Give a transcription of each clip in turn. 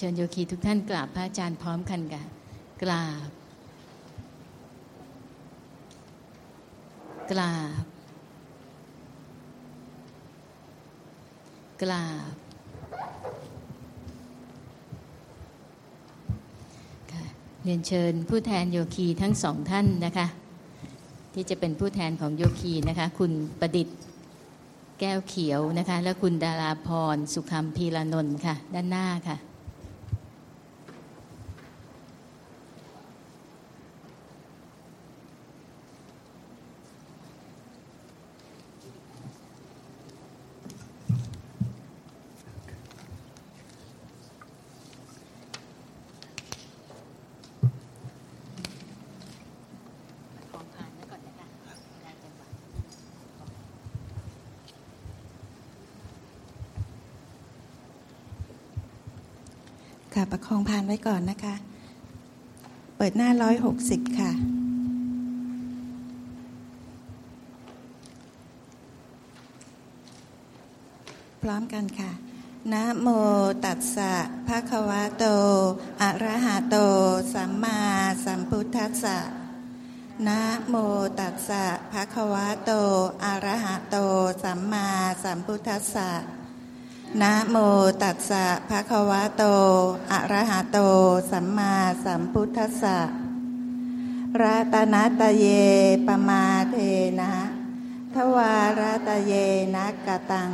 เชิญโยคีทุกท่านกราบพระอาจารย์พร้อมกันค่ะกราบ กราบ กราบเรียนเชิญผู้แทนโยคีทั้งสองท่านนะคะ ที่จะเป็นผู้แทนของโยคีนะคะ คุณประดิษฐ์แก้วเขียวนะคะ และคุณดาราพรสุขรรมพีรานนท์ค่ะ ด้านหน้าค่ะของผ่านไว้ก่อนนะคะได้จังหวะ ค่ะ ประคองพานไว้ก่อนนะคะ เปิดหน้าร้อยหกสิบค่ะ พร้อมกันค่ะนะโมตัสสะภะคะวะโต อะระหะโต สัมมาสัมพุทธัสสะนะโมตัสสะภะคะวะโต อะระหะโต สัมมาสัมพุทธัสสะ นะโมตัสสะภะคะวะโต อะระหะโต สัมมาสัมพุทธัสสะรัตนัตเยปมาเทนะ ทวารตเยนะกตัง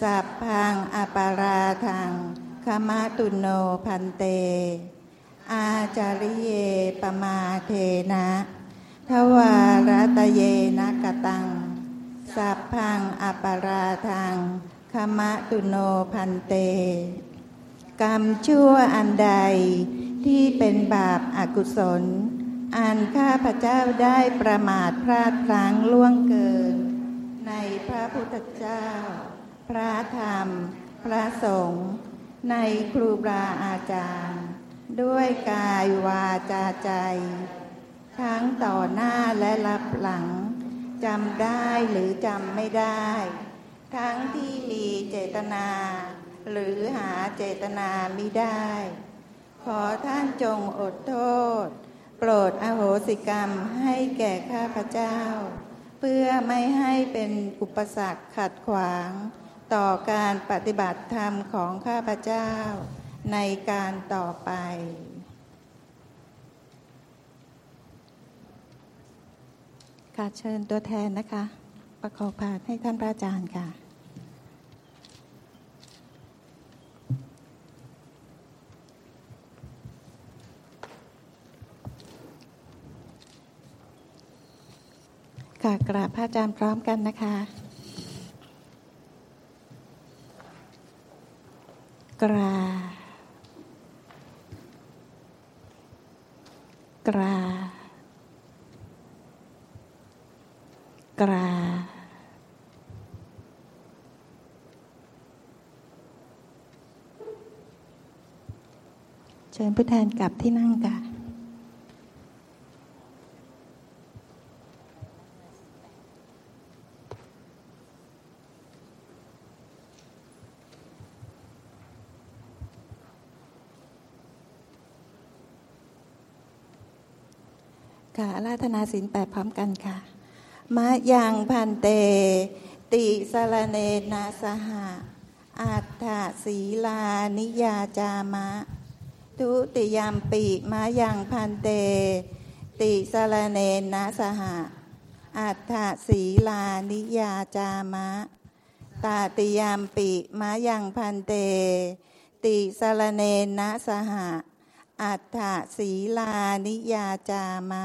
สัพพังอปาราทังขมาตุโนพันเต อาจาริเยปมาเทนะ ทวารตเยนะกตัง สัพพังอปาราทัง ขมะตุโนพันเต กรรมชั่วอันใดที่เป็นบาปอากุศล อันข้าพเจ้าได้ประมาทพลาดพลั้งล่วงเกิน ในพระพุทธเจ้า พระธรรม พระสงฆ์ในครูบาอาจารย์ ด้วยกายวาจาใจ ทั้งต่อหน้าและรับหลังจำได้หรือจำไม่ได้ ทั้งที่มีเจตนา หรือหาเจตนามิได้ ขอท่านจงอดโทษ โปรดอโหสิกรรมให้แก่ข้าพเจ้า เพื่อไม่ให้เป็นอุปสรรคขัดขวาง ต่อการปฏิบัติธรรมของข้าพเจ้า ในการต่อไปค่ะเชิญตัวแทนนะคะ ประคองผ่านให้ท่านพระอาจารย์ค่ะ ค่ะกราบพระอาจารย์พร้อมกันนะคะ กราบกราบ กราเชิญผู้แทนกลับที่นั่งค่ะค่ะอาราธนาสินแปดพร้อมกันค่ะ มะยังพันเต ติสารเนนะสหะอัฏฐศีลานิยาจามะ ทุติยามปิมะยังพันเต ติสารเนนะสหะอัฏฐศีลานิยาจามะ ตาติยามปิมะยังพันเต ติสารเนนะสหะอัฏฐศีลานิยาจามะ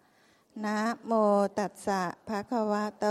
นะโมตัสสะภะคะวะโต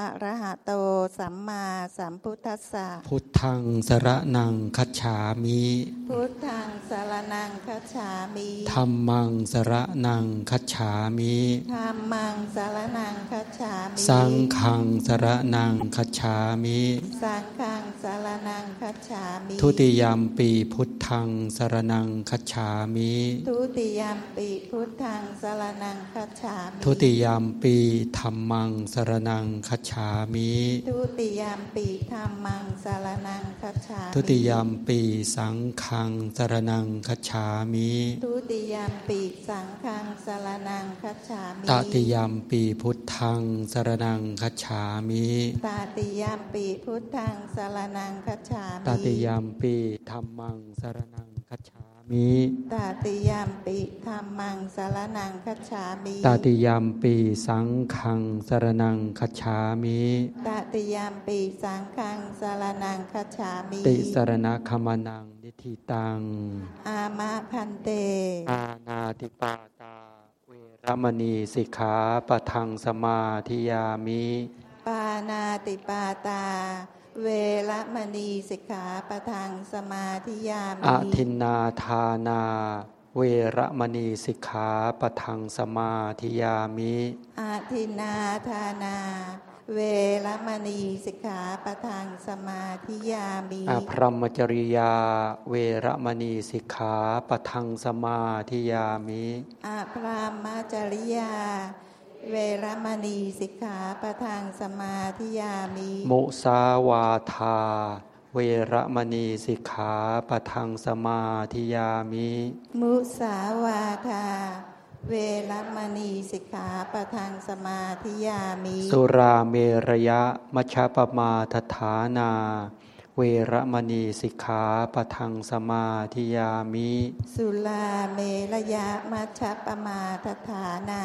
อะระหะโต สัมมาสัมพุทธัสสะ พุทธังสระนังคัจฉามิ พุทธังสารนังคัจฉามิธรรมังสระนังคัจฉามิธรรมังสารนังคัจฉามิ สังฆังสระนังคัจฉามิ สังฆังสารนังคัจฉามิ ทุติยามปีพุทธังสรนังคัจฉามิ ทุติยมปิพุทธังสารนังคัจฉามิทุติยามปีธรรมังสรนังคัจฉามิทุติยมปิธรรมังสารนังคัจฉามิทุติยามปีสังฆังสรนังคัจฉามิทุติยมปิสังฆังสารนังคัจฉามิตติยามปีพุทธังสรนังคัจฉามิตาติยมปิพุทธังสารนังคัจฉามิตติยามปีธรรมังสรนังคัจฉามิ ตาติยมปิธรรมังสารนังคัจฉามิตติยามปีสังฆังสรนังคัจฉามิตาติยมปิสังฆังสารนังคัจฉามิ ติสรณคมนังนิธิตัง อามะพันเต อานาติปาตา เวรมณีสิกขาปะทังสมาธิยามิ ปานาติปาตา เวระมณีสิกขาปะทังสมาธิยามิอาทินนาทานา เวรมณีสิกขาปะทังสมาธิยามิอาทินนาทานา เวระมณีสิกขาปะทังสมาธิยามิอาพรหมจริยา เวรมณีสิกขาปะทังสมาธิยามิอาพรามจริยา เวระมณีสิกขาปะทังสมาธิยามิมุสาวาทา เวรมณีสิกขาปะทังสมาธิยามิ มุสาวาทา เวระมณีสิกขาปะทังสมาธิยามิ สุราเมรยะมัชฌปมาทฐานา เวรมณีสิกขาปะทังสมาธิยามิ สุลาเมรยะมัชฌปมาทฐานา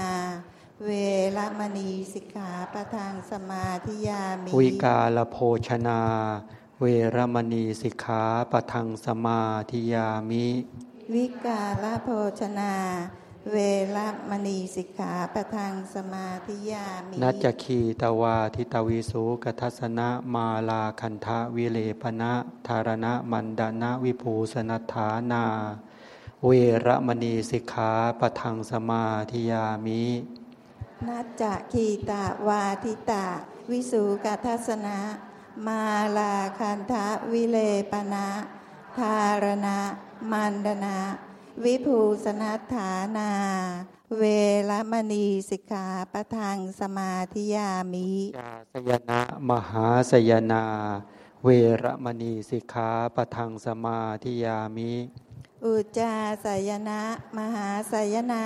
เวระมณีสิกขาปะทังสมาธิยามิวิกาลโภชนา เวรมณีสิกขาปะทังสมาธิยามิ วิกาลโภชนา เวระมณีสิกขาปะทังสมาธิยามินัจจคีตวาทิตวิสุกทัสนะมาลาคันทะวิเลปนะธารณะมันดานะวิภูสนัฏฐานา เวรมณีสิกขาปะทังสมาธิยามิ นัจจะคีตาวาทิตา วิสุกทัสนะ มาลาคันทะวิเลปนะธารณะ มันดนะวิภูสนัฏฐานา เวระมณีสิกขาปะทังสมาธิยามิยาสยนะ มหาสยนา เวรมณีสิกขาปะทังสมาธิยามิ อุจจาสยนะ มหาสยนา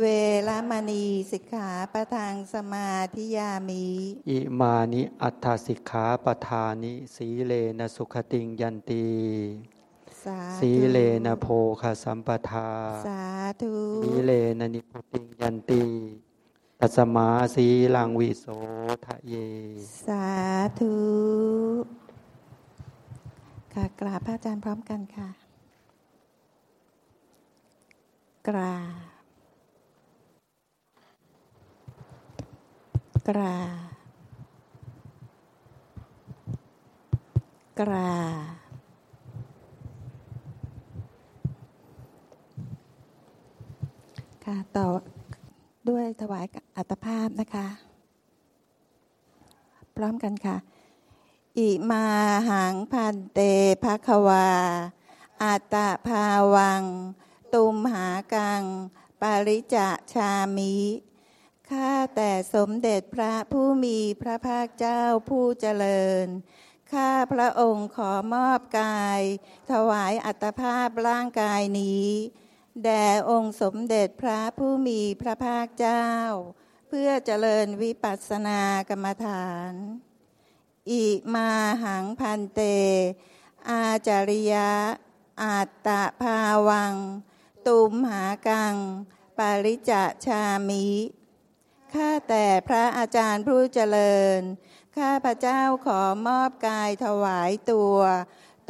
เวระมณีสิกขาปะทังสมาธิยามิอิมานิอัตถสิกขาปทานิ สีเลนะสุขติงยันตีสาธุสีเลนะโภคสัมปทา สาธุสีเลนะนิพุติงยันตีตัสมาสีลังวิโสทะเย สาธุค่ะกราบพระอาจารย์พร้อมกันค่ะ กราบ กรา กรา ค่ะ ต่อด้วยถวายอัตภาพนะคะ พร้อมกันค่ะ อิมาหังพันเตภควา อัตภาวัง ตุมหากังปาริจชามิ ข้าแต่สมเด็จพระผู้มีพระภาคเจ้าผู้เจริญ ข้าพระองค์ขอมอบกาย ถวายอัตภาพร่างกายนี้ แด่องค์สมเด็จพระผู้มีพระภาคเจ้า เพื่อเจริญวิปัสสนากรรมฐาน อิมาหังพันเต อาจาริยะอัตตะภาวัง ตุมหากัง ปาริจชามิ ข้าแต่พระอาจารย์ผู้เจริญ ข้าพระเจ้าขอมอบกายถวายตัว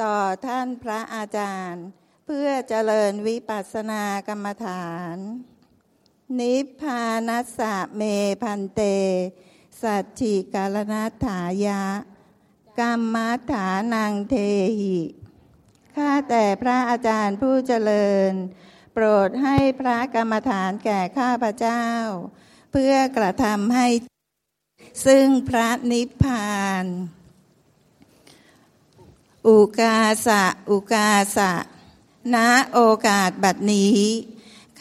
ต่อท่านพระอาจารย์ เพื่อเจริญวิปัสสนากรรมฐาน นิพพานัสสะเมพันเต สัจฉิกาลนัฐายะกรรมฐานังเทหิ ข้าแต่พระอาจารย์ผู้เจริญ โปรดให้พระกรรมฐานแก่ข้าพระเจ้า เพื่อกระทำให้ ซึ่งพระนิพพาน อุกาสะ อุกาสะ ณ โอกาสบัดนี้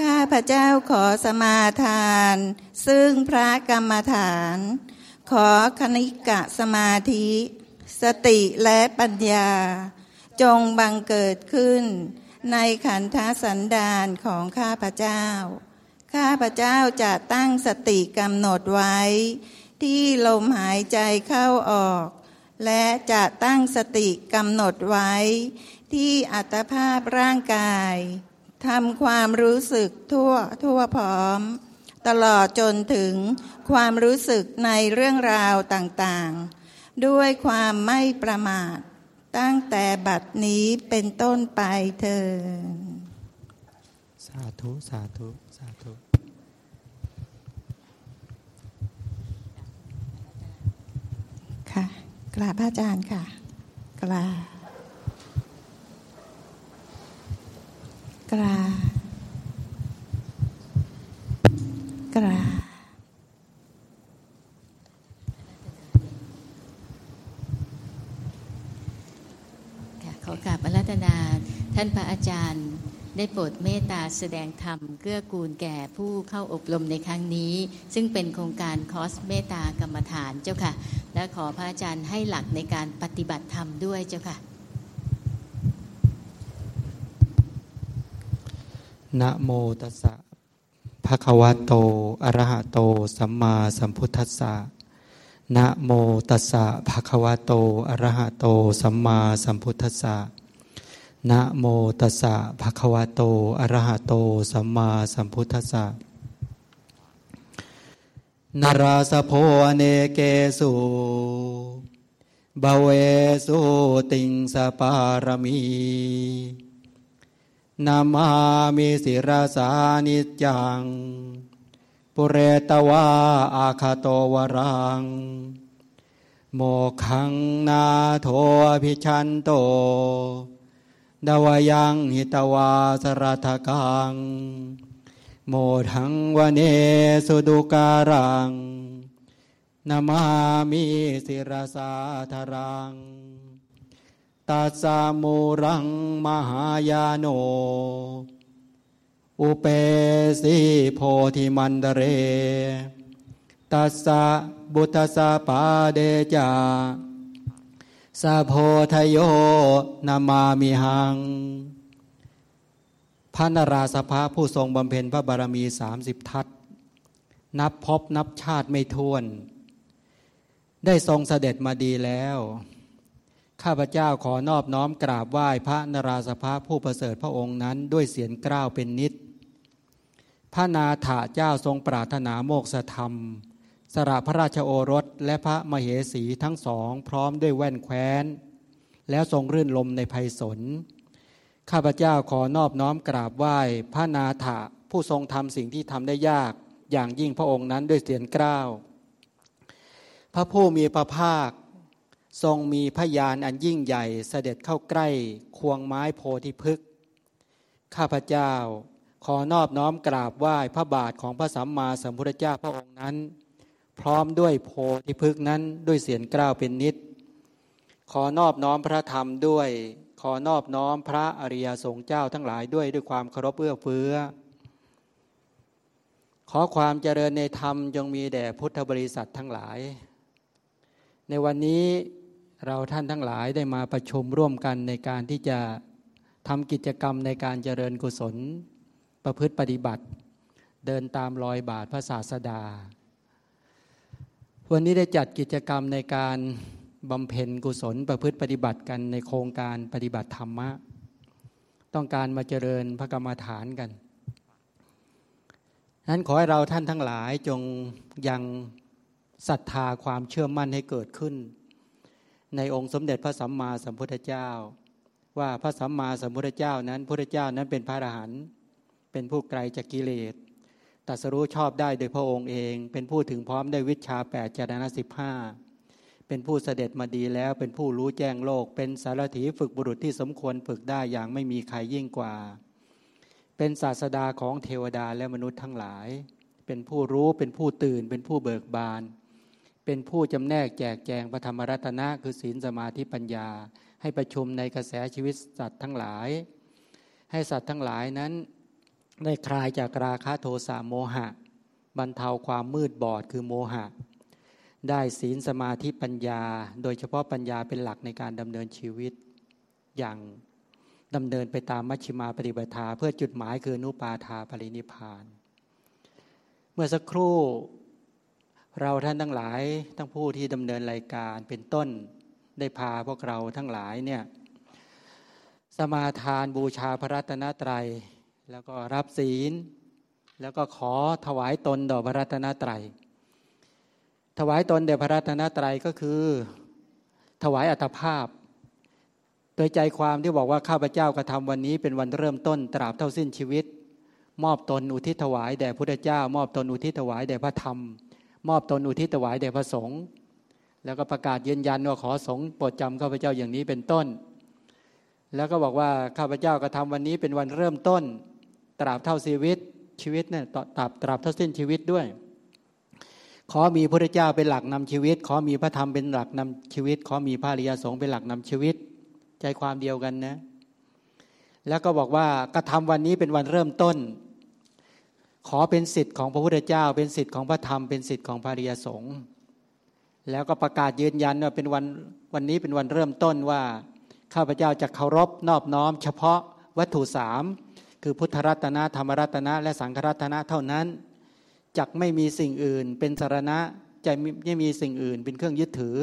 ข้าพระเจ้าขอสมาทาน ซึ่งพระกรรมฐาน ขอคณิกะสมาธิ สติและปัญญา จงบังเกิดขึ้น ในขันธสันดานของข้าพระเจ้า ข้าพเจ้าจะตั้งสติกำหนดไว้ ที่ลมหายใจเข้าออก และจะตั้งสติกำหนดไว้ ที่อัตภาพร่างกายทำความรู้สึกทั่วทั่วพร้อม ตลอดจนถึงความรู้สึกในเรื่องราวต่างๆ ด้วยความไม่ประมาท ตั้งแต่บัดนี้เป็นต้นไปเถิดสาธุ สาธุ สาธุ ค่ะ กราบพระอาจารย์ค่ะ กรา กรา กรา ขอกราบอารัตนา ท่านพระอาจารย์ ได้โปรดเมตตาแสดงธรรมเกื้อกูลแก่ผู้เข้าอบรมในครั้งนี้ ซึ่งเป็นโครงการคอสเมตตากรรมฐานเจ้าค่ะ และขอพระอาจารย์ให้หลักในการปฏิบัติธรรมด้วยเจ้าค่ะนะโมตัสสะภะคะวะโตอะระหะโต สัมมาสัมพุทธัสสะนะโมตัสสะภะคะวะโตอะระหะโต สัมมาสัมพุทธัสสะ นะโมตัสสะภะคะวะโต อะระหะโต สัมมาสัมพุทธัสสะนาราสะโพเนเกสุบาเวสุติงสปารมีนามามิสิราสานิจจัง ปุเรตวาอาคาโตวรัง โมขังนาโทพิชันโต ดาวยังหิตวาสรัทกัง โมทังวเนสุดุการังนามามิสิราสาธารังตัสสะมูรังมหายาโน อุเปสิโพธิมันเดเร ตัสสะบุตสะปาเดจา สะโพทโยนามามิหัง พระนราสภาผู้ทรงบำเพ็ญพระบารมีสามสิบทัศนับพบนับชาติไม่ท้วน ได้ทรงเสด็จมาดีแล้ว ข้าพเจ้าขอนอบน้อมกราบไหว้พระนราสภาผู้ประเสริฐพระองค์นั้นด้วยเสียงกล้าวเป็นนิด พระนาถาเจ้าทรงปรารถนาโมกษธรรม สระพระราชโอรสและพระมเหสีทั้งสองพร้อมด้วยแว่นแคว้น แล้วทรงรื่นลมในภัยสน ข้าพเจ้าขอนอบน้อมกราบไหว้พระนาถาผู้ทรงทำสิ่งที่ทำได้ยากอย่างยิ่งพระองค์นั้นด้วยเสียงกล้าว พระผู้มีพระภาค ทรงมีพยานอันยิ่งใหญ่เสด็จเข้าใกล้ควงไม้โพธิพฤกษ์ข้าพเจ้า ขอนอบน้อมกราบไหว้พระบาทของพระสัมมาสัมพุทธเจ้าพระองค์นั้น พร้อมด้วยโพธิพฤกนั้นด้วยเสียงกล้าวเป็นนิด ขอนอบน้อมพระธรรมด้วย ขอนอบน้อมพระอริยสงฆ์เจ้าทั้งหลายด้วยด้วยความเคารพเอื้อเฟื้อ ขอความเจริญในธรรมจงมีแด่พุทธบริษัททั้งหลาย ในวันนี้เราท่านทั้งหลายได้มาประชุมร่วมกันในการที่จะทำกิจกรรมในการเจริญกุศล ประพฤติปฏิบัติ เดินตามรอยบาทพระศาสดา วันนี้ได้จัดกิจกรรมในการบำเพ็ญกุศลประพฤติปฏิบัติกันในโครงการปฏิบัติธรรมะ ต้องการมาเจริญพระกรรมฐานกันนั้นขอให้เราท่านทั้งหลายจงยังศรัทธาความเชื่อมั่นให้เกิดขึ้น ในองค์สมเด็จพระสัมมาสัมพุทธเจ้า ว่าพระสัมมาสัมพุทธเจ้านั้นพระพุทธเจ้านั้นเป็นพระอรหันต์เป็นผู้ไกลจากกิเลส ตัสรู้ชอบได้โดยพระองค์เอง เป็นผู้ถึงพร้อมได้วิชาแปดจารณสิบห้าเป็นผู้เสด็จมาดีแล้วเป็นผู้รู้แจ้งโลก เป็นสารถีฝึกบุรุษที่สมควรฝึกได้อย่างไม่มีใครยิ่งกว่า เป็นศาสดาของเทวดาและมนุษย์ทั้งหลาย เป็นผู้รู้เป็นผู้ตื่น เป็นผู้เบิกบาน เป็นผู้จำแนกแจกแจงพระธรรมรัตนะคือศีลสมาธิปัญญา ให้ประชุมในกระแสชีวิตสัตว์ทั้งหลาย ให้สัตว์ทั้งหลายนั้น ได้คลายจากราคะโทสะโมหะ บรรเทาความมืดบอดคือโมหะ ได้ศีลสมาธิปัญญา โดยเฉพาะปัญญาเป็นหลักในการดำเนินชีวิต อย่างดำเนินไปตามมัชฌิมาปฏิบัติเพื่อจุดหมายคือนุปาทาปรินิพาน เมื่อสักครู่เราท่านทั้งหลายทั้งผู้ที่ดำเนินรายการเป็นต้นได้พาพวกเราทั้งหลายเนี่ยสมาทานบูชาพระรัตนตรัย แล้วก็รับศีล แล้วก็ขอถวายตนต่อพระรัตนตรัย ถวายตนแด่พระรัตนตรัยก็คือถวายอัตภาพ โดยใจความที่บอกว่าข้าพเจ้ากระทำวันนี้เป็นวันเริ่มต้นตราบเท่าสิ้นชีวิต มอบตนอุทิศถวายแด่พระเจ้า มอบตนอุทิศถวายแด่พระธรรม มอบตนอุทิศถวายแด่พระสงฆ์แล้วก็ประกาศยืนยันว่าขอสงฆ์โปรดจำข้าพเจ้าอย่างนี้เป็นต้น แล้วก็บอกว่าข้าพเจ้ากระทำวันนี้เป็นวันเริ่มต้น ตราบเท่าชีวิตชีวิตเนี่ยตราบตราบเท่าสิ้นชีวิตด้วย ขอมีพระเจ้าเป็นหลักนำชีวิต ขอมีพระธรรมเป็นหลักนำชีวิต ขอมีพระริยสงฆ์เป็นหลักนำชีวิต ใจความเดียวกันนะ แล้วก็บอกว่ากระทำวันนี้เป็นวันเริ่มต้น ขอเป็นสิทธิ์ของพระพุทธเจ้า เป็นสิทธิ์ของพระธรรมเป็นสิทธิ์ของพระริยสงฆ์แล้วก็ประกาศยืนยันว่าเป็นวันวันนี้เป็นวันเริ่มต้นว่าข้าพเจ้าจะเคารพนอบน้อม เฉพาะวัตถุสาม คือพุทธรัตนะธรรมรัตนะ และสังฆรัตนะเท่านั้นจักไม่มีสิ่งอื่น เป็นสารณะจะไม่มีสิ่งอื่น เป็นเครื่องยึดถือ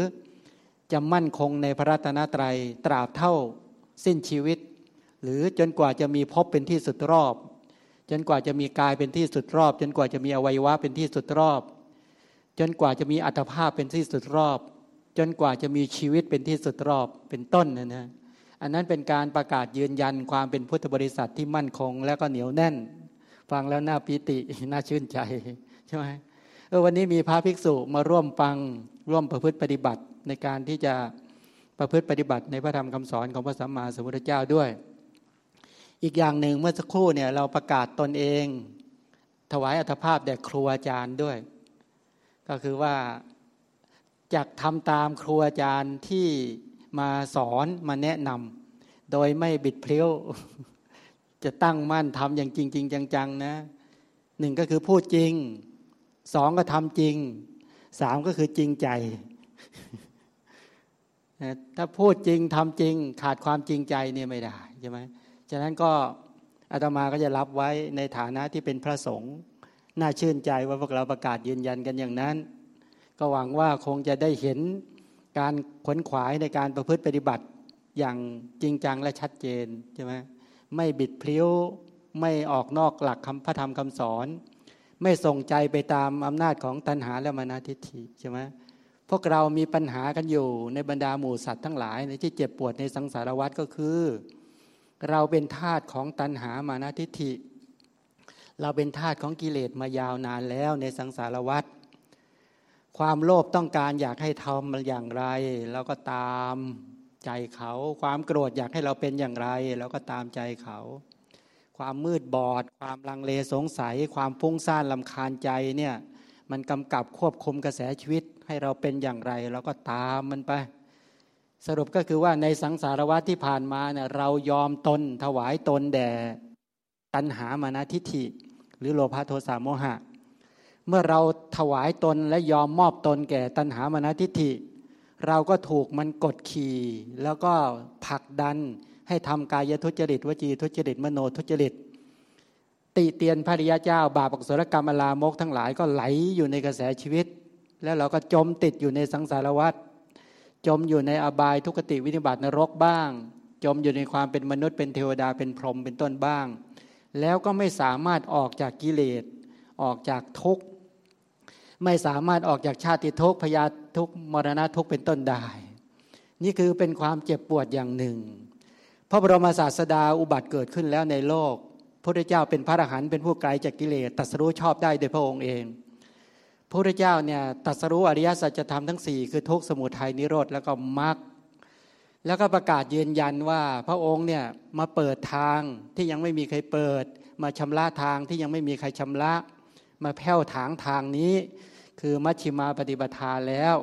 จะมั่นคงในพระรัตนตรัยตราบเท่าสิ้นชีวิต หรือจนกว่าจะมีพบเป็นที่สุดรอบ จนกว่าจะมีกายเป็นที่สุดรอบ จนกว่าจะมีอวัยวะเป็นที่สุดรอบ จนกว่าจะมีอัตภาพเป็นที่สุดรอบ จนกว่าจะมีชีวิตเป็นที่สุดรอบเป็นต้นนะนะ อันนั้นเป็นการประกาศยืนยันความเป็นพุทธบริษัทที่มั่นคง และก็เหนียวแน่น ฟังแล้วน่าปิติน่าชื่นใจใช่ไหมเออวันนี้มีพระภิกษุมาร่วมฟังร่วมประพฤติปฏิบัติในการที่จะประพฤติปฏิบัติในพระธรรมคำสอนของพระสัมมาสัมพุทธเจ้าด้วย อีกอย่างหนึ่งเมื่อสักครู่เนี่ยเราประกาศตนเอง ถวายอัตภาพแด่ครูอาจารย์ด้วย ก็คือว่าจากทำตามครูอาจารย์ที่ มาสอนมาแนะนำโดยไม่บิดเพลี้ยวจะตั้งมั่นทำอย่างจริงจริงจังๆนะหนึ่งก็คือพูดจริงสองก็ทำจริงสามก็คือจริงใจถ้าพูดจริงทำจริง ขาดความจริงใจเนี่ยไม่ได้ใช่ไหมฉะนั้นก็อาตมาก็จะรับไว้ในฐานะที่เป็นพระสงฆ์น่าชื่นใจว่าพวกเราประกาศยืนยันกันอย่างนั้น ก็หวังว่าคงจะได้เห็น การขวนขวายในการประพฤติปฏิบัติอย่างจริงจังและชัดเจนใช่ไหมไม่บิดพลิ้วไม่ออกนอกหลักคำพระธรรมคำสอน ไม่ส่งใจไปตามอำนาจของตัณหาและมานาทิฏฐิใช่ไหมพวกเรามีปัญหากันอยู่ในบรรดาหมู่สัตว์ทั้งหลายในที่เจ็บปวดในสังสารวัฏก็คือ เราเป็นทาตของตัณหามานาทิฏฐิ เราเป็นทาตของกิเลสมายาวนานแล้วในสังสารวัฏ ความโลภต้องการอยากให้ทำมันอย่างไรเราก็ตามใจเขา ความโกรธอยากให้เราเป็นอย่างไรเราก็ตามใจเขา ความมืดบอด ความลังเลสงสัย ความฟุ้งซ่านลำคาญใจเนี่ยมันกำกับควบคุมกระแสชีวิตให้เราเป็นอย่างไรเราก็ตามมันไป สรุปก็คือว่าในสังสารวัฏที่ผ่านมาเนี่ยเรายอมตนถวายตนแด่ตัณหามานะทิฏฐิ หรือโลภะโทสะโมหะ เมื่อเราถวายตนและยอมมอบตนแก่ตัณหามานะทิฏฐิ เราก็ถูกมันกดขี่แล้วก็ผลักดันให้ทำกายทุจริตวจีทุจริตมโนทุจริต ติเตียนพระริยาเจ้า บาปอกุศลกรรมอลามกทั้งหลายก็ไหลอยู่ในกระแสชีวิต แล้วเราก็จมติดอยู่ในสังสารวัฏจมอยู่ในอบายทุกติวินิบัตินรกบ้าง จมอยู่ในความเป็นมนุษย์เป็นเทวดาเป็นพรหมเป็นต้นบ้าง แล้วก็ไม่สามารถออกจากกิเลสออกจากทุกข์ ไม่สามารถออกจากชาติทุกพยาทุกมรณะทุกเป็นต้นได้ นี่คือเป็นความเจ็บปวดอย่างหนึ่งพระบรมศาสดาอุบัติเกิดขึ้นแล้วในโลกพระเจ้าเป็นพระอรหันต์เป็นผู้ไกลจากกิเลสตัสรู้ชอบได้โดยพระองค์เองพระพุทธเจ้าเนี่ยตัสรู้อริยสัจธรรมทั้ง 4 คือทุกสมุทัยนิโรธแล้วก็มรรคแล้วก็ประกาศยืนยันว่าพระองค์เนี่ยมาเปิดทางที่ยังไม่มีใครเปิด มาชำระทางที่ยังไม่มีใครชำระ มาแผ่วถางทางนี้ คือมัชชิมาปฏิบัติแล้ว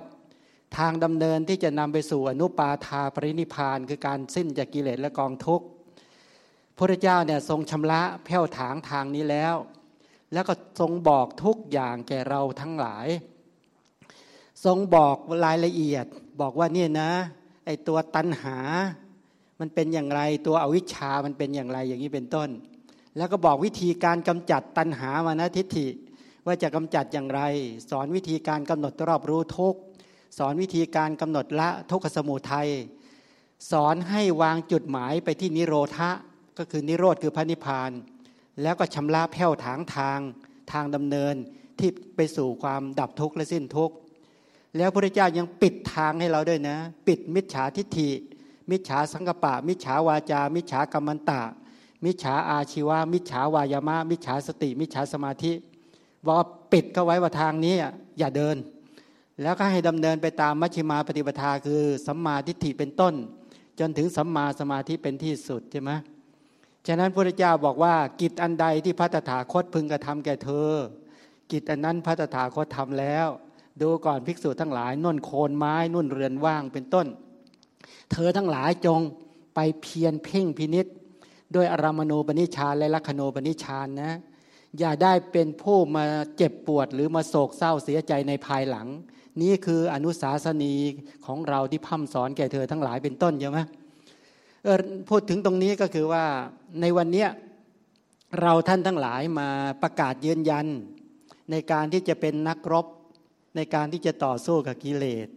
ทางดำเนินที่จะนำไปสู่อนุปาทาปรินิพานคือการสิ้นจากกิเลสและกองทุกข์พระเจ้าเนี่ยทรงชำระแผ่วถางทางนี้แล้ว แล้วก็ทรงบอกทุกอย่างแก่เราทั้งหลาย ทรงบอกรายละเอียดบอกว่าเนี่ยนะไอตัวตัณหา มันเป็นอย่างไรตัวอวิชชามันเป็นอย่างไรอย่างนี้เป็นต้น แล้วก็บอกวิธีการกำจัดตัณหามานะทิฏฐิ ว่าจะกำจัดอย่างไร สอนวิธีการกำหนดรอบรู้ทุกสอนวิธีการกำหนดละทุกขสมุทัยสอนให้วางจุดหมายไปที่นิโรธะก็คือนิโรธคือพระนิพพาน แล้วก็ชำระแผ่วถางทางทางดำเนินที่ไปสู่ความดับทุกข์และสิ้นทุกข์แล้วพระเจ้ายังปิดทางให้เราด้วยนะ ปิดมิจฉาทิฏฐิ มิจฉาสังกปะ มิจฉาวาจา มิจฉากรรมันตะ มิจฉาอาชีวะมิจฉาวายามะ มิจฉาสติ มิจฉาสมาธิ บอกปิดก็ไว้ว่าทางนี้อย่าเดิน แล้วก็ให้ดำเนินไปตามมัชฌิมาปฏิปทาคือสัมมาทิฏฐิเป็นต้น จนถึงสัมมาสมาธิเป็นที่สุดใช่ไหมฉะนั้นพระเจ้าบอกว่ากิจอันใดที่พระตถาคตพึงกระทำแก่เธอ กิจอันนั้นพระตถาคตทำแล้ว ดูก่อนภิกษุทั้งหลายนุ่นโคนไม้นุ่นเรือนว่างเป็นต้น เธอทั้งหลายจงไปเพียรเพ่งพินิษด้วยอารามณูปนิชานและลักขณูปนิชานนะ อย่าได้เป็นผู้มาเจ็บปวดหรือมาโศกเศร้าเสียใจในภายหลัง นี่คืออนุสาสนีของเราที่พัมสอนแก่เธอทั้งหลายเป็นต้นใช่ไหมเออพูดถึงตรงนี้ก็คือว่าในวันนี้เราท่านทั้งหลายมาประกาศยืนยัน ในการที่จะเป็นนักรบในการที่จะต่อสู้กับกิเลส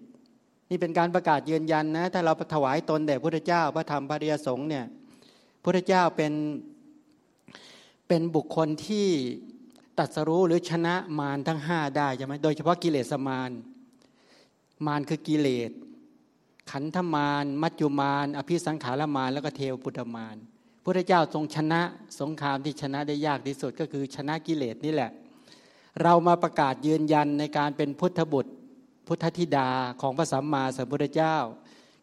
นี่เป็นการประกาศยืนยันนะถ้าเราถวายตนแด่พระเจ้าพระธรรมพระริยสงฆ์เนี่ยพระเจ้าเป็น เป็นบุคคลที่ตัดสรู้หรือชนะมารทั้งห้าได้ใช่ไหมโดยเฉพาะกิเลสมารมารคือกิเลส ขันธมารมัจจุมารอภิสังขารมารแล้วก็เทวปุตมารพระเจ้าทรงชนะสงครามที่ชนะได้ยากที่สุดก็คือชนะกิเลสนี่แหละ เรามาประกาศยืนยันในการเป็นพุทธบุตร พุทธธิดาของพระสัมมาสัมพุทธเจ้า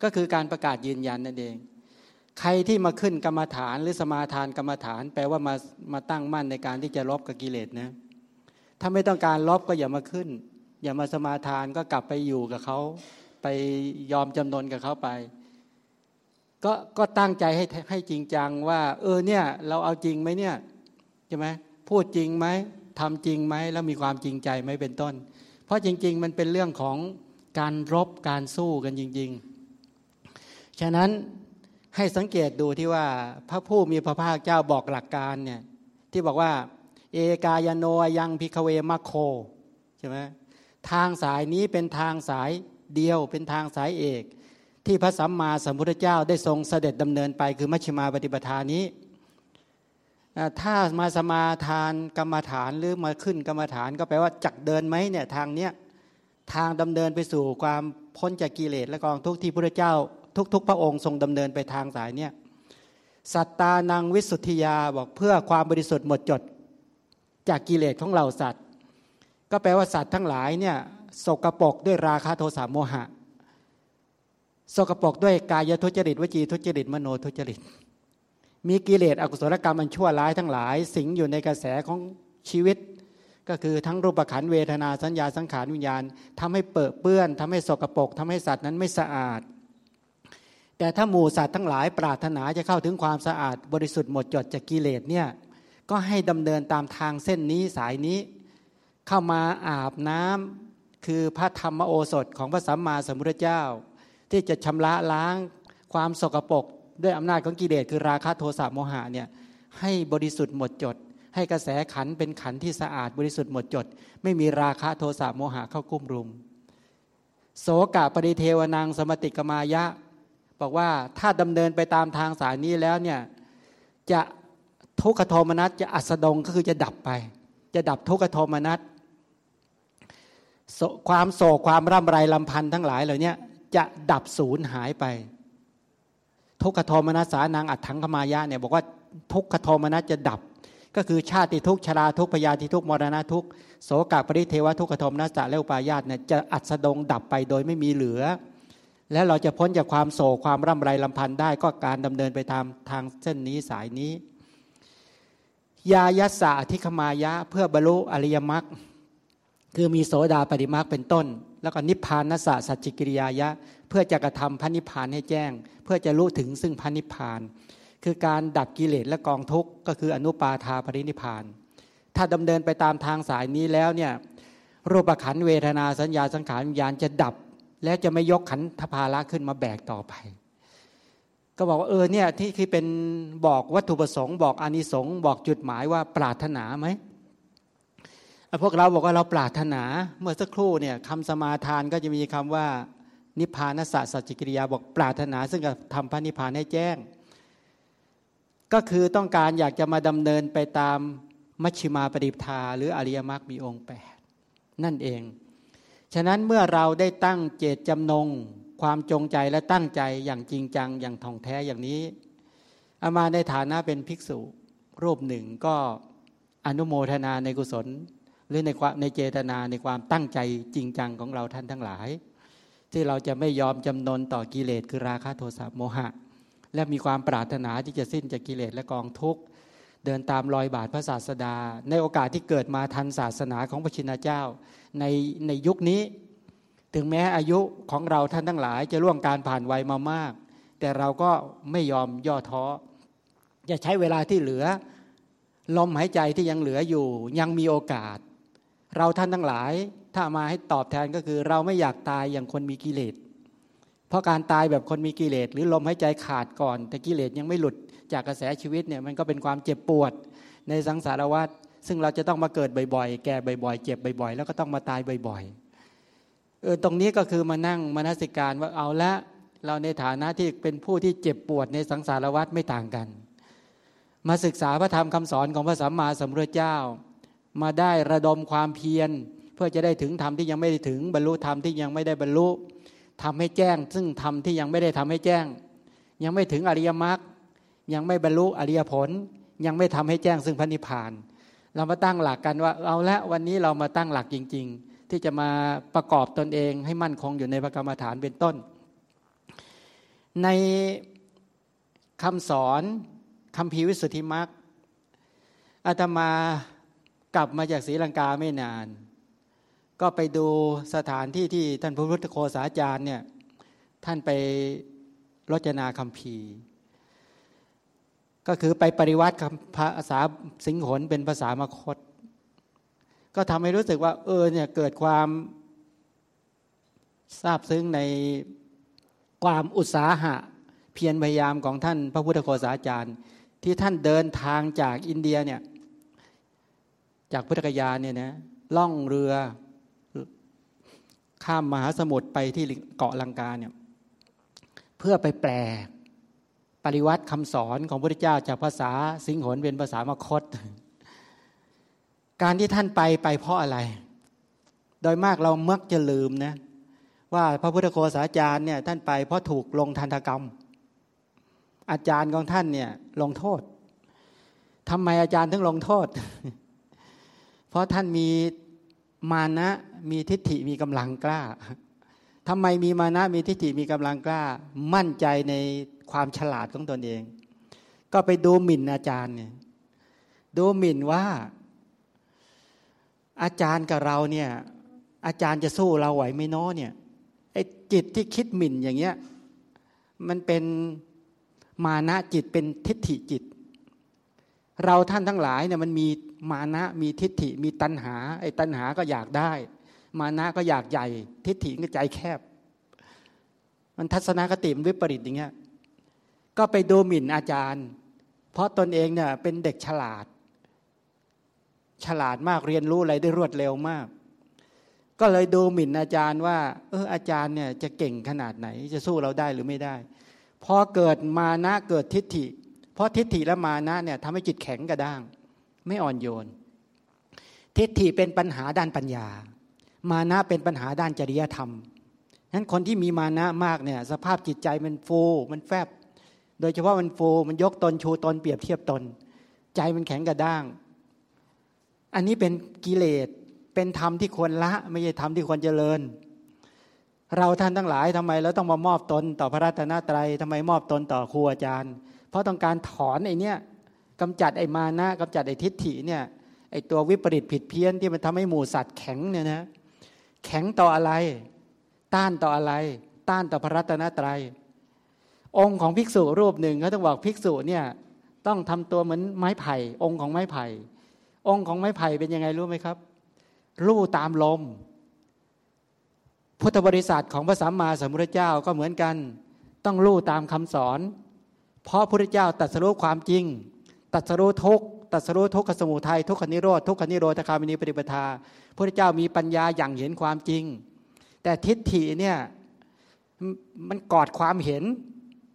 ก็คือการประกาศยืนยันนั่นเอง ใครที่มาขึ้นกรรมฐานหรือสมาทานกรรมฐาน แปลว่ามามาตั้งมั่นในการที่จะลบกับกิเลสนะถ้าไม่ต้องการลบก็อย่ามาขึ้น อย่ามาสมาทานก็กลับไปอยู่กับเขาไปยอมจำนนกับเขาไป ก็ก็ตั้งใจให้ให้จริงจังว่า เออเนี่ย เราเอาจริงไหมเนี่ยใช่ไหมพูดจริงไหมทำจริงไหมแล้วมีความจริงใจไหมเป็นต้น เพราะจริง ๆ มันเป็นเรื่องของการรบการสู้กันจริง ๆ ฉะนั้น ให้สังเกตดูที่ว่าพระผู้มีพระภาคเจ้าบอกหลักการเนี่ยที่บอกว่า เอกายโนยังพิคเวมัคโคใช่ไหมทางสายนี้เป็นทางสายเดียวเป็นทางสายเอก ที่พระสัมมาสัมพุทธเจ้าได้ทรงเสด็จดำเนินไปคือมัชฌิมาปฏิปทานี้ถ้ามาสมาทานกรรมฐานหรือมาขึ้นกรรมฐานก็แปลว่าจักเดินไหมเนี่ยทางเนี้ยทางดำเนินไปสู่ความพ้นจากกิเลสและกองทุกข์ที่พระเจ้า ทุก ๆ พระองค์ทรงดำเนินไปทางสายเนี่ยสัตตานังวิสุทธิยาบอกเพื่อความบริสุทธิ์หมดจดจากกิเลสของเราสัตว์ ก็แปลว่าสัตว์ทั้งหลายเนี่ยสกปรกด้วยราคะโทสะโมหะ สกปรกด้วยกายทุจริตวจีทุจริตมโนทุจริต มีกิเลสอกุศลกรรมอันชั่วร้ายทั้งหลาย สิงอยู่ในกระแสของชีวิต ก็คือทั้งรูปขันเวทนาสัญญาสังขารวิญญาณทำให้เปิดเปื้อนทำให้สกปรกทำให้สัตว์นั้นไม่สะอาด แต่ถ้าหมู่สัตว์ทั้งหลายปรารถนาจะเข้าถึงความสะอาดบริสุทธิ์หมดจดจากกิเลสเนี่ยก็ให้ดำเนินตามทางเส้นนี้สายนี้ เข้ามาอาบน้ำคือพระธรรมโอสถของพระสัมมาสัมพุทธเจ้า ที่จะชำระล้างความสกปรกด้วยอำนาจของกิเลสคือราคะโทสะโมหะเนี่ยให้บริสุทธิ์หมดจด ให้กระแสขันเป็นขันที่สะอาดบริสุทธิ์หมดจด ไม่มีราคะโทสะโมหะเข้ากุ้มรุม โสกะปริเทวนางสมติกมายะ บอกว่าถ้าดำเนินไปตามทางสายนี้แล้วเนี่ยจะทุกขโทมนัสจะอัสดงก็คือจะดับไป จะดับทุกขโทมนัสความโศกความร่ำไรลำพันธ์ทั้งหลายเหล่านี้จะดับศูนย์หายไป ทุกขโทมนัสสานางอัดถังขมายะเนี่ยบอกว่าทุกขโทมนัสจะดับ ก็คือชาติทุกชราทุกพยาธิทุกมรณะทุกโสกปริเทวทุกขโทมนัสสะและอุปายาตเนี่ยจะอัสดงดับไปโดยไม่มีเหลือ และเราจะพ้นจากความโศกความร่ำไรลำพันธ์ได้ก็การดำเนินไปตามทางเส้นนี้สายนี้ ยายัสสะทิคมายะเพื่อบรรลุอริยมรรคคือมีโสดาปฏิมรรคเป็นต้น แล้วก็นิพพานนัสสะสัจจิกิริยายะ เพื่อจะกระทำพระนิพพานให้แจ้ง เพื่อจะรู้ถึงซึ่งพระนิพพาน คือการดับกิเลสและกองทุกข์ก็คืออนุปาทาปรินิพาน ถ้าดำเนินไปตามทางสายนี้แล้วเนี่ยรูปขันเวทนาสัญญาสังขารวิญญาณจะดับ และจะไม่ยกขันธภาระขึ้นมาแบกต่อไป ก็บอกว่าเออเนี่ยที่คือเป็นบอกวัตถุประสงค์บอกอานิสงส์บอกจุดหมายว่าปรารถนาไหมพวกเราบอกว่าเราปรารถนาเมื่อสักครู่เนี่ยคำสมาทานก็จะมีคำว่า นิพพานสัจจิกิริยาบอกปรารถนา ซึ่งจะทำพระนิพพานให้แจ้ง ก็คือต้องการอยากจะมาดำเนินไปตามมัชฌิมาปฏิปทา หรืออริยมรรคมีองค์แปดนั่นเอง ฉะนั้นเมื่อเราได้ตั้งเจตจำนง ความจงใจและตั้งใจอย่างจริงจังอย่างท่องแท้อย่างนี้อามาในฐานะเป็นภิกษุรูปหนึ่งก็อนุโมทนาในกุศล หรือในความในเจตนาในความตั้งใจจริงจังของเราท่านทั้งหลาย ที่เราจะไม่ยอมจำนนต่อกิเลสคือราคะโทสะโมหะ และมีความปรารถนาที่จะสิ้นจากกิเลสและกองทุกข์ เดินตามรอยบาทพระศาสดา ในโอกาสที่เกิดมาทันศาสนาของพระชินเจ้า ในในยุคนี้ ถึงแม้อายุของเราท่านทั้งหลาย จะล่วงการผ่านวัยมามาก แต่เราก็ไม่ยอมย่อท้อจะใช้เวลาที่เหลือ ลมหายใจที่ยังเหลืออยู่ ยังมีโอกาส เราท่านทั้งหลาย ถ้ามาให้ตอบแทนก็คือ เราไม่อยากตายอย่างคนมีกิเลสเพราะการตายแบบคนมีกิเลสหรือลมหายใจขาดก่อน แต่กิเลสยังไม่หลุด จากกระแสชีวิตเนี่ยมันก็เป็นความเจ็บปวดในสังสารวัฏซึ่งเราจะต้องมาเกิดบ่อยๆ แก่บ่อยๆ เจ็บบ่อยๆ แล้วก็ต้องมาตายบ่อยๆเออตรงนี้ก็คือมานั่งมนสิการว่าเอาละเราในฐานะที่เป็นผู้ที่เจ็บปวดในสังสารวัฏไม่ต่างกัน มาศึกษาพระธรรมคำสอนของพระสัมมาสัมพุทธเจ้า มาได้ระดมความเพียร เพื่อจะได้ถึงธรรมที่ยังไม่ได้ถึงบรรลุธรรมที่ยังไม่ได้บรรลุทำให้แจ้ง ซึ่งทำที่ยังไม่ได้ทำให้แจ้ง ยังไม่ถึงอริยมรรค ยังไม่บรรลุอริยผล ยังไม่ทำให้แจ้งซึ่งพระนิพพาน เรามาตั้งหลักกันว่าเอาละวันนี้เรามาตั้งหลักจริง ๆ ที่จะมาประกอบตนเองให้มั่นคงอยู่ในพระกรรมฐานเป็นต้น ในคำสอนคำพีวิสุทธิมรรคอาตมากลับมาจากศรีลังกาไม่นาน ก็ไปดูสถานที่ที่ท่านพระพุทธโฆษาจารย์เนี่ยท่านไปรจนาคำพี ก็คือไปปริวัติภาษาสิงหนเป็นภาษามคต ก็ทำให้รู้สึกว่า เออเนี่ยเกิดความทราบซึ้งในความอุตสาหะ เพียรพยายามของท่านพระพุทธโฆษาจารย์ ที่ท่านเดินทางจากอินเดียเนี่ยจากพุทธกยาเนี่ยนะล่องเรือข้ามมหาสมุทรไปที่เกาะลังกาเนี่ยเพื่อไปแปล ปริวัติคำสอนของพระพุทธเจ้าจากภาษาสิงหนเป็นภาษามคต การที่ท่านไปไปเพราะอะไร โดยมากเรามักจะลืมนะว่าพระพุทธโฆษาจารย์เนี่ยท่านไปเพราะถูกลงทันตกรรม อาจารย์ของท่านเนี่ยลงโทษทำไมอาจารย์ถึงลงโทษ เพราะท่านมีมานะมีทิฏฐิมีกำลังกล้าทำไมมีมานะมีทิฏฐิมีกำลังกล้า มั่นใจใน ความฉลาดของตนเอง ก็ไปดูหมิ่นอาจารย์เนี่ยดูหมิ่นว่า อาจารย์กับเราเนี่ย อาจารย์จะสู้เราไหวไม่น้อเนี่ยไอ้จิตที่คิดหมิ่นอย่างเงี้ย มันเป็นมานะจิตเป็นทิฏฐิจิต เราท่านทั้งหลายเนี่ยมันมีมานะมีทิฏฐิมีตัณหา ไอ้ตัณหาก็อยากได้ มานะก็อยากใหญ่ ทิฏฐิก็ใจแคบ มันทัศนคติมันวิปริตอย่างเงี้ย ก็ไปดูหมิ่นอาจารย์ เพราะตนเองเนี่ยเป็นเด็กฉลาด ฉลาดมากเรียนรู้อะไรได้รวดเร็วมาก ก็เลยดูหมิ่นอาจารย์ว่า เอออาจารย์เนี่ยจะเก่งขนาดไหน จะสู้เราได้หรือไม่ได้พอเกิดมานะเกิดทิฏฐิ เพราะทิฏฐิและมานะเนี่ยทำให้จิตแข็งกระด้าง ไม่อ่อนโยน ทิฏฐิเป็นปัญหาด้านปัญญา มานะเป็นปัญหาด้านจริยธรรมนั้นคนที่มีมานะมากเนี่ยสภาพจิตใจมันฟูมันแฟบ โดยเฉพาะมันฟูมันยกตนชูตนเปรียบเทียบตน ใจมันแข็งกระด้าง อันนี้เป็นกิเลสเป็นธรรมที่ควรละ ไม่ใช่ธรรมที่ควรเจริญ เราท่านทั้งหลายทำไมเราต้องมามอบตนต่อพระรัตนตรัยทำไมมอบตนต่อครูอาจารย์ เพราะต้องการถอนไอ้นี่กำจัดไอ้มานะกำจัดไอ้ทิฏฐิเนี่ยไอ้ตัววิปริตผิดเพี้ยนที่มันทำให้หมู่สัตว์แข็งเนี่ยนะแข็งต่ออะไร ต้านต่ออะไร ต้านต่อพระรัตนตรัย องค์ของภิกษุรูปหนึ่งเขาต้องบอกภิกษุเนี่ยต้องทำตัวเหมือนไม้ไผ่ องค์ของไม้ไผ่ องค์ของไม้ไผ่เป็นยังไงรู้ไหมครับลู่ตามลม พุทธบริษัทของพระสัมมาสัมพุทธเจ้าก็เหมือนกัน ต้องลู่ตามคำสอน เพราะพระพุทธเจ้าตัดสรู้ความจริง ตัดสรู้ทุกตัดสรู้ทุกขสมุทัยทุกขนิโรธทุกขนิโรธคามินีปฏิปทาพระเจ้ามีปัญญาอย่างเห็นความจริง แต่ทิฏฐิเนี่ยมันกอดความเห็น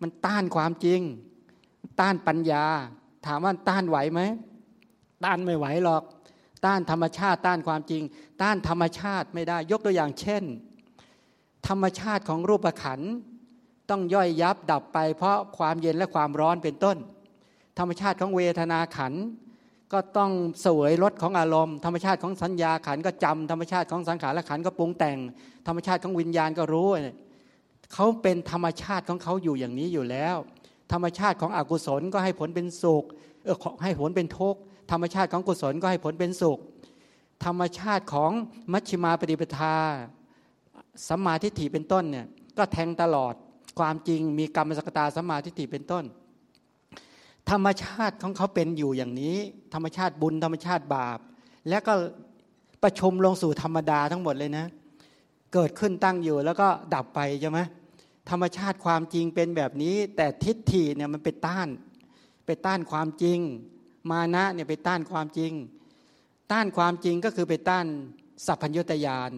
มันต้านความจริง ต้านปัญญา ถามว่าต้านไหวไหมต้านไม่ไหวหรอก ต้านธรรมชาติต้านความจริง ต้านธรรมชาติไม่ได้ ยกตัวอย่างเช่น ธรรมชาติของรูปขันต้องย่อยยับดับไป เพราะความเย็นและความร้อนเป็นต้น ธรรมชาติของเวทนาขันก็ต้องสวยรสของอารมณ์ ธรรมชาติของสัญญาขันก็จำธรรมชาติของสังขารและขันก็ปรุงแต่ง ธรรมชาติของวิญญาณก็รู้ เขาเป็นธรรมชาติของเขาอยู่อย่างนี้อยู่แล้ว ธรรมชาติของอกุศลก็ให้ผลเป็นสุขเออให้ผลเป็นทุกข์ธรรมชาติของกุศลก็ให้ผลเป็นสุข ธรรมชาติของมัชฌิมาปฏิปทาสัมมาทิฏฐิเป็นต้นเนี่ยก็แทงตลอดความจริงมีกรรมสกตาสัมมาทิฏฐิเป็นต้น ธรรมชาติของเขาเป็นอยู่อย่างนี้ ธรรมชาติบุญธรรมชาติบาป แล้วก็ประชุมลงสู่ธรรมดาทั้งหมดเลยนะ เกิดขึ้นตั้งอยู่แล้วก็ดับไปใช่ไหม ธรรมชาติความจริงเป็นแบบนี้ แต่ทิฏฐิเนี่ยมันไปต้าน ไปต้านความจริง มานะเนี่ยไปต้านความจริง ต้านความจริงก็คือไปต้านสัพพัญญตยาน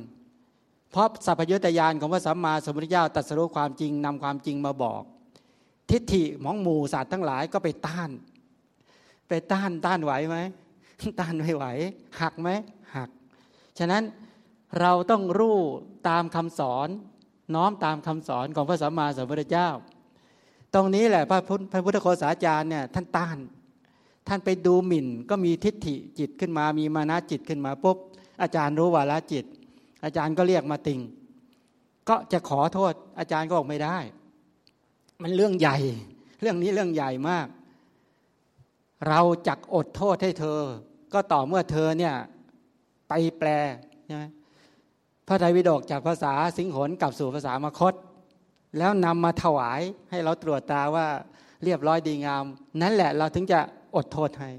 เพราะสัพพัญญตยานของพระสัมมาสัมพุทธเจ้าตรัสรู้ความจริงนำความจริงมาบอก ทิฏฐิของหมู่สัตว์ทั้งหลายก็ไปต้าน ไปต้านต้านไหวไหมต้านไม่ไหว หักไหมหัก ฉะนั้นเราต้องรู้ตามคำสอน น้อมตามคำสอนของพระสัมมาสัมพุทธเจ้า ตรงนี้แหละพระพระพุทธโฆษาจารย์เนี่ยท่านต้าน ท่านไปดูหมิ่น ก็มีทิฏฐิจิตขึ้นมา มีมานะจิตขึ้นมาปุ๊บอาจารย์รู้วาละจิต อาจารย์ก็เรียกมาติงก็จะขอโทษ อาจารย์ก็บอกไม่ได้ มันเรื่องใหญ่ เรื่องนี้เรื่องใหญ่มาก เราจักอดโทษให้เธอ ก็ต่อเมื่อเธอเนี่ยไปแปลใช่ไหม พระไตรปิฎกจากภาษาสิงหนกลับสู่ภาษามคต แล้วนำมาถวายให้เราตรวจตาว่าเรียบร้อยดีงาม นั่นแหละเราถึงจะอดโทษให้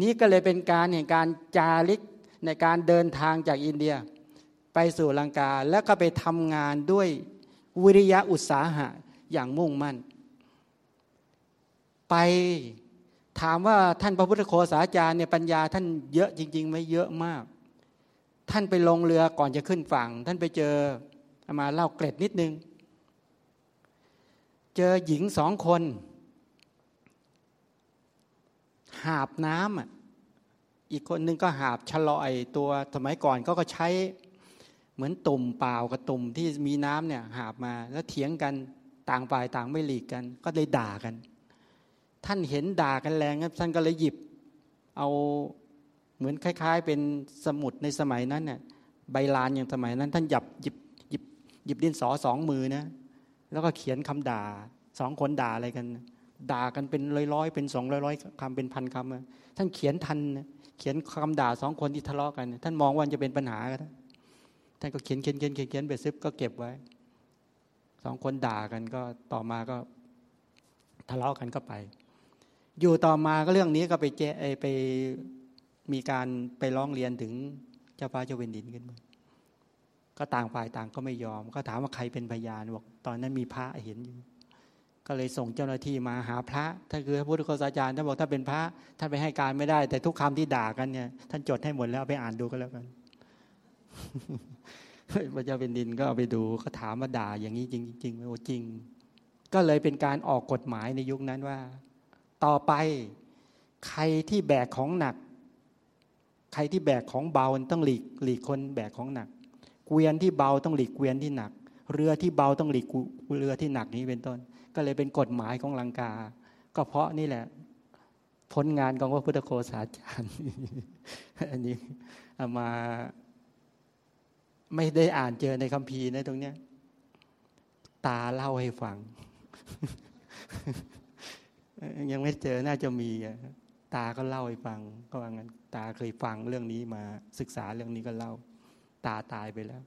นี้ก็เลยเป็นการแห่งการจาริกในการเดินทางจากอินเดีย ไปสู่ลังกาแล้วก็ไปทำงานด้วยวิริยะอุตสาหะอย่างมุ่งมั่น ไปถามว่าท่านพระพุทธโฆษาจารย์เนี่ยปัญญาท่านเยอะจริงๆไหมเยอะมาก ท่านไปลงเรือก่อนจะขึ้นฝั่ง ท่านไปเจอมาเล่าเกร็ดนิดนึง เจอหญิงสองคน หาบน้ำอีกคนนึงก็หาบชะลอยตัวสมัยก่อนก็ก็ใช้เหมือนตุ่มเปล่ากับตุ่มที่มีน้ำเนี่ยหาบมาแล้วเถียงกันต่างฝ่ายต่างไม่หลีกกัน ก็เลยด่ากัน ท่านเห็นด่ากันแรงท่านก็เลยหยิบ เอา เหมือนคล้าย ๆ เป็นสมุดในสมัยนั้นเนี่ยใบลานอย่างสมัยนั้น ท่านหยับหยิบหยิบหยิบดินสอสองมือนะ แล้วก็เขียนคำด่าสองคนด่าอะไรกัน ด่ากันเป็นร้อยๆเป็นสองร้อยๆคำเป็นพันคำท่านเขียนทัน เขียนคำด่าสองคนที่ทะเลาะกัน ท่านมองว่าจะเป็นปัญหากันท่านก็เขียนเขียนเขียนเขียนไปซึบก็เก็บไว้สองคนด่ากันก็ต่อมาก็ทะเลาะกันก็ไป อยู่ต่อมาก็เรื่องนี้ก็ไปเจไป มีการไปร้องเรียนถึงเจ้าฟ้าเจ้าเวนดินขึ้นมาก็ต่างฝ่ายต่างก็ไม่ยอม ก็ถามว่าใครเป็นพยานบอกตอนนั้นมีพระเห็นอยู่ ก็เลยส่งเจ้าหน้าที่มาหาพระถ้าคือพระพุทธโฆษาจารย์ท่านบอกถ้าเป็นพระท่านไปให้การไม่ได้ แต่ทุกคำที่ด่ากันเนี่ยท่านจดให้หมดแล้วไปอ่านดูก็แล้วกันพระเจ้าเป็นดินก็เอาไปดูก็ถามมาด่าอย่างนี้จริงจริงไหมโอ้จริง ก็เลยเป็นการออกกฎหมายในยุคนั้นว่า ต่อไปใครที่แบกของหนัก ใครที่แบกของเบาต้องหลีกหลีกคนแบกของหนัก เกวียนที่เบาต้องหลีกเกวียนที่หนัก เรือที่เบาต้องหลีกเรือที่หนักนี้เป็นต้น ก็เลยเป็นกฎหมายของลังกา ก็เพราะนี่แหละผลงานของพระพุทธโฆษาจารย์อันนี้เอามาไม่ได้อ่านเจอในคัมภีร์นะตรงเนี้ย ตาเล่าให้ฟัง ยังไม่เจอน่าจะมีตาก็เล่าให้ฟังก็ว่างั้น ตาเคยฟังเรื่องนี้มาศึกษาเรื่องนี้ก็เล่า ตาตายไปแล้ว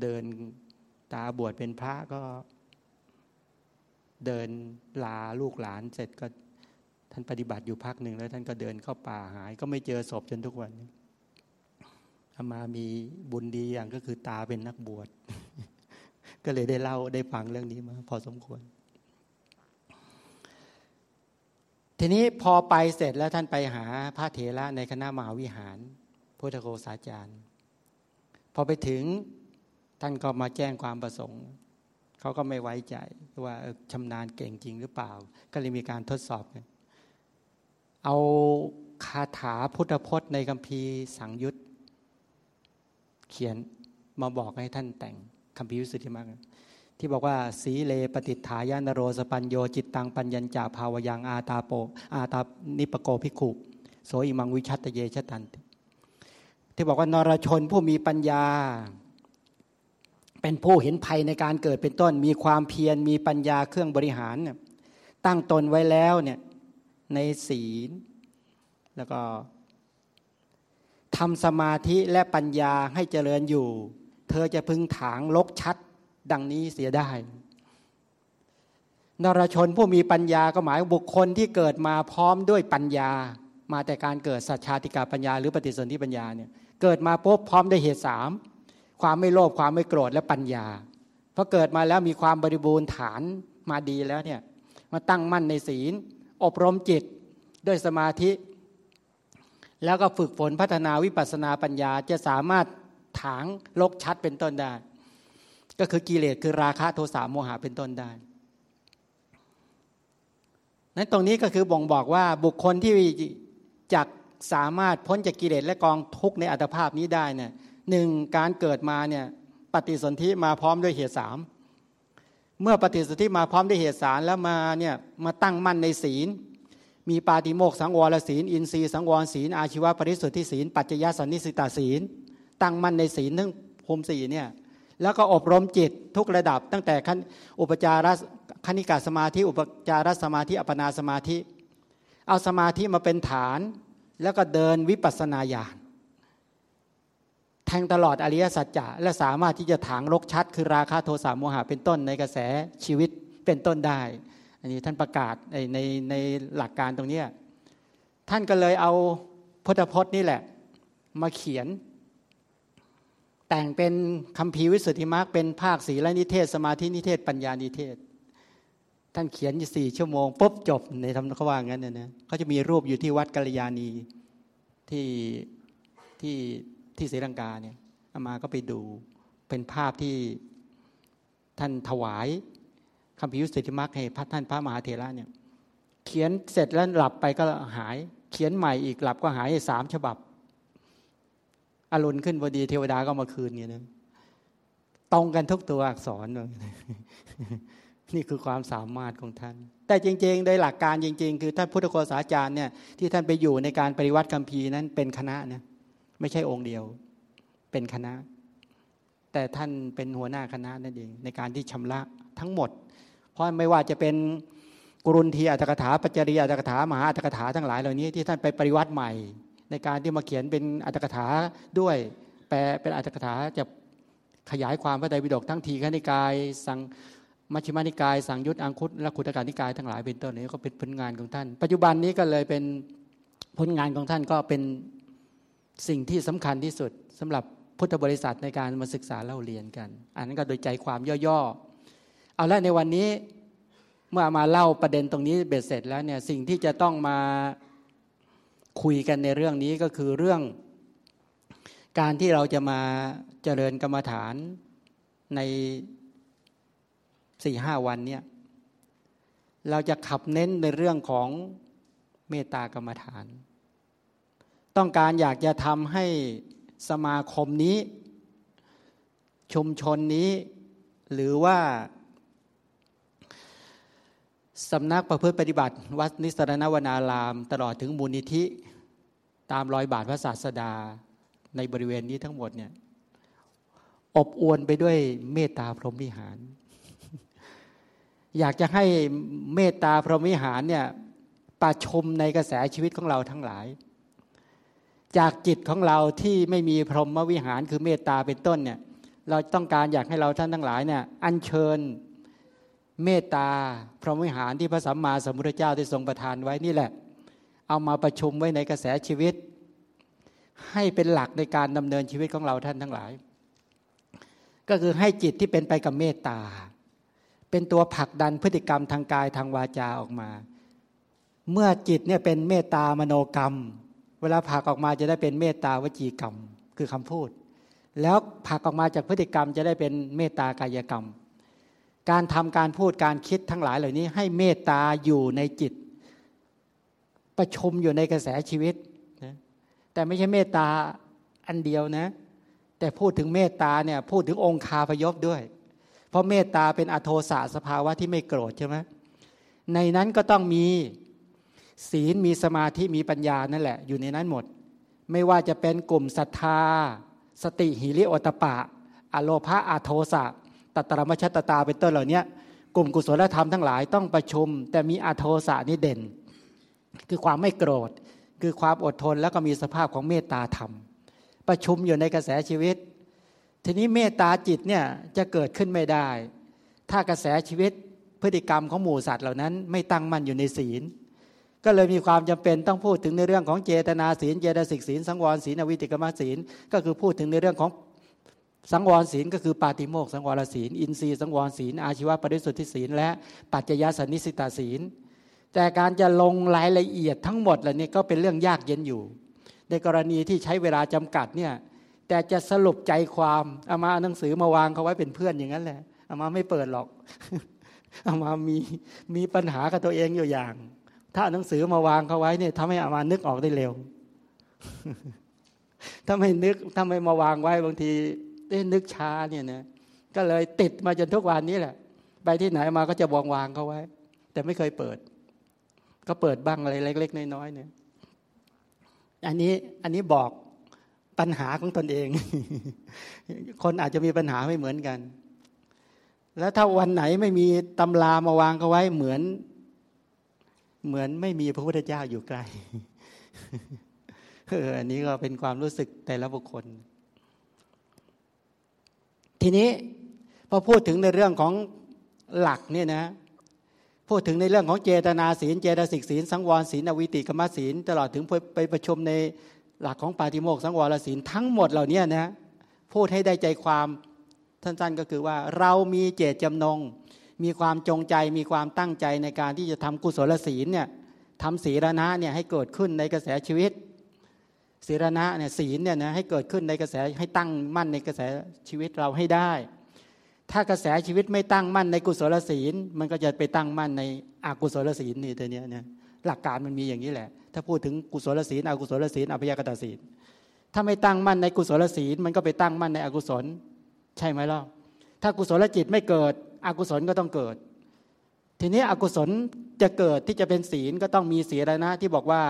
เดินตาบวชเป็นพระก็ เดินลาลูกหลานเสร็จก็ท่านปฏิบัติอยู่พักหนึ่งแล้ว ท่านก็เดินเข้าป่าหาย ก็ไม่เจอศพจนทุกวันนี้อามามีบุญดีอย่างก็คือตาเป็นนักบวช ก็เลยได้เล่าได้ฟังเรื่องนี้มา พอสมควร ทีนี้พอไปเสร็จแล้วท่านไปหาพระเถระในคณะมหาวิหารพุทธโฆษาจารย์ พอไปถึงท่านก็มาแจ้งความประสงค์เขาก็ไม่ไว้ใจว่าชำนาญเก่งจริงหรือเปล่า ก็เลยมีการทดสอบกันเอาคาถาพุทธพจน์ในคัมภีร์สังยุตเขียนมาบอกให้ท่านแต่งคัมภีร์วิสุทธิมรรค ที่บอกว่าสีเล ปติฏฐายะ นะโร สะปัญโญ จิตตังปัญญัญจะ ภาวะยังอาตาปี อาตานิปะโกภิกขุโสอิมังวิชะฏะเยชะฏัง ที่บอกว่านรชนผู้มีปัญญา เป็นผู้เห็นภัยในการเกิดเป็นต้น มีความเพียรมีปัญญาเครื่องบริหารตั้งตนไว้แล้วเนี่ยในศีล แล้วก็ทำสมาธิและปัญญาให้เจริญอยู่ เธอจะพึงถางลกชัด ดังนี้เสียได้นรชนผู้มีปัญญาก็หมายบุคคลที่เกิดมาพร้อมด้วยปัญญา มาแต่การเกิดสัจชาติกาปัญญาหรือปฏิสนธิปัญญาเนี่ยเกิดมาปุ๊บพร้อมด้วยเหตุสามความไม่โลภความไม่โกรธและปัญญาพอเกิดมาแล้วมีความบริบูรณ์ฐานมาดีแล้วเนี่ยมาตั้งมั่นในศีล อบรมจิตด้วยสมาธิ แล้วก็ฝึกฝนพัฒนาวิปัสนาปัญญาจะสามารถถางลกชัดเป็นต้นได้ ก็คือกิเลสคือราคะโทสะโมหะเป็นต้นได้ นั้นตรงนี้ก็คือบ่งบอกว่าบุคคลที่จักสามารถพ้นจากกิเลสและกองทุกข์ในอัตภาพนี้ได้เนี่ยหนึ่งการเกิดมาเนี่ยปฏิสนธิมาพร้อมด้วยเหตุสามเมื่อปฏิสนธิมาพร้อมด้วยเหตุสารแล้วมาเนี่ยมาตั้งมั่นในศีล มีปาติโมกสังวรศีล อินทรีย์สังวรศีลอาชีวะปริสุทธิศีล ปัจจยสันนิสิตาศีล ตั้งมั่นในศีลทั้งภูมิสีเนี่ย แล้วก็อบรมจิตทุกระดับ ตั้งแต่ขั้นอุปจารคณิกาสมาธิ อุปจารสมาธิอัปนาสมาธิ เอาสมาธิมาเป็นฐาน แล้วก็เดินวิปัสสนาญาณแทงตลอดอริยสัจจะและสามารถที่จะถางลกชัด คือราคาโทสะโมหะเป็นต้นในกระแสชีวิตเป็นต้นได้ อันนี้ท่านประกาศในในในหลักการตรงนี้ท่านก็เลยเอาพุทธพจน์นี่แหละ มาเขียน แต่งเป็นคำพีวิสุทธิมรรคเป็นภาคศีลนิเทศ สมาธินิเทศ ปัญญานิเทศ ท่านเขียนอยู่สี่ชั่วโมงปุ๊บจบในทำเขาว่างั้นนะเขาจะมีรูปอยู่ที่วัดกัลยาณีที่ที่ที่ศรีลังกาเนี่ยอามาก็ไปดูเป็นภาพที่ท่านถวายคำพิยุสิทธิมรรคให้พระท่านพระมหาเถระเนี่ยเขียนเสร็จแล้วหลับไปก็หาย เขียนใหม่อีกหลับก็หายสามฉบับ อรุณขึ้นพอดีเทวดาก็มาคืนเนี่ยนะตรงกันทุกตัวอักษรเลยนี่คือความสามารถของท่าน แต่จริง ๆ โดยหลักการจริง ๆ คือท่านพุทธโฆษาจารย์เนี่ยที่ท่านไปอยู่ในการปริวัติคัมภีร์นั้นเป็นคณะนี่ยไม่ใช่องค์เดียว เป็นคณะ แต่ท่านเป็นหัวหน้าคณะนั่นเอง ในการที่ชำระทั้งหมด เพราะไม่ว่าจะเป็นกรุณทีอัตถกถาปัจจริยอัตถกถามหาอัตถกถาทั้งหลายเหล่านี้ที่ท่านไปปริวัติใหม่ ในการที่มาเขียนเป็นอัตถกถาด้วย แปลเป็นอัตถกถาจะขยายความพระไตรปิฎกทั้งทีขณิกาย สังมัชฌิมานิกาย สังยุตอังคุตและขุตการนิกายทั้งหลายเป็นต้นนี้ก็เป็นผลงานของท่าน ปัจจุบันนี้ก็เลยเป็นผลงานของท่านก็เป็นสิ่งที่สำคัญที่สุดสำหรับพุทธบริษัทในการมาศึกษาเล่าเรียนกัน อันนั้นก็โดยใจความย่อๆ เอาละในวันนี้เมื่อมาเล่าประเด็นตรงนี้เบ็ดเสร็จแล้วเนี่ยสิ่งที่จะต้องมา คุยกันในเรื่องนี้ก็คือเรื่อง การที่เราจะมาเจริญกรรมฐานในสี่ห้าวันเนี่ยเราจะขับเน้นในเรื่องของเมตตากรรมฐาน ต้องการอยากจะทำให้สมาคมนี้ ชุมชนนี้ หรือว่า สำนักประพฤติปฏิบัติ วัดนิสรณวนาราม ตลอดถึงมูลนิธิ ตามรอยบาทพระศาสดาในบริเวณนี้ทั้งหมดเนี่ยอบอวลไปด้วยเมตตาพรหมวิหาร อยากจะให้เมตตาพรหมวิหารเนี่ยประชมในกระแสชีวิตของเราทั้งหลาย จากจิตของเราที่ไม่มีพรหมวิหารคือเมตตาเป็นต้นเนี่ยเราต้องการอยากให้เราท่านทั้งหลายเนี่ยอัญเชิญ เมตตาพรหมวิหารที่พระสัมมาสัมพุทธเจ้าได้ทรงประทานไว้นี่แหละ เอามาประชุมไว้ในกระแสชีวิต ให้เป็นหลักในการดำเนินชีวิตของเราท่านทั้งหลาย ก็คือให้จิตที่เป็นไปกับเมตตา เป็นตัวผลักดันพฤติกรรมทางกายทางวาจาออกมา เมื่อจิตเนี่ยเป็นเมตตามโนกรรม เวลาผลักออกมาจะได้เป็นเมตตาวจีกรรม คือคำพูด แล้วผลักออกมาจากพฤติกรรมจะได้เป็นเมตตากายกรรม การทำการพูดการคิดทั้งหลายเหล่านี้ ให้เมตตาอยู่ในจิต ประชมอยู่ในกระแสชีวิตนะแต่ไม่ใช่เมตตาอันเดียวนะ แต่พูดถึงเมตตาเนี่ยพูดถึงองค์คาพยพด้วย เพราะเมตตาเป็นอโทสะสภาวะที่ไม่โกรธใช่ไหมในนั้นก็ต้องมีศีลมีสมาธิมีปัญญานั่นแหละ อยู่ในนั้นหมด ไม่ว่าจะเป็นกลุ่มศรัทธา สติหิริโอตปะ อโลภะอโทสะ ตัตรมชัตตาเป็นต้นเหล่านี้กลุ่มกุศลธรรมทั้งหลายต้องประชุม แต่มีอาโทสะนี่เด่น คือความไม่โกรธ คือความอดทนแล้วก็มีสภาพของเมตตาธรรม ประชุมอยู่ในกระแสชีวิต ทีนี้เมตตาจิตเนี่ยจะเกิดขึ้นไม่ได้ ถ้ากระแสชีวิตพฤติกรรมของหมู่สัตว์เหล่านั้น ไม่ตั้งมั่นอยู่ในศีล ก็เลยมีความจำเป็นต้องพูดถึงในเรื่องของเจตนาศีลเจตสิกศีลสังวรศีลอวิติกรรมศีล ก็คือพูดถึงในเรื่องของ สังวรศีลก็คือปาติโมกสังวรศีล อินทรีย์สังวรศีลอาชีวะปริสุทธิศีล และปัจจยสันนิสิตาศีล แต่การจะลงรายละเอียดทั้งหมดเหล่านี้ก็เป็นเรื่องยากเย็นอยู่ ในกรณีที่ใช้เวลาจำกัดเนี่ยแต่จะสรุปใจความเอามาหนังสือมาวางเขาไว้เป็นเพื่อนอย่างนั้นแหละเอามาไม่เปิดหรอกเอามามีมีปัญหากับตัวเองอยู่อย่าง ถ้าหนังสือมาวางเขาไว้เนี่ยทำให้อามานึกออกได้เร็วถ้าไม่นึกถ้าไม่มาวางไว้บางที ได้นึกช้าเนี่ยนะก็เลยติดมาจนทุกวันนี้แหละ ไปที่ไหนมาก็จะวางวางเขาไว้ แต่ไม่เคยเปิด ก็เปิดบ้างอะไรเล็ก ๆ น้อยๆเนี่ยอันนี้อันนี้บอกปัญหาของตนเอง คนอาจจะมีปัญหาไม่เหมือนกัน แล้วถ้าวันไหนไม่มีตำรามาวางเขาไว้เหมือน เหมือนไม่มีพระพุทธเจ้าอยู่ใกล้อันนี้ก็เป็นความรู้สึกแต่ละบุคคล ทีนี้พอพูดถึงในเรื่องของหลักเนี่ยนะพูดถึงในเรื่องของเจตนาศีล เจตสิกศีล สังวรศีลอวิติกรรมศีล ตลอดถึงไปประชุมในหลักของปาติโมกสังวรศีลทั้งหมดเหล่านี้นะพูดให้ได้ใจความสั้นๆก็คือว่าเรามีเจตจำนง มีความจงใจมีความตั้งใจในการที่จะทำกุศลศีลเนี่ยทำศีลนะเนี่ยให้เกิดขึ้นในกระแสชีวิต ศีรณะเนี่ยศีลเนี่ยนะให้เกิดขึ้นในกระแสให้ตั้งมั่นในกระแสชีวิตเราให้ได้ ถ้ากระแสชีวิตไม่ตั้งมั่นในกุศลศีล มันก็จะไปตั้งมั่นในอกุศลศีลนี่ตัวเนี้ยเนี่ยหลักการมันมีอย่างนี้แหละ ถ้าพูดถึงกุศลศีลอกุศลศีลอภิยกตศีล ถ้าไม่ตั้งมั่นในกุศลศีล มันก็ไปตั้งมั่นในอกุศล ใช่ไหมล่ะถ้ากุศลจิตไม่เกิด อกุศลก็ต้องเกิด ทีนี้อกุศลจะเกิดที่จะเป็นศีลก็ต้องมีศีลนะที่บอกว่า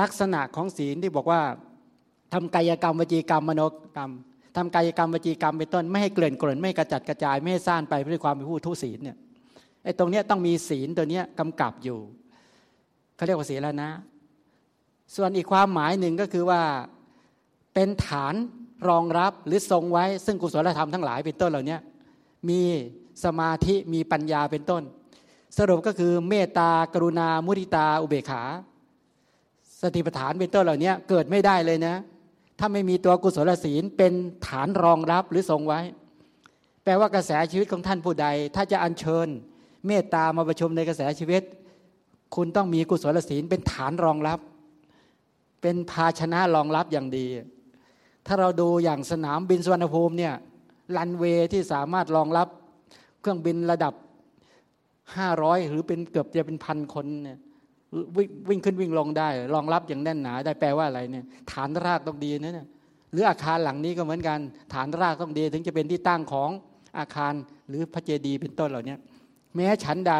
ลักษณะของศีลที่บอกว่าทำกายกรรมวจีกรรมมโนกรรมทำกายกรรมวจีกรรมเป็นต้นไม่ให้เกลื่อนกล่นไม่กระจัดกระจายไม่ให้ซ่านไปด้วยความเป็นผู้ทุศีลเนี่ยไอ้ตรงเนี้ยต้องมีศีลตัวเนี้ยกำกับอยู่เขาเรียกว่าศีลแล้วนะ ส่วนอีกความหมายหนึ่งก็คือว่าเป็นฐานรองรับหรือทรงไว้ ซึ่งกุศลธรรมทั้งหลายเป็นต้นเหล่านี้มีสมาธิมีปัญญาเป็นต้น สรุปก็คือเมตตากรุณามุทิตาอุเบกขา สติปัฏฐานเป็นต้นเหล่านี้เกิดไม่ได้เลยนะ ถ้าไม่มีตัวกุศลศีลเป็นฐานรองรับหรือทรงไว้ แปลว่ากระแสชีวิตของท่านผู้ใด ถ้าจะอัญเชิญ เมตตามาประชุมในกระแสชีวิต คุณต้องมีกุศลศีลเป็นฐานรองรับ เป็นภาชนะรองรับอย่างดี ถ้าเราดูอย่างสนามบินสุวรรณภูมิเนี่ยลันเวย์ที่สามารถรองรับ เครื่องบินระดับห้าร้อยหรือเป็นเกือบจะเป็นพันคนเนี่ย วิ่งขึ้นวิ่งลงได้ รองรับอย่างแน่นหนาได้แปลว่าอะไรเนี่ยฐานรากต้องดีนะเนี่ยหรืออาคารหลังนี้ก็เหมือนกัน ฐานรากต้องดี ถึงจะเป็นที่ตั้งของอาคารหรือพระเจดีย์เป็นต้นเหล่านี้แม้ฉันใด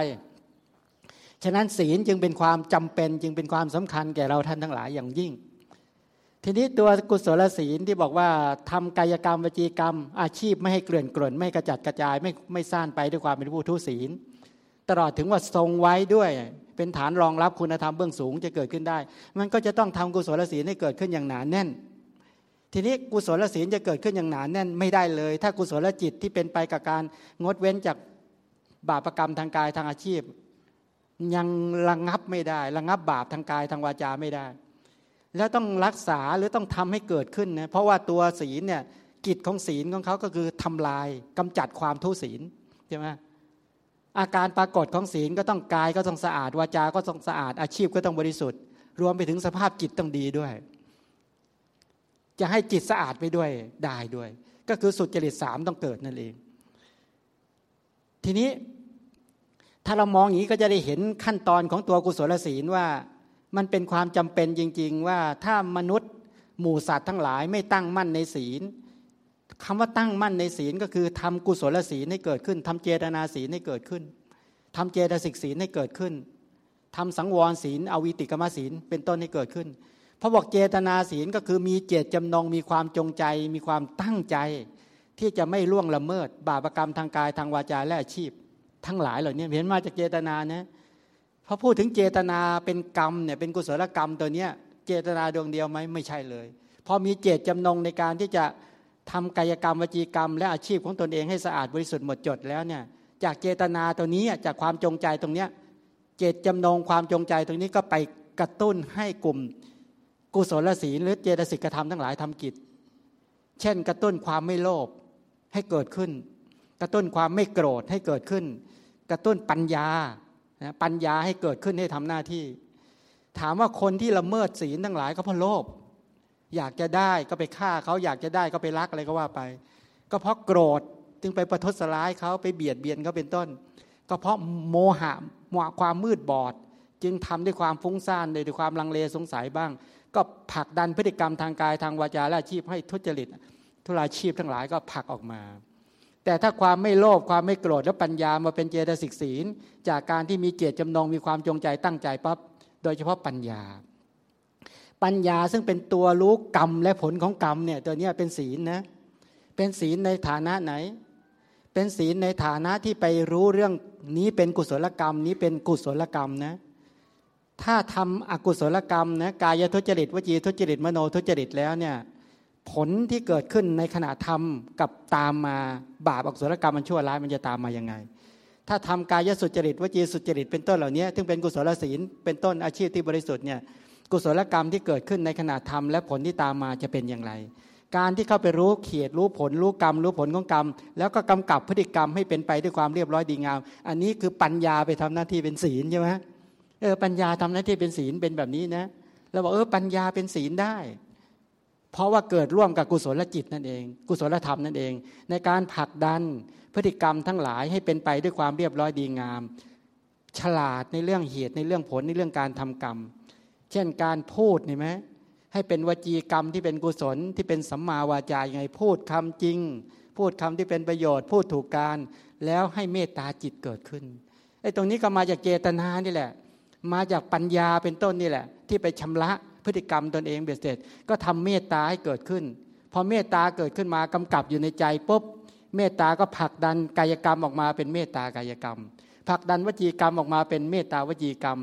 ฉะนั้นศีลจึงเป็นความจำเป็นจึงเป็นความสำคัญแก่เราท่านทั้งหลายอย่างยิ่ง ทีนี้ตัวกุศลศีลที่บอกว่าทำกายกรรมวจีกรรม อาชีพไม่ให้เกลื่อนกล่นไม่กระจัดกระจายไม่ไม่ซ่านไปด้วยความเป็นผู้ทุศีล ตลอดถึงว่าทรงไว้ด้วย เป็นฐานรองรับคุณธรรมเบื้องสูงจะเกิดขึ้นได้ มันก็จะต้องทำกุศลศีลให้เกิดขึ้นอย่างหนาแน่น ทีนี้กุศลศีลจะเกิดขึ้นอย่างหนาแน่นไม่ได้เลย ถ้ากุศลจิตที่เป็นไปกับการงดเว้นจากบาปรกรรมทางกายทางอาชีพ ยังระงงับไม่ได้ระงงับบาปทางกายทางวาจาไม่ได้ แล้วต้องรักษาหรือต้องทำให้เกิดขึ้นนะเพราะว่าตัวศีลเนี่ยกิจของศีลของเขาก็คือทำลายกำจัดความทุศีลใช่ไหม อาการปรากฏของศีลก็ต้องกายก็ต้องสะอาดวาจาก็ต้องสะอาด อาชีพก็ต้องบริสุทธิ์ รวมไปถึงสภาพจิตต้องดีด้วย จะให้จิตสะอาดไปด้วยได้ด้วย ก็คือสุดจริตสามต้องเกิดนั่นเอง ทีนี้ถ้าเรามองอย่างนี้ก็จะได้เห็นขั้นตอนของตัวกุศลศีลว่ามันเป็นความจำเป็นจริง ๆ ว่าถ้ามนุษย์หมู่สัตว์ทั้งหลายไม่ตั้งมั่นในศีล คำว่าตั้งมั่นในศีลก็คือทำกุศลศีลให้เกิดขึ้นทำเจตนาศีลให้เกิดขึ้นทำเจตสิกศีลให้เกิดขึ้นทำสังวรศีลอวิติกรรมศีลเป็นต้นให้เกิดขึ้นพระบอกเจตนาศีลก็คือมีเจตจำนงมีความจงใจ มีความตั้งใจ ที่จะไม่ล่วงละเมิด บาปกรรมทางกายทางวาจาและอาชีพ ทั้งหลายเหล่านี้เห็นมาจากเจตนานะพอพูดถึงเจตนาเป็นกรรมเนี่ยเป็นกุศลกรรมตัวเนี้ยเจตนาดวงเดียวไหมไม่ใช่เลยพอมีเจตจำนงในการที่จะ ทำกายกรรมวจีกรรม และอาชีพของตนเองให้สะอาดบริสุทธิ์หมดจดแล้วเนี่ยจากเจตนาตัวนี้จากความจงใจตรงเนี้ยเจตจำนงความจงใจตรงนี้ก็ไปกระตุ้นให้กลุ่มกุศลศีลหรือเจตสิกธรรมทั้งหลายทำกิจ เช่น กระตุ้นความไม่โลภให้เกิดขึ้น กระตุ้นความไม่โกรธให้เกิดขึ้น กระตุ้นปัญญาปัญญาให้เกิดขึ้นให้ทำหน้าที่ ถามว่าคนที่ละเมิดศีลทั้งหลายก็เพราะโลภ อยากจะได้ก็ไปฆ่าเขาอยากจะได้ก็ไปรักอะไรก็ว่าไป ก็เพราะโกรธจึงไปประทุษร้ายเขาไปเบียดเบียนเขาเป็นต้น ก็เพราะโมหะความมืดบอด จึงทำด้วยความฟุ้งซ่านด้วยความลังเลสงสัยบ้าง ก็ผลักดันพฤติกรรมทางกายทางวาจาและอาชีพให้ทุจริต ทุราชีพทั้งหลายก็ผลักออกมาแต่ถ้าความไม่โลภความไม่โกรธและปัญญามาเป็นเจตสิกศีล จากการที่มีเจตจำนงมีความจงใจตั้งใจปั๊บโดยเฉพาะปัญญา ปัญญาซึ่งเป็นตัวรู้กรรมและผลของกรรมเนี่ยตัวนี้เป็นศีลนะเป็นศีลในฐานะไหน เป็นศีลในฐานะที่ไปรู้เรื่องนี้เป็นกุศลกรรม นี้เป็นกุศลกรรมนะถ้าทำอกุศลกรรมนะกายทุจริตวจีทุจริตมโนทุจริตแล้วเนี่ยผลที่เกิดขึ้นในขณะทำกับตามมาบาปอกุศลกรรมมันชั่วร้ายมันจะตามมายังไง ถ้าทำกายสุจริตวจีสุจริตเป็นต้นเหล่านี้ซึ่งเป็นกุศลศีลเป็นต้นอาชีพที่บริสุทธิ์เนี่ย กุศลกรรมที่เกิดขึ้นในขณะทำและผลที่ตามมาจะเป็นอย่างไร การที่เข้าไปรู้เขียดรู้ผลรู้กรรม รู้ผลของกรรม แล้วก็กำกับพฤติกรรมให้เป็นไปด้วยความเรียบร้อยดีงาม อันนี้คือปัญญาไปทำหน้าที่เป็นศีลใช่ไหมเออปัญญาทำหน้าที่เป็นศีลเป็นแบบนี้นะเราบอกเออปัญญาเป็นศีลได้ เพราะว่าเกิดร่วมกับกุศลจิตนั่นเอง กุศลธรรมนั่นเอง ในการผลักดันพฤติกรรมทั้งหลายให้เป็นไปด้วยความเรียบร้อยดีงาม ฉลาดในเรื่องเหตุในเรื่องผลในเรื่องการทำกรรม เช่นการพูดนี่ไหมให้เป็นวจีกรรมที่เป็นกุศลที่เป็นสัมมาวาจาอย่างไง พูดคำจริง พูดคำที่เป็นประโยชน์ พูดถูกการ แล้วให้เมตตาจิตเกิดขึ้นไอ้ตรงนี้ก็มาจากเจตนานี่แหละ มาจากปัญญาเป็นต้นนี่แหละ ที่ไปชำระพฤติกรรมตนเองเบียดเสร็จ ก็ทำเมตตาให้เกิดขึ้น พอเมตตาเกิดขึ้นมากำกับอยู่ในใจปุ๊บเมตตาก็ผลักดันกายกรรมออกมาเป็นเมตตากายกรรมผลักดันวจีกรรมออกมาเป็นเมตตาวจีกรรม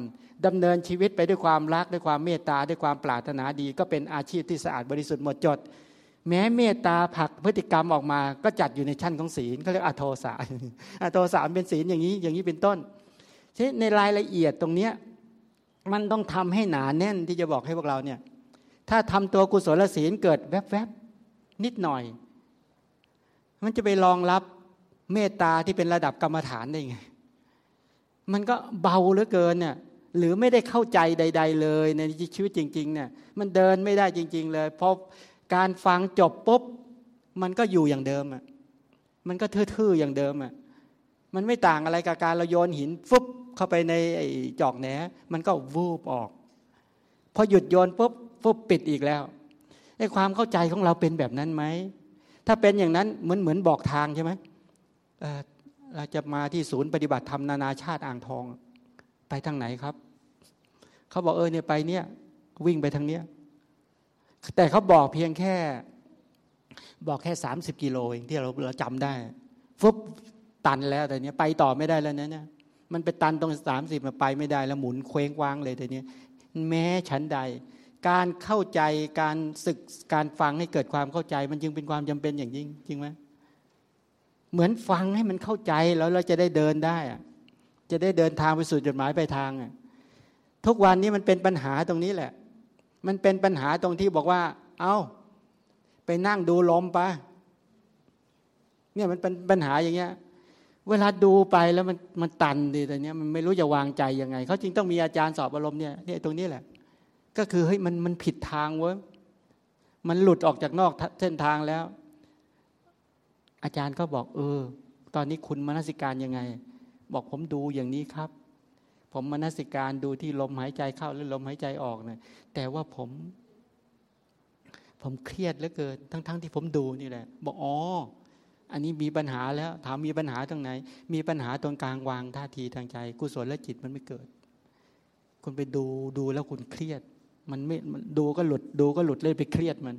ดำเนินชีวิตไปด้วยความรักด้วยความเมตตาด้วยความปรารถนาดี ก็เป็นอาชีพที่สะอาดบริสุทธิ์หมดจด แม้เมตตาผักพฤติกรรมออกมา ก็จัดอยู่ในชั้นของศีลเขาเรียกอโทสาอโทสาเป็นศีลอย่างนี้อย่างนี้เป็นต้นที่ในรายละเอียดตรงเนี้ยมันต้องทำให้หนาแน่นที่จะบอกให้พวกเราเนี่ยถ้าทำตัวกุศลศีลเกิดแวบๆนิดหน่อย มันจะไปรองรับเมตตาที่เป็นระดับกรรมฐานได้ไงมันก็เบาเหลือเกินเนี่ย หรือไม่ได้เข้าใจใด ๆ เลยในชีวิตจริงๆเนี่ยมันเดินไม่ได้จริง ๆ เลยเพอการฟังจบปุ๊บมันก็อยู่อย่างเดิมอะมันก็ทื่อๆอย่างเดิมอะมันไม่ต่างอะไรกับการเราโยนหินฟุบเข้าไปในไอ้จอกแหนมันก็วูบออก พอหยุดโยนปุ๊บฟุบปิดอีกแล้วไอ้ความเข้าใจของเราเป็นแบบนั้นไหมถ้าเป็นอย่างนั้นเหมือนเหมือนบอกทางใช่ไหมเราจะมาที่ศูนย์ปฏิบัติธรรมนานาชาติอ่างทอง ไปทางไหนครับ เขาบอกเออเนี่ยไปเนี่ยวิ่งไปทางเนี้ย แต่เขาบอกเพียงแค่ บอกแค่สามสิบกิโลเองที่เราเราจำได้ฟุบตันแล้วแต่เนี้ยไปต่อไม่ได้แล้วนะเนี่ยมันไปตันตรงสามสิบมาไปไม่ได้แล้วหมุนเคว้งว้างเลยแต่เนี้ยแม้ฉันใด การเข้าใจการศึกการฟังให้เกิดความเข้าใจ มันจึงเป็นความจำเป็นอย่างยิ่งจริงไหมเหมือนฟังให้มันเข้าใจแล้วเราจะได้เดินได้อะ จะได้เดินทางไปสู่จุดหมายปลายทางอะทุกวันนี้มันเป็นปัญหาตรงนี้แหละ มันเป็นปัญหาตรงที่บอกว่า เอา้า ไปนั่งดูลมไปเนี่ยมันเป็นปัญหาอย่างเงี้ย เวลาดูไปแล้วมันมันตันดีแต่เนี้ยมันไม่รู้จะวางใจยังไงเขาจึงต้องมีอาจารย์สอบอารมณ์เนี่ยเนี่ยตรงนี้แหละ ก็คือเฮ้ยมันมันผิดทางเว้ยมันหลุดออกจากนอกเส้นทางแล้ว อาจารย์ก็บอก เออ ตอนนี้คุณมนสิการยังไง บอกผมดูอย่างนี้ครับ ผมมนสิการดูที่ลมหายใจเข้าและลมหายใจออกนะแต่ว่าผม ผมเครียดเหลือเกินทั้งๆทที่ผมดูนี่แหละ บอกอ๋ออันนี้มีปัญหาแล้ว ถามมีปัญหาตรงไหน มีปัญหาตรงกลางวางท่าทีทางใจ กุศลและจิตมันไม่เกิด คุณไปดูดูแล้วคุณเครียด มันไม่ดูก็หลุดดูก็หลุดเลยไปเครียดมัน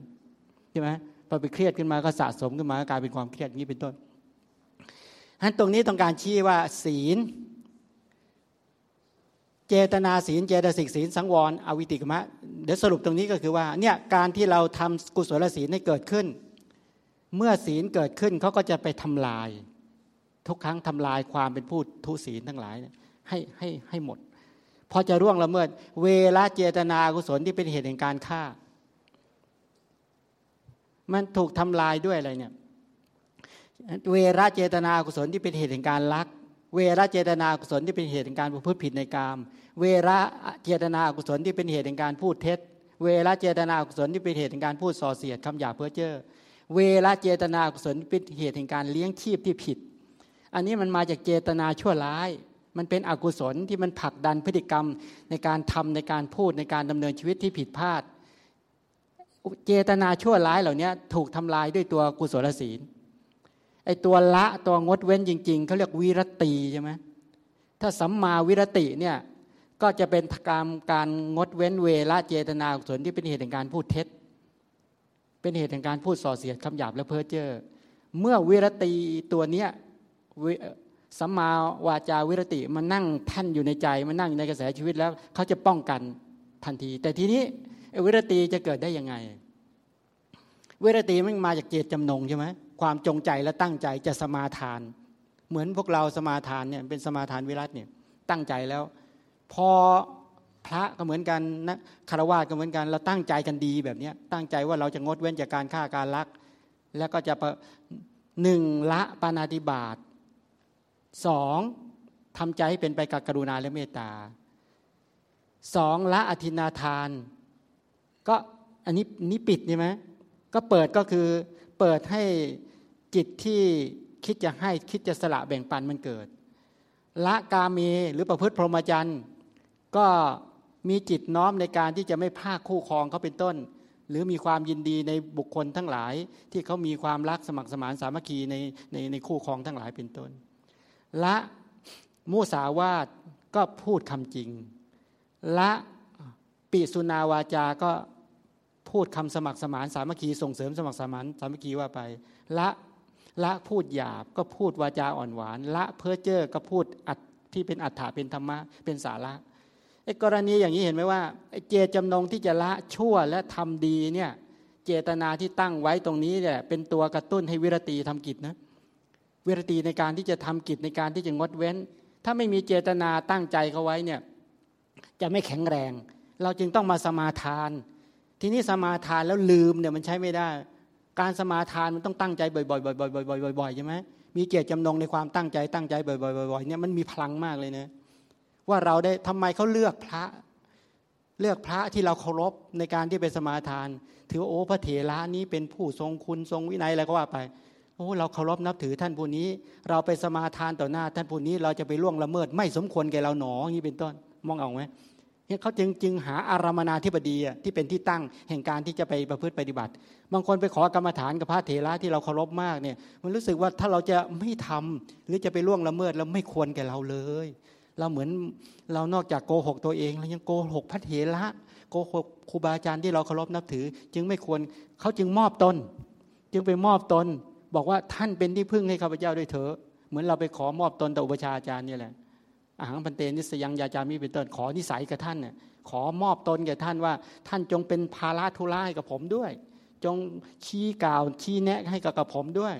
ใช่ไหมพอไปเครียดขึ้นมาก็สะสมขึ้นมากลายเป็นความเครียดนี้เป็นต้น ฉะนั้นตรงนี้ต้องการชี้ว่าศีล เจตนาศีล เจตสิกศีลสังวร อวิติกมะ เดี๋ยวสรุปตรงนี้ก็คือว่าเนี่ยการที่เราทำกุศลศีลให้เกิดขึ้น เมื่อศีลเกิดขึ้นเขาก็จะไปทำลาย ทุกครั้งทำลายความเป็นผู้ทุศีลทั้งหลายให้ให้ให้หมดพอจะร่วงละเมิด เวลาเจตนากุศลที่เป็นเหตุแห่งการฆ่า มันถูกทำลายด้วยอะไรเนี่ย เวรเจตนากุศลที่เป็นเหตุแห่งการลัก เวรเจตนากุศลที่เป็นเหตุแห่งการพฤติผิดในกาม เวรเจตนากุศลที่เป็นเหตุแห่งการพูดเท็จ เวรเจตนากุศลที่เป็นเหตุแห่งการพูดส่อเสียดคำหยาเพื่อเจ้อ เวรเจตนากุศลที่เป็นเหตุแห่งการเลี้ยงชีพที่ผิด อันนี้มันมาจากเจตนาชั่วร้าย มันเป็นอกุศลที่มันผลักดันพฤติกรรมในการทำในการพูดในการดำเนินชีวิตที่ผิดพลาด เจตนาชั่วร้ายเหล่านี้ถูกทำลายด้วยตัวกุศลศีล ไอตัวละตัวงดเว้นจริง ๆเขาเรียกวิรติใช่ไหมถ้าสัมมาวิรติเนี่ยก็จะเป็นการการงดเว้นเวละเจตนาส่วนที่เป็นเหตุแห่งการพูดเท็จ เป็นเหตุแห่งการพูดส่อเสียดคำหยาบและเพ้อเจ้อเมื่อวิรติตัวเนี้ยสัมมาวาจาวิรติมันนั่งท่านอยู่ในใจมันนั่งอยู่ในกระแสชีวิตแล้วเขาจะป้องกันทันที แต่ทีนี้วิรติจะเกิดได้ยังไงวิรติมันมาจากเจตจำนงใช่ไหม ความจงใจและตั้งใจจะสมาทาน เหมือนพวกเราสมาทานเนี่ยเป็นสมาทานวิรัตเนี่ยตั้งใจแล้ว พอพระก็เหมือนกันนะคารวะก็เหมือนกันเราตั้งใจกันดีแบบนี้ตั้งใจว่าเราจะงดเว้นจากการฆ่าการลัก แล้วก็จะหนึ่งละปานาติบาตสองทำใจให้เป็นไปกับกรุณาและเมตตาสองละอธินาทาน ก็อันนี้นี้ปิดใช่ไหมก็เปิดก็คือเปิดให้ จิตที่คิดจะให้คิดจะสละแบ่งปันมันเกิด ละกาเมหรือประพฤติพรหมจรรย์ก็มีจิตน้อมในการที่จะไม่ภาคคู่ครองเขาเป็นต้น หรือมีความยินดีในบุคคลทั้งหลาย ที่เขามีความรักสมัครสมานสามัคคีในในในคู่ครองทั้งหลายเป็นต้น ละมุสาวาทก็พูดคำจริง ละปิสุนาวาจาก็พูดคำสมัครสมานสามัคคีส่งเสริมสมัครสมานสามัคคีว่าไป ละ ละพูดหยาบก็พูดวาจาอ่อนหวาน ละเพ้อเจ้อก็พูดอัดที่เป็นอัฏฐาเป็นธรรมะเป็นสาระไอ้กรณีอย่างนี้เห็นไหมว่าเจตจำนงที่จะละชั่วและทำดีเนี่ยเจตนาที่ตั้งไว้ตรงนี้เนี่ยเป็นตัวกระตุ้นให้วิรตีทำกิจนะวิรตีในการที่จะทำกิจในการที่จะงดเว้น ถ้าไม่มีเจตนาตั้งใจเขาไว้เนี่ยจะไม่แข็งแรง เราจึงต้องมาสมาทาน ทีนี้สมาทานแล้วลืมเนี่ยมันใช้ไม่ได้ การสมาทานมันต้องตั้งใจบ่อยๆบ่อยๆบ่อยๆบ่อยๆใช่ไหมมีเจตจำนงในความตั้งใจตั้งใจบ่อยๆบ่อยๆเนี่ยมันมีพลังมากเลยนะว่าเราได้ทำไมเขาเลือกพระ เลือกพระที่เราเคารพในการที่ไปสมาทาน ถือว่าโอ้พระเถระนี้เป็นผู้ทรงคุณทรงวินัยอะไรก็ว่าไปโอ้เราเคารพนับถือท่านผู้นี้ เราไปสมาทานต่อหน้าท่านผู้นี้เราจะไปล่วงละเมิดไม่สมควรแก่เราหนออย่างนี้เป็นต้นมองเอาไหม เขาจึงจึงหาอารามนาธิบดีที่เป็นที่ตั้งแห่งการที่จะไปประพฤติปฏิบัติ บางคนไปขอกรรมฐานกับพระเถระที่เราเคารพมากเนี่ยมันรู้สึกว่าถ้าเราจะไม่ทำหรือจะไปล่วงละเมิดแล้วไม่ควรแก่เราเลย เราเหมือนเรานอกจากโกหกตัวเองเรายังโกหกพระเถระโกหกครูบาอาจารย์ที่เราเคารพนับถือ จึงไม่ควรเขาจึงมอบตน จึงไปมอบตน บอกว่าท่านเป็นที่พึ่งให้ข้าพเจ้าด้วยเถอะเหมือนเราไปขอมอบตนต่ออุปชาอาจารย์นี่แหละ อาหารพันเตนิสยังยาจามีเป็นต้นขอนิสัยกับท่านเนี่ยขอมอบตนแก่ท่านว่า ท่านจงเป็นภาระทุลาให้กับผมด้วย จงชี้กล่าวชี้แนะให้กับกับผมด้วย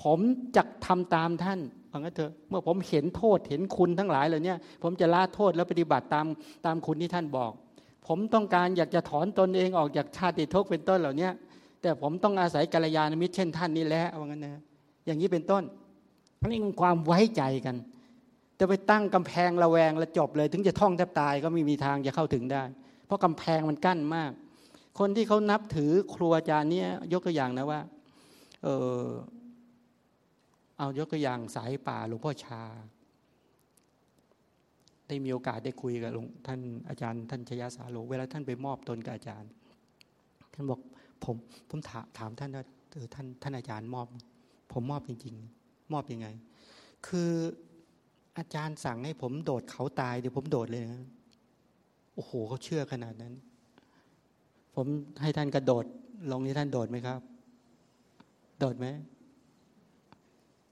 ผมจะทำตามท่านฟังกันเถอะเมื่อผมเห็นโทษเห็นคุณทั้งหลายเหล่านี้ผมจะละโทษแล้วปฏิบัติตามตามคุณที่ท่านบอก ผมต้องการอยากจะถอนตนเองออกจากชาติทุกเป็นต้นเหล่านี้แต่ผมต้องอาศัยกัลยาณมิตรเช่นท่านนี้แหละว่างั้นนะอย่างนี้เป็นต้นนี่ความไว้ใจกัน จะไปตั้งกำแพงระแวงแล้วจบเลย ถึงจะท่องแทบตายก็ไม่มีทางจะเข้าถึงได้ เพราะกำแพงมันกั้นมาก คนที่เขานับถือครูอาจารย์เนี่ยยกตัวอย่างนะว่า เออเอายกตัวอย่างสายป่าหลวงพ่อชา ได้มีโอกาสได้คุยกับหลวงท่านอาจารย์ท่านชยาสาโลเวลาท่านไปมอบตนกับอาจารย์ ท่านบอกผมผมถามถามท่านว่าเออท่านท่านอาจารย์มอบ ผมมอบจริง ๆ มอบยังไง คือ อาจารย์สั่งให้ผมโดดเขาตายเดี๋ยวผมโดดเลยนะโอ้โหเขาเชื่อขนาดนั้น ผมให้ท่านกระโดดลงนี้ท่านโดดไหมครับ โดดไหม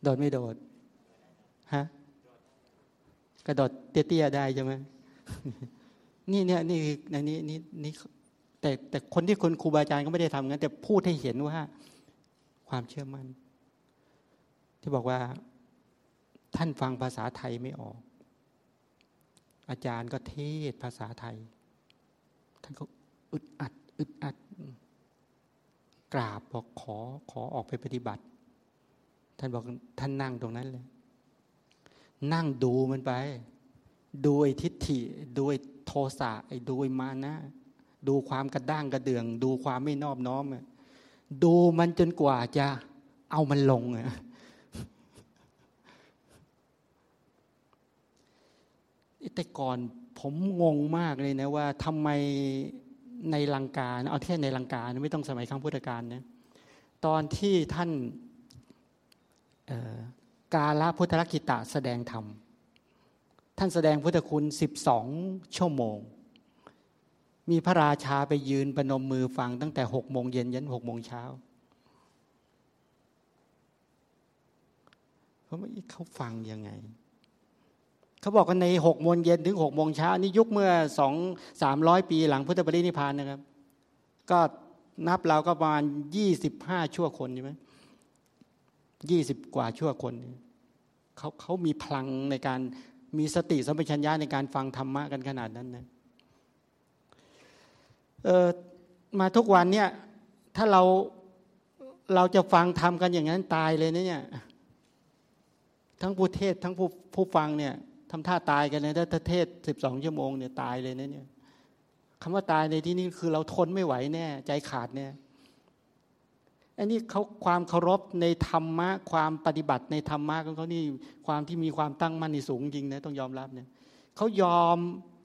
โดดไม่โดดฮะกระโดดเตี้ยๆได้ใช่ไหมนี่เนี่ยนี่ในนี้นี่นี่แต่แต่คนที่คนครูบาอาจารย์ก็ไม่ได้ทำงั้นแต่พูดให้เห็นว่า ความเชื่อมั่นที่บอกว่า ท่านฟังภาษาไทยไม่ออก อาจารย์ก็เทศภาษาไทย ท่านก็อึดอัด อึดอัด กราบบอกขอขอออกไปปฏิบัติ ท่านบอกท่านนั่งตรงนั้นเลย นั่งดูมันไป ดูไอ้ทิฏฐิดูไอ้โทสะไอ้ดูไอ้มานะ ดูความกระด้างกระเดือง ดูความไม่นอบน้อมดูมันจนกว่าจะเอามันลงอะ แต่ก่อนผมงงมากเลยนะว่าทำไมในลังกาเอาเทียในลังกาไม่ต้องสมัยครั้งพุทธกาลนะตอนที่ท่านกาลพุทธลกิตะแสดงธรรม ท่านแสดงพุทธคุณสิบสองชั่วโมง มีพระราชาไปยืนประนมมือฟังตั้งแต่หกโมงเย็นยันหกโมงเช้าเขาไม่เขาฟังยังไง เขาบอกกันในหกโมงเย็นถึงหกโมงเช้านี่ยุคเมื่อสองสามร้อยปีหลังพุทธปรินิพานนะครับ ก็นับเราก็ประมาณยี่สิบห้าชั่วคนใช่ไหมยี่สิบกว่าชั่วคนเขาเขามีพลังในการมีสติสัมปชัญญะในการฟังธรรมะกันขนาดนั้นนะเออมาทุกวันเนี่ย ถ้าเราเราจะฟังทำกันอย่างนั้นตายเลยนะเนี่ย ทั้งผู้เทศทั้งผู้ผู้ฟังเนี่ย ทำท่าตายกันเลยถ้าเทศสิบสองชั่วโมงเนี่ยตายเลยนะเนี่ยคำว่าตายในที่นี้คือเราทนไม่ไหวแน่ ใจขาดเนี่ยอันนี้เขาความเคารพในธรรมะ ความปฏิบัติในธรรมะของเขานี่ความที่มีความตั้งมั่นในสูงจริงนะต้องยอมรับเนี่ยเขายอม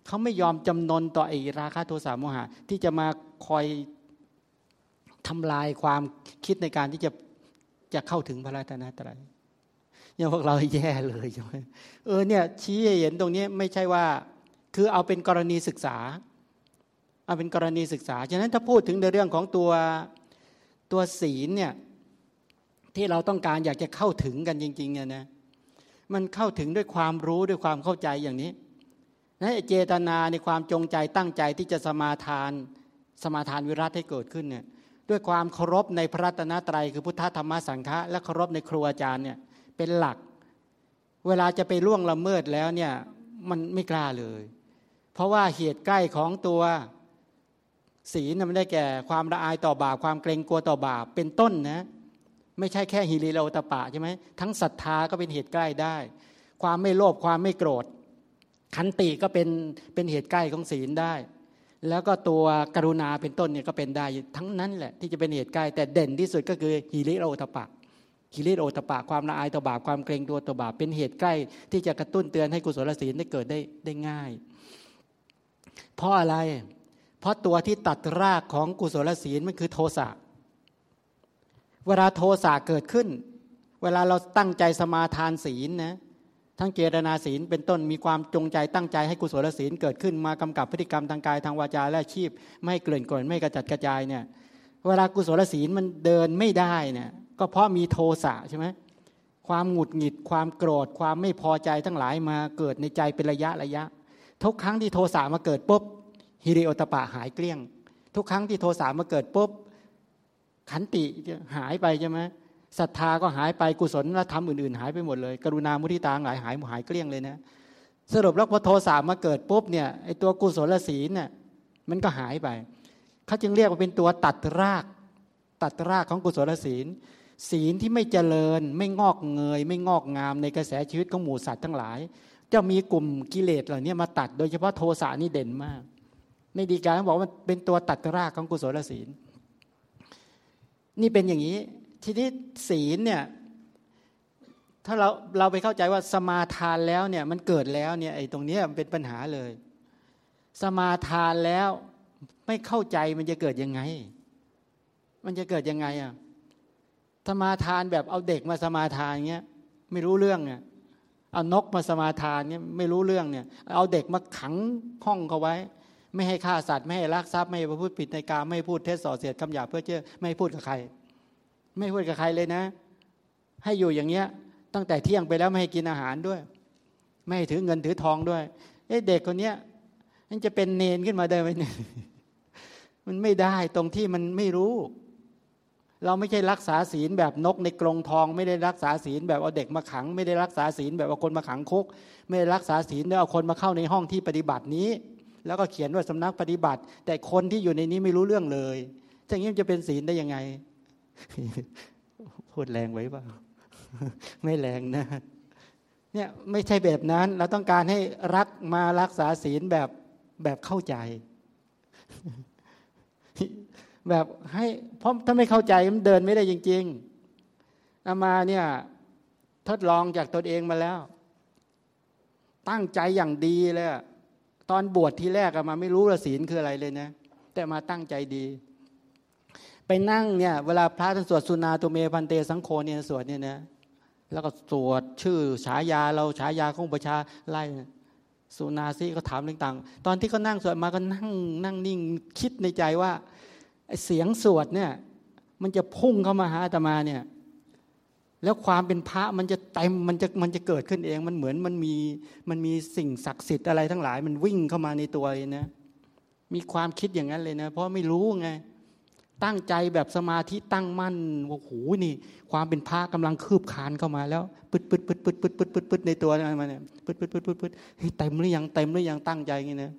เขาไม่ยอมจำนนต่อไอ้ราคะโทสะโมหะ ที่จะมาคอยทำลายความคิดในการที่จะจะเข้าถึงพระราตนตรัย เนี่ยพวกเราแย่เลยใช่ไหมเออเนี่ยชี้เห็นตรงนี้ไม่ใช่ว่า คือเอาเป็นกรณีศึกษา เอาเป็นกรณีศึกษา ฉะนั้นถ้าพูดถึงในเรื่องของตัวตัวศีลเนี่ยที่เราต้องการอยากจะเข้าถึงกันจริงๆเนี่ยนะมันเข้าถึงด้วยความรู้ด้วยความเข้าใจอย่างนี้นะเจตนาในความจงใจตั้งใจที่จะสมาทานสมาทานวิรัตให้เกิดขึ้นเนี่ยด้วยความเคารพในพระรัตนตรัยคือพุทธธรรมสังฆะและเคารพในครูอาจารย์เนี่ย เป็นหลัก เวลาจะไปล่วงละเมิดแล้วเนี่ยมันไม่กล้าเลย เพราะว่าเหตุใกล้ของตัวศีลมันได้แก่ความละอายต่อบาปความเกรงกลัวต่อบาปเป็นต้นนะไม่ใช่แค่ฮิริโลตปะใช่ไหมทั้งศรัทธาก็เป็นเหตุใกล้ได้ ความไม่โลภความไม่โกรธ ขันติก็เป็นเป็นเหตุใกล้ของศีลได้ แล้วก็ตัวกรุณาเป็นต้นเนี่ยก็เป็นได้ทั้งนั้นแหละที่จะเป็นเหตุใกล้แต่เด่นที่สุดก็คือฮิริโลตปะ กิเลสโอตปะความละอายต่อบาปความเกรงตัวต่อบาปเป็นเหตุใกล้ ที่จะกระตุ้นเตือนให้กุศลศีลได้เกิดได้ได้ง่าย เพราะอะไร เพราะตัวที่ตัดรากของกุศลศีลมันคือโทสะเวลาโทสะเกิดขึ้น เวลาเราตั้งใจสมาทานศีลนะทั้งเจตนาศีลเป็นต้นมีความจงใจตั้งใจให้กุศลศีลเกิดขึ้นมากำกับพฤติกรรมทางกายทางวาจาและชีพ ไม่เกลื่อนกล่นไม่กระจัดกระจายเนี่ยเวลากุศลศีลมันเดินไม่ได้เนี่ย ก็เพราะมีโทสะใช่ไหมความหงุดหงิดความโกรธความไม่พอใจทั้งหลายมาเกิดในใจเป็นระยะระยะ ทุกครั้งที่โทสะมาเกิดปุ๊บฮิริโอตปะหายเกลี้ยง ทุกครั้งที่โทสะมาเกิดปุ๊บขันติหายไปใช่ไหมศรัทธาก็หายไปกุศลและธรรมอื่นๆ หายไปหมดเลย กรุณามุทิตาหายหายหายเกลี้ยงเลยนะสรุปแล้วพอโทสะมาเกิดปุ๊บเนี่ยไอตัวกุศลศีลเนี่ยมันก็หายไปเขาจึงเรียกว่าเป็นตัวตัดราก ตัดรากของกุศลศีล ศีลที่ไม่เจริญ ไม่งอกเงย ไม่งอกงามในกระแสชีวิตของหมู่สัตว์ทั้งหลาย จะมีกลุ่มกิเลสเหล่านี้มาตัด โดยเฉพาะโทสะนี่เด่นมาก ในดีการบอกว่าเป็นตัวตัดรากของกุศลศีล นี่เป็นอย่างนี้ ทีนี้ศีลเนี่ยถ้าเราเราไปเข้าใจว่าสมาทานแล้วเนี่ยมันเกิดแล้วเนี่ยไอ้ตรงนี้มันเป็นปัญหาเลย สมาทานแล้วไม่เข้าใจมันจะเกิดยังไง มันจะเกิดยังไงอะ สมาทานแบบเอาเด็กมาสมาทานเงี้ยไม่รู้เรื่องเนี่ยเอานกมาสมาทานเนี่ยไม่รู้เรื่องเนี่ย เอาเด็กมาขังห้องเขาไว้ ไม่ให้ฆ่าสัตว์ไม่ให้ลักทรัพย์ไม่ให้พูดผิดในการไม่พูดเท็จส่อเสียดคำหยาเพื่อเชื่อไม่พูดกับใคร ไม่พูดกับใครเลยนะ ให้อยู่อย่างเงี้ย ตั้งแต่เที่ยงไปแล้วไม่ให้กินอาหารด้วย ไม่ให้ถือเงินถือทองด้วยเอ๊ะเด็กคนเนี้ยมันจะเป็นเนนขึ้นมาได้ไหมเนี่ยมันไม่ได้ตรงที่มันไม่รู้ เราไม่ใช่รักษาศีลแบบนกในกรงทอง ไม่ได้รักษาศีลแบบเอาเด็กมาขัง ไม่ได้รักษาศีลแบบเอาคนมาขังคุก ไม่ได้รักษาศีลแล้วเอาคนมาเข้าในห้องที่ปฏิบัตินี้ แล้วก็เขียนว่าสำนักปฏิบัติ แต่คนที่อยู่ในนี้ไม่รู้เรื่องเลยอย่างนี้จะเป็นศีลได้ยังไงพูดแรงไว้เปล่าไม่แรงนะเนี่ยไม่ใช่แบบนั้น เราต้องการให้รักมารักษาศีลแบบแบบเข้าใจ แบบให้เพราะถ้าไม่เข้าใจมันเดินไม่ได้จริง ๆอามาเนี่ยทดลองจากตนเองมาแล้ว ตั้งใจอย่างดีเลยตอนบวชทีแรกมาไม่รู้ว่าศีลคืออะไรเลยนะแต่มาตั้งใจดี ไปนั่งเนี่ยเวลาพระท่านสวดสุนาตุเมพันเตสังโฆเนี่ยสวดเนี่ยนะแล้วก็สวดชื่อฉายาเราฉายาของประชาไล่สุนาซีก็ถามต่างๆ ตอนที่เขานั่งสวดมาก็นั่งนั่งนิ่งคิดในใจว่า เสียงสวดเนี่ยมันจะพุ่งเข้ามาหาอาตมาเนี่ยแล้วความเป็นพระมันจะเต็มมันจะมันจะเกิดขึ้นเองมันเหมือนมันมีมันมีสิ่งศักดิ์สิทธิ์อะไรทั้งหลาย มันวิ่งเข้ามาในตัวเนะมีความคิดอย่างนั้นเลยนะ เพราะไม่รู้ไงตั้งใจแบบสมาธิตั้งมั่นโอ้โหนี่ ความเป็นพระกำลังคืบคานเข้ามาแล้วปึดปึดปึดปึดปึดปึดปึดปึดในตัวมันเนี่ยปึดปึดปึดปึดปึดเฮ้ยเต็มหรือยังเต็มหรือยังตั้งใจอย่างนี้นะ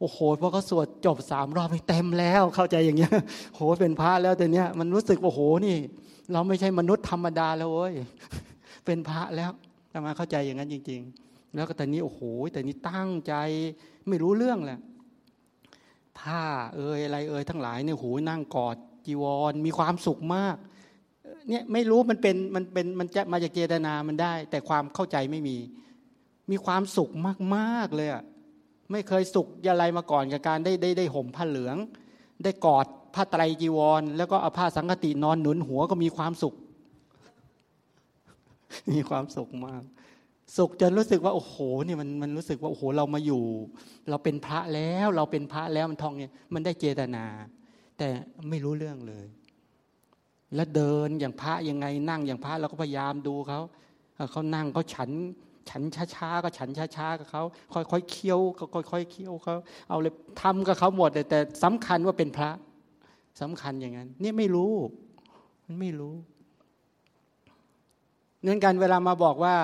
โอ้โหพอเขาสวดจบสามรอบเต็มแล้ว เข้าใจอย่างเงี้ยโหเป็นพระแล้วแต่เนี้ยมันรู้สึกโอ้โหนี่ เราไม่ใช่มนุษย์ธรรมดาแล้วเว้ยเป็นพระแล้วแต่มเข้าใจอย่างนั้นจริง ๆ แล้วก็แต่นี้โอ้โหแต่นี้ตั้งใจไม่รู้เรื่องแหละผ้าเอ่ยอะไรเอ่ยทั้งหลายเนี่ยหูนั่งกอดจีวรมีความสุขมากเนี่ยไม่รู้มันเป็นมันเป็นมันจะมาจากเจตนามันได้ แต่ความเข้าใจไม่มี มีความสุขมากๆเลยอะ ไม่เคยสุขอะไรมาก่อนกับการได้ได้ได้ห่มผ้าเหลือง ได้กอดผ้าไตรจีวร แล้วก็เอาผ้าสังกตินอนหนุนหัวก็มีความสุข มีความสุขมาก สุขจนรู้สึกว่าโอ้โหเนี่ยมันมันรู้สึกว่าโอ้โหเรามาอยู่ เราเป็นพระแล้วเราเป็นพระแล้วมันทองเนี่ยมันได้เจตนา แต่ไม่รู้เรื่องเลย แล้วเดินอย่างพระยังไงนั่งอย่างพระเราก็พยายามดูเขาเขานั่งเขาฉัน ฉันช้าๆก็ฉันช้าๆกับเขาค่อยๆเคี้ยวก็ค่อยๆเคี้ยวเขาเอาเลยทำกับเขาหมดแต่แต่สำคัญว่าเป็นพระสำคัญอย่างนั้น นี่ไม่รู้ มันไม่รู้เนื่องกันเวลามาบอกว่า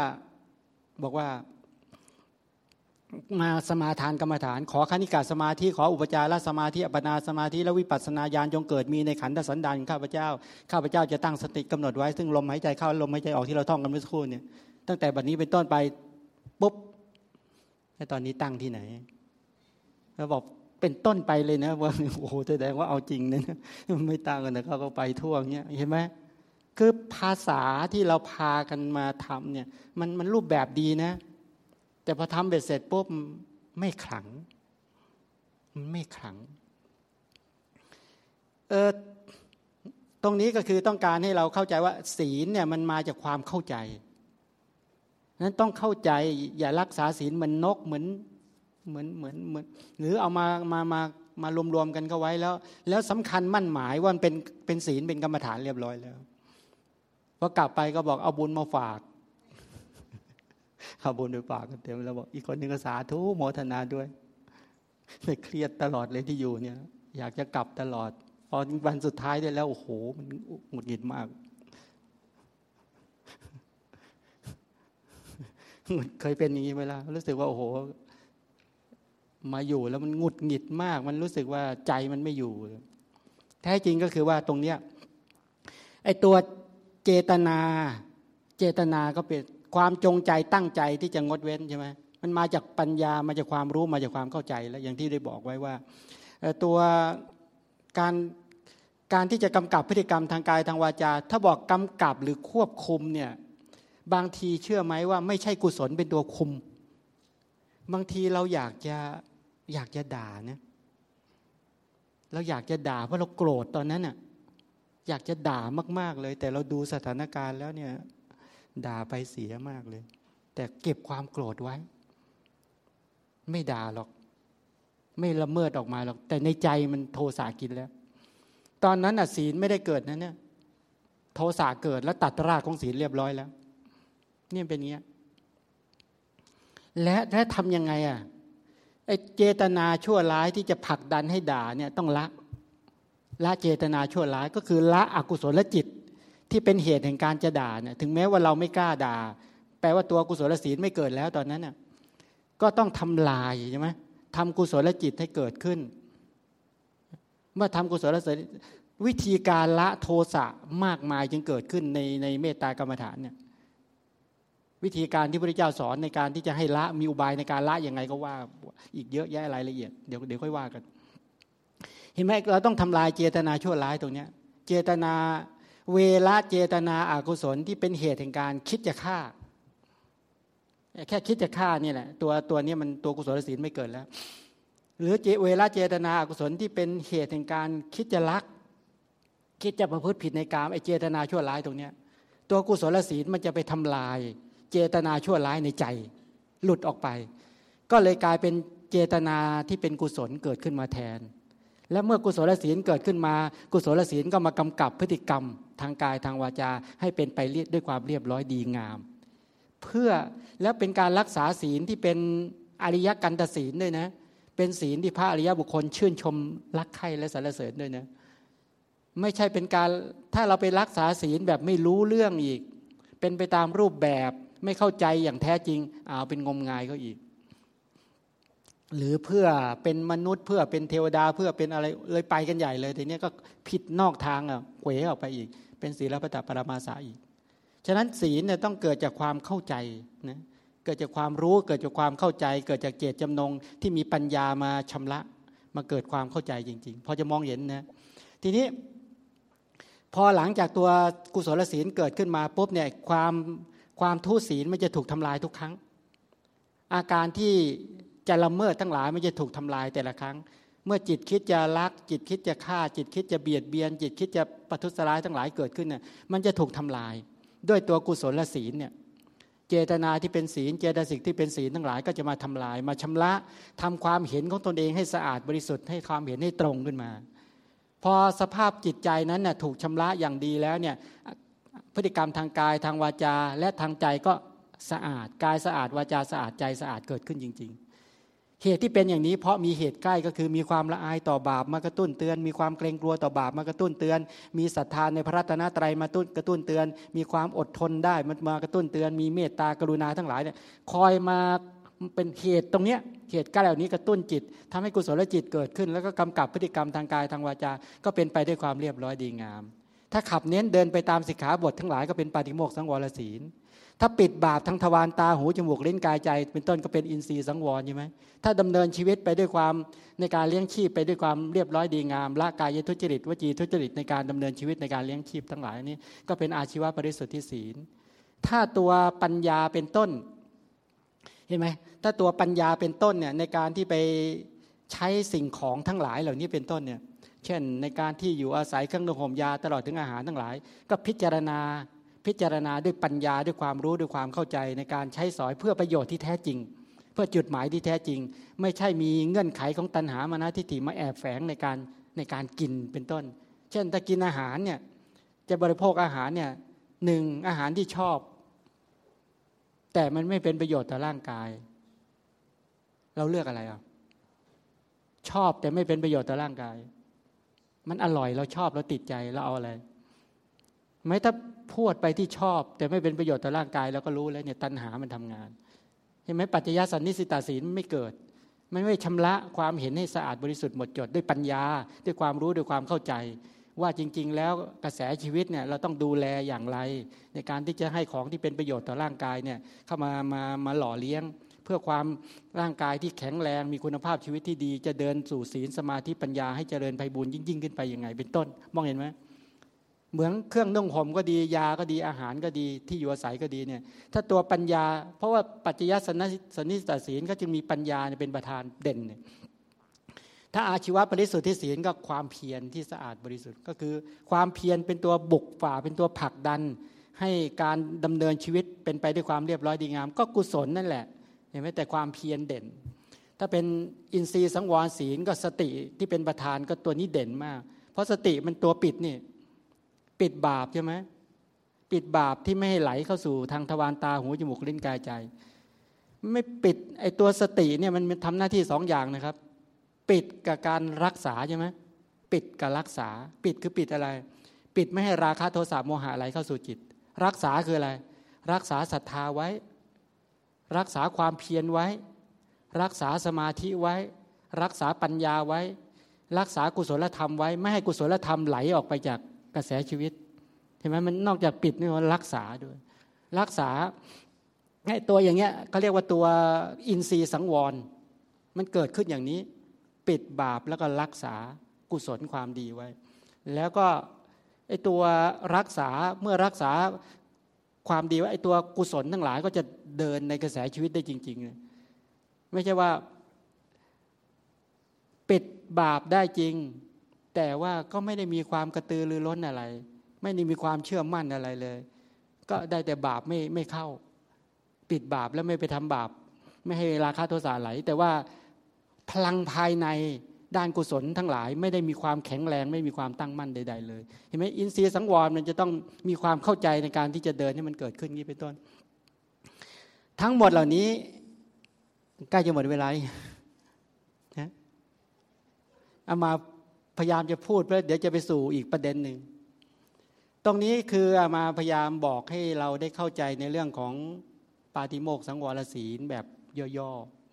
บอกว่า มาสมาทานกรรมฐาน ขอคณิกาสมาธิขออุปจารสมาธิอัปนาสมาธิและวิปัสสนาญาณจงเกิดมีในขันธสันดานข้าพเจ้า ข้าพเจ้าจะตั้งสติกำหนดไว้ซึ่งลมหายใจเข้าลมหายใจออกที่เราท่องกันเมื่อสักครู่เนี่ย ตั้งแต่บัดนี้เป็นต้นไปปุ๊บแล้วตอนนี้ตั้งที่ไหนเราบอกเป็นต้นไปเลยนะว่าโอ้โหแสดงว่าเอาจริงนะไม่ตั้งกันนะเขาก็ไปทั่วเงี้ยเห็นไหมคือภาษาที่เราพากันมาทำเนี่ย มันมันรูปแบบดีนะ แต่พอทำเบ็ดเสร็จปุ๊บไม่ขลัง มันไม่ขลังเออตรงนี้ก็คือต้องการให้เราเข้าใจว่า ศีลเนี่ยมันมาจากความเข้าใจ นั้นต้องเข้าใจอย่ารักษาศีลเหมือนนกเหมือนเหมือนเหมือนเหมือนหรือเอามามามามารวมๆกันเข้าไว้แล้ว แล้วสำคัญมั่นหมายว่าเป็นเป็นศีลเป็นกรรมฐานเรียบร้อยแล้วพอกลับไปก็บอกเอาบุญมาฝากเอาบุญไปฝากกันเต็มแล้วบอกอีกคนนึงก็สาธุโมทนาด้วยเลยเครียดตลอดเลยที่อยู่เนี่ย อยากจะกลับตลอดพอวันสุดท้ายได้แล้วโอ้โหมันหงุดหงิดมาก เคยเป็นอย่างนี้ไหมล่ะรู้สึกว่าโอ้โห มาอยู่แล้วมันงุดหงิดมาก มันรู้สึกว่าใจมันไม่อยู่ แท้จริงก็คือว่าตรงเนี้ยไอตัวเจตนา เจตนาก็เป็นความจงใจตั้งใจที่จะงดเว้นใช่ไหมมันมาจากปัญญามาจากความรู้มาจากความเข้าใจแล้วอย่างที่ได้บอกไว้ว่าตัวการการที่จะกำกับพฤติกรรมทางกายทางวาจา ถ้าบอกกำกับหรือควบคุมเนี่ย บางทีเชื่อไหมว่าไม่ใช่กุศลเป็นตัวคุม บางทีเราอยากจะอยากจะด่าเนี่ยเราอยากจะด่าเพราะเราโกรธตอนนั้นน่ะอยากจะด่ามาก ๆเลย แต่เราดูสถานการณ์แล้วเนี่ย ด่าไปเสียมากเลย แต่เก็บความโกรธไว้ ไม่ด่าหรอก ไม่ละเมิดออกมาหรอก แต่ในใจมันโทสะกินแล้ว ตอนนั้นอะศีลไม่ได้เกิดนะเนี่ยโทสะเกิดแล้วตัดรากของศีลเรียบร้อยแล้ว เนี่ยเป็นเงี้ย และถ้าทำยังไงอะไอเจตนาชั่วร้ายที่จะผลักดันให้ด่าเนี่ยต้องละละเจตนาชั่วร้ายก็คือละอกุศลจิตที่เป็นเหตุแห่งการจะด่าเนี่ยถึงแม้ว่าเราไม่กล้าด่า แปลว่าตัวกุศลศีลไม่เกิดแล้วตอนนั้นน่ะก็ต้องทำลายใช่ไหมทำกุศลจิตให้เกิดขึ้น เมื่อทำกุศลศีลวิธีการละโทสะมากมายจึงเกิดขึ้นในในเมตตากรรมฐานเนี่ย วิธีการที่พระเจ้าสอนในการที่จะให้ละมีอุบายในการละยังไงก็ว่าอีกเยอะแยะรายละเอียดเดี๋ยวเดี๋ยวค่อยว่ากัน เห็นไหมเราต้องทำลายเจตนาชั่วร้ายตรงเนี้ย เจตนาเวลาเจตนาอากุศลที่เป็นเหตุแห่งการคิดจะฆ่า แค่คิดจะฆ่านี่แหละตัวตัวนี้มันตัวกุศลศีลไม่เกิดแล้ว หรือเวลาเจตนาอากุศลที่เป็นเหตุแห่งการคิดจะลัก คิดจะประพฤติผิดในกามไอเจตนาชั่วร้ายตรงเนี้ยตัวกุศลศีลมันจะไปทำลาย เจตนาชั่วร้ายในใจ หลุดออกไป ก็เลยกลายเป็นเจตนาที่เป็นกุศลเกิดขึ้นมาแทน และเมื่อกุศลศีลเกิดขึ้นมา กุศลศีลก็มากำกับพฤติกรรมทางกายทางวาจาให้เป็นไปเรียด้วยความเรียบร้อยดีงาม เพื่อแล้วเป็นการรักษาศีลที่เป็นอริยกันตศีลด้วยนะ เป็นศีลที่พระอริยบุคคล ชื่นชมรักใคร่และสรรเสริญด้วยนะไม่ใช่เป็นการถ้าเราไปรักษาศีลแบบไม่รู้เรื่องอีก เป็นไปตามรูปแบบ ไม่เข้าใจอย่างแท้จริงเอาเป็นงมงายเขาอีก หรือเพื่อเป็นมนุษย์เพื่อเป็นเทวดาเพื่อเป็นอะไรเลยไปกันใหญ่เลยทีนี้ก็ผิดนอกทางอะเขวออกไปอีก เป็นศีลปตปรมาสาอีก ฉะนั้นศีลเนี่ยต้องเกิดจากความเข้าใจนะเกิดจากความรู้เกิดจากความเข้าใจ เกิดจากเจตจำนงที่มีปัญญามาชำระมาเกิดความเข้าใจจริง ๆ พอจะมองเห็นนะทีนี้พอหลังจากตัวกุศลศีลเกิดขึ้นมาปุ๊บเนี่ยความ ความทุศีลมันจะถูกทำลายทุกครั้ง อาการที่จะละเมิดทั้งหลายมันจะถูกทำลายแต่ละครั้ง เมื่อจิตคิดจะลัก จิตคิดจะฆ่า จิตคิดจะเบียดเบียน จิตคิดจะประทุษร้ายทั้งหลายเกิดขึ้นเนี่ยมันจะถูกทำลาย ด้วยตัวกุศลและศีลเนี่ยเจตนาที่เป็นศีลเจตสิกที่เป็นศีลทั้งหลายก็จะมาทำลาย มาชำระทำความเห็นของตนเองให้สะอาดบริสุทธิ์ให้ความเห็นให้ตรงขึ้นมา พอสภาพจิตใจนั้นน่ยถูกชำระอย่างดีแล้วเนี่ย พฤติกรรมทางกายทางวาจาและทางใจก็สะอาดกายสะอาดวาจาสะอาดใจสะอาดเกิดขึ้นจริง ๆ เหตุที่เป็นอย่างนี้เพราะมีเหตุใกล้ก็คือมีความละอายต่อบาปมากระตุ้นเตือน มีความเกรงกลัวต่อบาปมากระตุ้นเตือน มีศรัทธาในพระรัตนตรัยมาตุ้นกระตุ้นเตือน มีความอดทนได้มันมากระตุ้นเตือน มีเมตตากรุณาทั้งหลายเนี่ยคอยมาเป็นเหตุตรงเนี้ยเหตุใกล้เหล่านี้กระตุ้นจิตทำให้กุศลจิตเกิดขึ้น แล้วก็กำกับพฤติกรรมทางกายทางวาจาก็เป็นไปด้วยความเรียบร้อยดีงาม ถ้าขับเน้นเดินไปตามสิกขาบททั้งหลายก็เป็นปาฏิโมกสังวรศีล ถ้าปิดบาปทั้งทวารตาหูจมูกลิ้นกายใจ เป็นต้นก็เป็นอินทรีย์สังวรใช่ไหมถ้าดำเนินชีวิตไปด้วยความในการเลี้ยงชีพไปด้วยความเรียบร้อยดีงามละกายทุจริตวจีทุจริตในการดำเนินชีวิตในการเลี้ยงชีพทั้งหลายนี้ ก็เป็นอาชีวะบริสุทธิศีล ถ้าตัวปัญญาเป็นต้นเห็นไหมถ้าตัวปัญญาเป็นต้นเนี่ยในการที่ไปใช้สิ่งของทั้งหลายเหล่านี้เป็นต้นเนี่ย เช่น ในการที่อยู่อาศัยเครื่องนุ่งห่มยาตลอดถึงอาหารทั้งหลาย ก็พิจารณาพิจารณาด้วยปัญญาด้วยความรู้ด้วยความเข้าใจในการใช้สอยเพื่อประโยชน์ที่แท้จริง เพื่อจุดหมายที่แท้จริง ไม่ใช่มีเงื่อนไขของตัณหามานะทิฏฐิมาแอบแฝงในการในการกินเป็นต้น เช่นถ้ากินอาหารเนี่ยจะบริโภคอาหารเนี่ยหนึ่งอาหารที่ชอบ แต่มันไม่เป็นประโยชน์ต่อร่างกาย เราเลือกอะไรอะชอบแต่ไม่เป็นประโยชน์ต่อร่างกาย มันอร่อยเราชอบเราติดใจเราเอาอะไรไม่ถ้าพูดไปที่ชอบ แต่ไม่เป็นประโยชน์ต่อร่างกายเราก็รู้แล้วเนี่ยตัณหามันทำงานเห็นไหมปัจจยสันนิสิตาศีลไม่เกิดไม่ไม่ชำระความเห็นให้สะอาดบริสุทธิ์หมดจดด้วยปัญญา ด้วยความรู้ด้วยความเข้าใจ ว่าจริง ๆ แล้วกระแสชีวิตเนี่ยเราต้องดูแลอย่างไร ในการที่จะให้ของที่เป็นประโยชน์ต่อร่างกายเนี่ยเข้ามามามาหล่อเลี้ยง เพื่อความร่างกายที่แข็งแรงมีคุณภาพชีวิตที่ดี จะเดินสู่ศีลสมาธิปัญญาให้เจริญไพบูรยิ่งยิ่งขึ้นไปยังไง เป็นต้น มองเห็นไหมเหมือนเครื่องนุ่งห่มก็ดียาก็ดีอาหารก็ดีที่อยู่อาศัยก็ดีเนี่ยถ้าตัวปัญญา เพราะว่าปัจจยสนสนิสศีลก็จึงมีปัญญาเป็นประธานเด่นเนี่ยถ้าอาชีวะบริสุทธิ์ที่ศีลก็ความเพียรที่สะอาดบริสุทธิ์ก็คือ ความเพียรเป็นตัวบุกฝ่าเป็นตัวผลักดัน ให้การดำเนินชีวิตเป็นไปด้วยความเรียบร้อยดีงาม ก็กุศลนั่นแหละ ห็นไหมแต่ความเพียรเด่น ถ้าเป็นอินทรีย์สังวรศีลก็สติที่เป็นประธานก็ตัวนี้เด่นมาก เพราะสติมันตัวปิดนี่ปิดบาปใช่ไหมปิดบาปที่ไม่ให้ไหลเข้าสู่ทางทวารตาหูจมูกลิ้นกายใจ ไม่ปิดไอตัวสติเนี่ยมันทำหน้าที่สองอย่างนะครับ ปิดกับการรักษาใช่ไหมปิดกับรักษา ปิดคือปิดอะไร ปิดไม่ให้ราคะโทสะโมหะไหลเข้าสู่จิต รักษาคืออะไร รักษาศรัทธาไว้ รักษาความเพียรไว้ รักษาสมาธิไว้ รักษาปัญญาไว้ รักษากุศลธรรมไว้ ไม่ให้กุศลธรรมไหลออกไปจากกระแสชีวิตเห็นไหมมันนอกจากปิดนี่มันรักษาด้วย รักษาไอ้ตัวอย่างเงี้ยเขาเรียกว่าตัวอินทรีย์สังวร มันเกิดขึ้นอย่างนี้ ปิดบาปแล้วก็รักษากุศลความดีไว้ แล้วก็ไอ้ตัวรักษาเมื่อรักษา ความดีว่าไอ้ตัวกุศลทั้งหลายก็จะเดินในกระแสชีวิตได้จริงๆไม่ใช่ว่า ปิดบาปได้จริง แต่ว่าก็ไม่ได้มีความกระตือรือร้นอะไร ไม่ได้มีความเชื่อมั่นอะไรเลย ก็ได้แต่บาปไม่ไม่เข้า ปิดบาปแล้วไม่ไปทำบาป ไม่ให้ราคาโทสะไหล แต่ว่าพลังภายใน ด้านกุศลทั้งหลายไม่ได้มีความแข็งแรงไม่มีความตั้งมั่นใด ๆ เลยเห็นไหมอินทรีย์สังวรมันจะต้องมีความเข้าใจในการที่จะเดินให้มันเกิดขึ้นนี้เป็นต้น ทั้งหมดเหล่านี้ใกล้จะหมดเวลานะเอามาพยายามจะพูดเพื่อเดี๋ยวจะไปสู่อีกประเด็นหนึ่งตรงนี้คือมาพยายามบอกให้เราได้เข้าใจในเรื่องของปาติโมกสังวรศีลแบบย่อๆ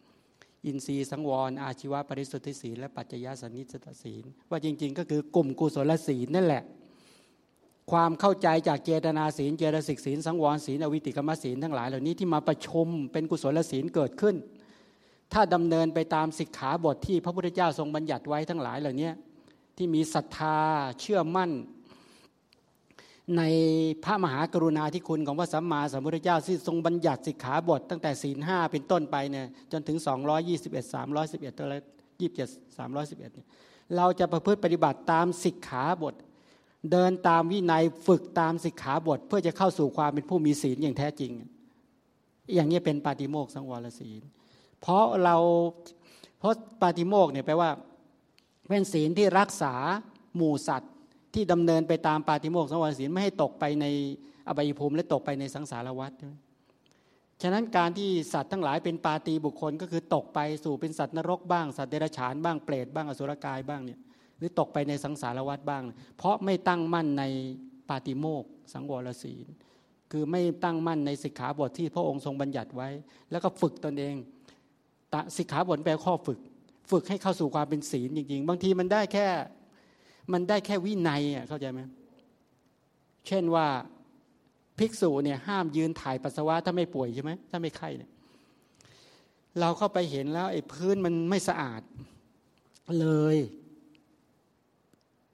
อินทรีย์สังวร อาชีวะปริสุทธิศีลและปัจจยสันนิสตศีล ว่าจริง ๆ ก็คือกลุ่มกุศลศีลนั่นแหละ ความเข้าใจจากเจตนาศีล เจตสิกศีล สังวรศีลอวิติกรรมศีลทั้งหลายเหล่านี้ที่มาประชุมเป็นกุศลศีลเกิดขึ้น ถ้าดำเนินไปตามสิกขาบทที่พระพุทธเจ้าทรงบัญญัติไว้ทั้งหลายเหล่านี้ที่มีศรัทธาเชื่อมั่น ในพระมหากรุณาธิคุณของพระสัมมาสัมพุทธเจ้าที่ทรงบัญญัติสิกขาบทตั้งแต่ศีลห้าเป็นต้นไปเนี่ยจนถึง 221 311ตัวละ27 311เนี่ยเราจะประพฤติปฏิบัติตามสิกขาบท เดินตามวินัยฝึกตามสิกขาบท เพื่อจะเข้าสู่ความเป็นผู้มีศีลอย่างแท้จริง อย่างนี้เป็นปาติโมกสังวรศีล เพราะเราเพราะปาติโมกเนี่ยแปลว่าเป็นศีลที่รักษาหมู่สัตว์ ที่ดำเนินไปตามปาฏิโมกข์สังวรศีลไม่ให้ตกไปในอบายภูมิและตกไปในสังสารวัฏฉะนั้นการที่สัตว์ทั้งหลายเป็นปาตีบุคคลก็คือตกไปสู่เป็นสัตว์นรกบ้าง สัตว์เดรัจฉานบ้างเปรตบ้างอสุรกายบ้างเนี่ยหรือตกไปในสังสารวัฏบ้าง เพราะไม่ตั้งมั่นในปาติโมกสังวรศีล คือไม่ตั้งมั่นในสิกขาบทที่พระองค์ทรงบัญญัติไว้ แล้วก็ฝึกตนเองสิกขาบทแปลข้อฝึก ฝึกให้เข้าสู่ความเป็นศีลจริงๆ บางทีมันได้แค่ มันได้แค่วินัยอะเข้าใจไหมเช่นว่าภิกษุเนี่ยห้ามยืนถ่ายปัสสาวะถ้าไม่ป่วยใช่ไหมถ้าไม่ไข้เนี่ยเราเข้าไปเห็นแล้ว ไอ้พื้นมันไม่สะอาดเลย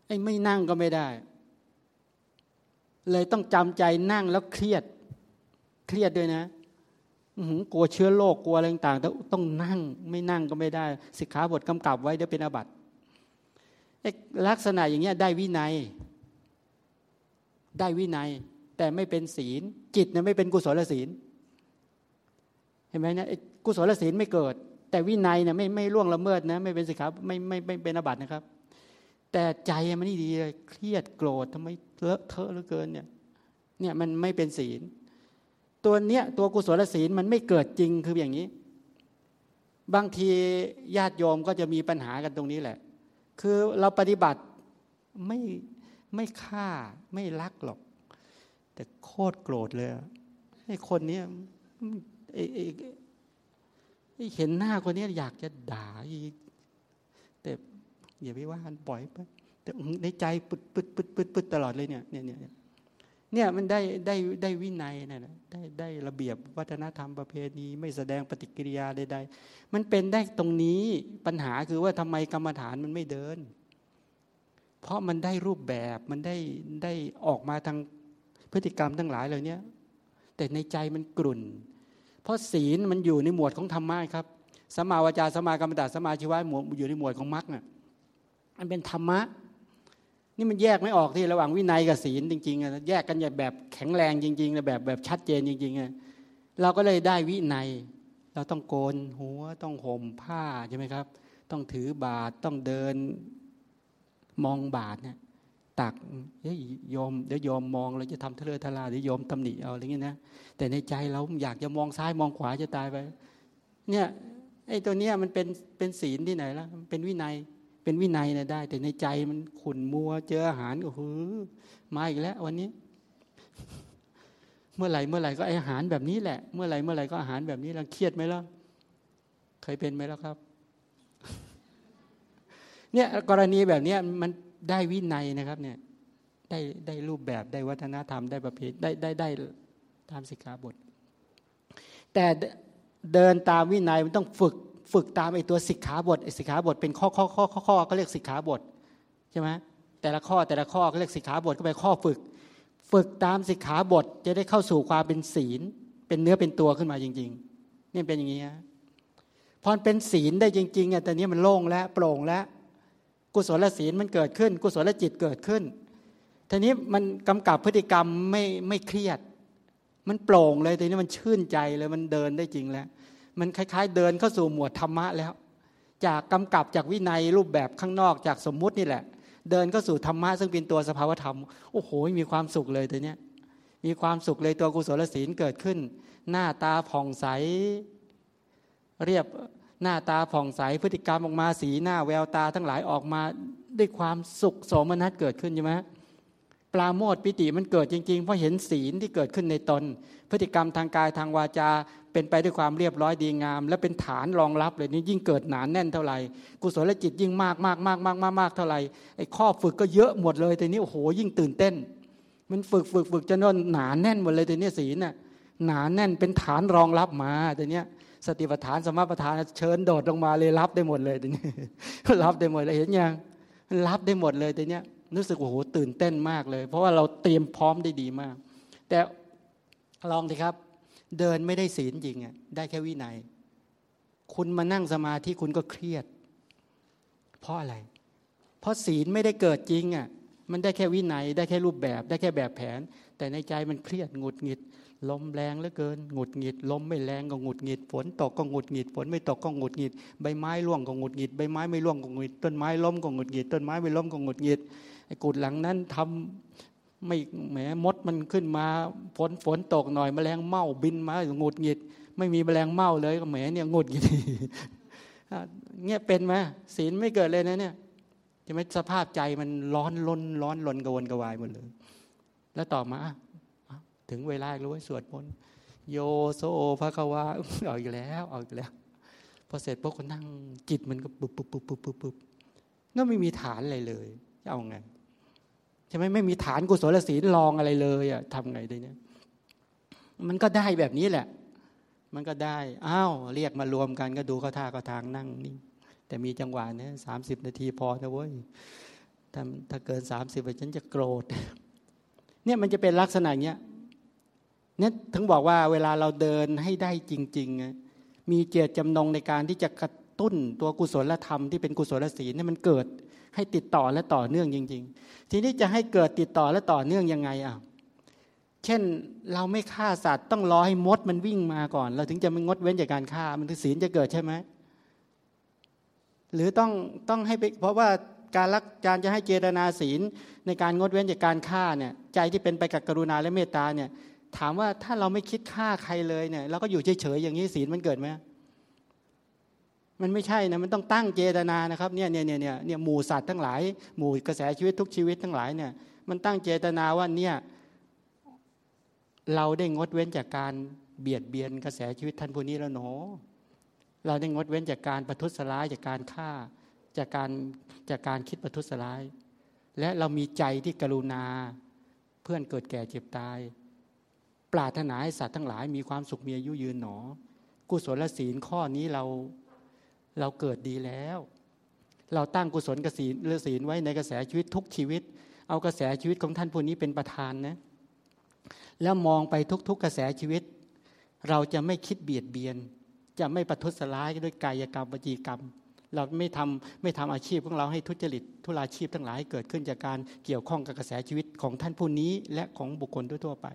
ไอ้ไม่นั่งก็ไม่ได้ เลยต้องจำใจนั่งแล้วเครียด เครียดด้วยนะกลัวเชื้อโรคกลัวอะไรต่างๆต้องนั่ง ไม่นั่งก็ไม่ได้สิกขาบทกำกับไว้เดี๋ยวเป็นอาบัติ ลักษณะอย่างเงี้ยได้วินัย ได้วินัย แต่ไม่เป็นศีล จิตเนี่ยไม่เป็นกุศลศีล เห็นไหมเนี่ยกุศลศีลไม่เกิด แต่วินัยเนี่ยไม่ไม่ล่วงละเมิดนะ ไม่เป็นสิครับไม่ไม่ไม่เป็นอบัตนะครับ แต่ใจมันนี่ดีเครียดโกรธทำไมเลอะเทอะเหลือเกินเนี่ยเนี่ยมันไม่เป็นศีล ตัวเนี้ยตัวกุศลศีลมันไม่เกิดจริงคืออย่างนี้ บางทีญาติโยมก็จะมีปัญหากันตรงนี้แหละ คือเราปฏิบัติไม่ไม่ฆ่าไม่รักหรอก แต่โคตรโกรธเลยไอ้คนนี้ไอ้ไอ้เห็นหน้าคนนี้อยากจะด่าอีกแต่อย่าไปว่าปล่อยไปแต่ในใจปึดปึดปึดปึดปึดตลอดเลยเนี่ยเนี่ยเนี่ย เนี่ยมันได้ได้ได้วินัยนะนะได้ได้ระเบียบวัฒนธรรมประเพณีไม่แสดงปฏิกิริยาใดๆมันเป็นได้ตรงนี้ปัญหาคือว่าทำไมกรรมฐานมันไม่เดิน เพราะมันได้รูปแบบมันได้ได้ออกมาทางพฤติกรรมทั้งหลายเหล่านี้แต่ในใจมันกลุ่น เพราะศีลมันอยู่ในหมวดของธรรมะครับสมาวจาสมากรรมตาสมาชีวะหมวดอยู่ในหมวดของมรรคน่ะมันเป็นธรรมะ นี่มันแยกไม่ออกที่ระหว่างวินัยกับศีลจริงๆแยกกันแบบแข็งแรงจริงๆแบบแบบชัดเจนจริงๆเราก็เลยได้วินัย เราต้องโกนหัวต้องห่มผ้าใช่ไหมครับ ต้องถือบาตรต้องเดินมองบาตรเนี่ยตักเฮ้ยยอมเดี๋ยวยอมมองเราจะทำทะเลทลาเดี๋ยวยอมตำหนิเอาอะไรเงี้ยนะแต่ในใจเราอยากจะมองซ้ายมองขวาจะตายไป เนี่ยไอ้ตัวเนี้ยมันเป็นเป็นศีลที่ไหนล่ะเป็นวินัย เป็นวินัยนะได้ แต่ในใจมันขุ่นมัว เจออาหารโอ้โหมาอีกแล้ว วันนี้ เมื่อไหร่เมื่อไหร่ก็อาหารแบบนี้แหละ เมื่อไหร่เมื่อไหร่ก็อาหารแบบนี้เราเครียดไหมล่ะเคยเป็นไหมล่ะครับ เนี่ยกรณีแบบนี้มันได้วินัยนะครับ เนี่ย ได้ได้รูปแบบได้วัฒนธรรมได้ประเพณีได้ได้ได้ตามสิกขาบท แต่เดินตามวินัยมันต้องฝึก ฝึกตามไอ้ตัวสิกขาบทไอ้สิกขาบทเป็นข้อข้อข้อข้อข้อก็เรียกสิกขาบทใช่ไหมแต่ละข้อแต่ละข้อก็เรียกสิกขาบทก็ไปข้อฝึก ฝึกตามสิกขาบทจะได้เข้าสู่ความเป็นศีล เป็นเนื้อเป็นตัวขึ้นมาจริง ๆ นี่เป็นอย่างนี้ฮะพอเป็นศีลได้จริงๆอะแต่นี้มันโล่งแล้วโปร่งแล้ว กุศลศีลมันเกิดขึ้น กุศลจิตเกิดขึ้นทีนี้มันกำกับพฤติกรรมไม่ไม่เครียด มันโปร่งเลยทีนี้มันชื่นใจเลยมันเดินได้จริงแล้ว มันคล้าย ๆ เดินเข้าสู่หมวดธรรมะแล้ว จากกำกับจากวินัยรูปแบบข้างนอกจากสมมุตินี่แหละ เดินเข้าสู่ธรรมะซึ่งเป็นตัวสภาวธรรมโอ้โหมีความสุขเลยตัวเนี้ยมีความสุขเลยตัวกุศลศีลเกิดขึ้น หน้าตาผ่องใส เรียบหน้าตาผ่องใสพฤติกรรมออกมาสีหน้าแววตาทั้งหลายออกมาด้วยความสุขสมนัสเกิดขึ้นใช่ไหม ปลาโมดปิติมันเกิดจริง ๆ เพราะเห็นศีลที่เกิดขึ้นในตน พฤติกรรมทางกายทางวาจา เป็นไปด้วยความเรียบร้อยดีงาม และเป็นฐานรองรับเลยนี่ยิ่งเกิดหนานแน่นเท่าไหร่กุศลจิตยิ่งมากมากมากมากมากมากเท่าไหร่ไอ้ข้อฝึกก็เยอะหมดเลยแต่นี้โอ้โหยิ่งตื่นเต้น มันฝึกฝึกฝึกจนนหนานแน่นหมดเลยแต่นี้ศีลน่ะหนานแน่นเป็นฐานรองรับมาแต่เนี้ยสติปัฏฐานสมาปัฏฐานเชิญโดดลงมาเลยรับได้หมดเลยแต่นี้รับได้หมดเลยเห็นยังรับได้หมดเลยแต่เนี้ย รู้สึกโอ้โหตื่นเต้นมากเลย เพราะว่าเราเตรียมพร้อมได้ดีมาก แต่ลองสิครับ เดินไม่ได้ศีลจริงอะได้แค่วินัย คุณมานั่งสมาธิคุณก็เครียด เพราะอะไร เพราะศีลไม่ได้เกิดจริงอะมันได้แค่วินัยได้แค่รูปแบบ ได้แค่แบบแผน แต่ในใจมันเครียดหงุดหงิดลมแรงเหลือเกินหงุดหงิดลมไม่แรงก็หงุดหงิดฝนตกก็หงุดหงิดฝนไม่ตกก็หงุดหงิดใบไม้ร่วงก็หงุดหงิดใบไม้ไม่ร่วงก็หงุดหงิดต้นไม้ล้มก็หงุดหงิดต้นไม้ไม่ล้มก็หงุดหงิด ไอ้กุดหลังนั้นทำไม่แหมมดมันขึ้นมาฝนฝนตกหน่อยแมลงเม่าบินมาหงุดหงิด ไม่มีแมลงเม่าเลยก็แหมเนี่ยงุดหงิดเงี้ยเป็นไหมศีลไม่เกิดเลยนะเนี่ยจะไม่สภาพใจมันร้อนลนร้อนลนกวนกวายหมดเลย แล้วต่อมาถึงเวลารู้ว่าสวดมนต์โยโซพระควาเอาอีกแล้วเอาอีกแล้วพอเสร็จพวกคนนั่งจิตมันก็ปุบปุบปุบปุบปุบปุบก็ไม่มีฐานอะไรเลยจะเอาไง ใช่ไหมไม่มีฐานกุศลศีลรองอะไรเลยอะทำไงด้เนี่ยมันก็ได้แบบนี้แหละ มันก็ได้อ้าวเรียกมารวมกันก็ดูเขาท่าเขาทางนั่งนี่แต่มีจังหวะเนี่ยสามสิบนาทีพอนะเว้ยถ้าถ้าเกินสามสิบฉันจะโกรธ เนี่ยมันจะเป็นลักษณะเนี้ยเนี่ยถึงบอกว่าเวลาเราเดินให้ได้จริงๆมีเจตจำนงในการที่จะกระตุ้นตัวกุศลธรรมที่เป็นกุศลศีลเนี่ยมันเกิด ให้ติดต่อและต่อเนื่องจริง ๆ ทีนี้จะให้เกิดติดต่อและต่อเนื่องยังไงอะเช่นเราไม่ฆ่าสัตว์ต้องรอให้มดมันวิ่งมาก่อน เราถึงจะไม่งดเว้นจากการฆ่า มันถึงศีลจะเกิดใช่ไหมหรือต้องต้องให้เพราะว่าการรักการจะให้เจตนาศีลในการงดเว้นจากการฆ่าเนี่ยใจที่เป็นไปกับกรุณาและเมตตาเนี่ยถามว่าถ้าเราไม่คิดฆ่าใครเลยเนี่ยเราก็อยู่เฉยๆอย่างนี้ศีลมันเกิดไหม มันไม่ใช่นะมันต้องตั้งเจตนานะครับเนี่ยเนี่ยเนี่ยเนี่ยหมู่สัตว์ทั้งหลายหมู่กระแสชีวิตทุกชีวิตทั้งหลายเนี่ยมันตั้งเจตนาว่าเนี่ยเราได้งดเว้นจากการเบียดเบียนกระแสชีวิตท่านผู้นี้แล้วเนาะเราได้งดเว้นจากการประทุษร้ายจากการฆ่าจากการจากการคิดประทุษร้าย และเรามีใจที่กรุณาเพื่อนเกิดแก่เจ็บตาย ปรารถนาให้สัตว์ทั้งหลายมีความสุขมีอายุยืนหนอ กุศลศีลข้อนี้เรา เราเกิดดีแล้ว เราตั้งกุศลกศีลศีลไว้ในกระแสชีวิตทุกชีวิต เอากระแสชีวิตของท่านผู้นี้เป็นประธานนะแล้วมองไปทุก ๆ กระแสชีวิต เราจะไม่คิดเบียดเบียน จะไม่ประทุษร้ายด้วยกายกรรมวจีกรรม เราไม่ทำไม่ทำอาชีพของเราให้ทุจริต ทุลาชีพทั้งหลายเกิดขึ้นจากการเกี่ยวข้องกับกระแสชีวิตของท่านผู้นี้ และของบุคคลทั่วไป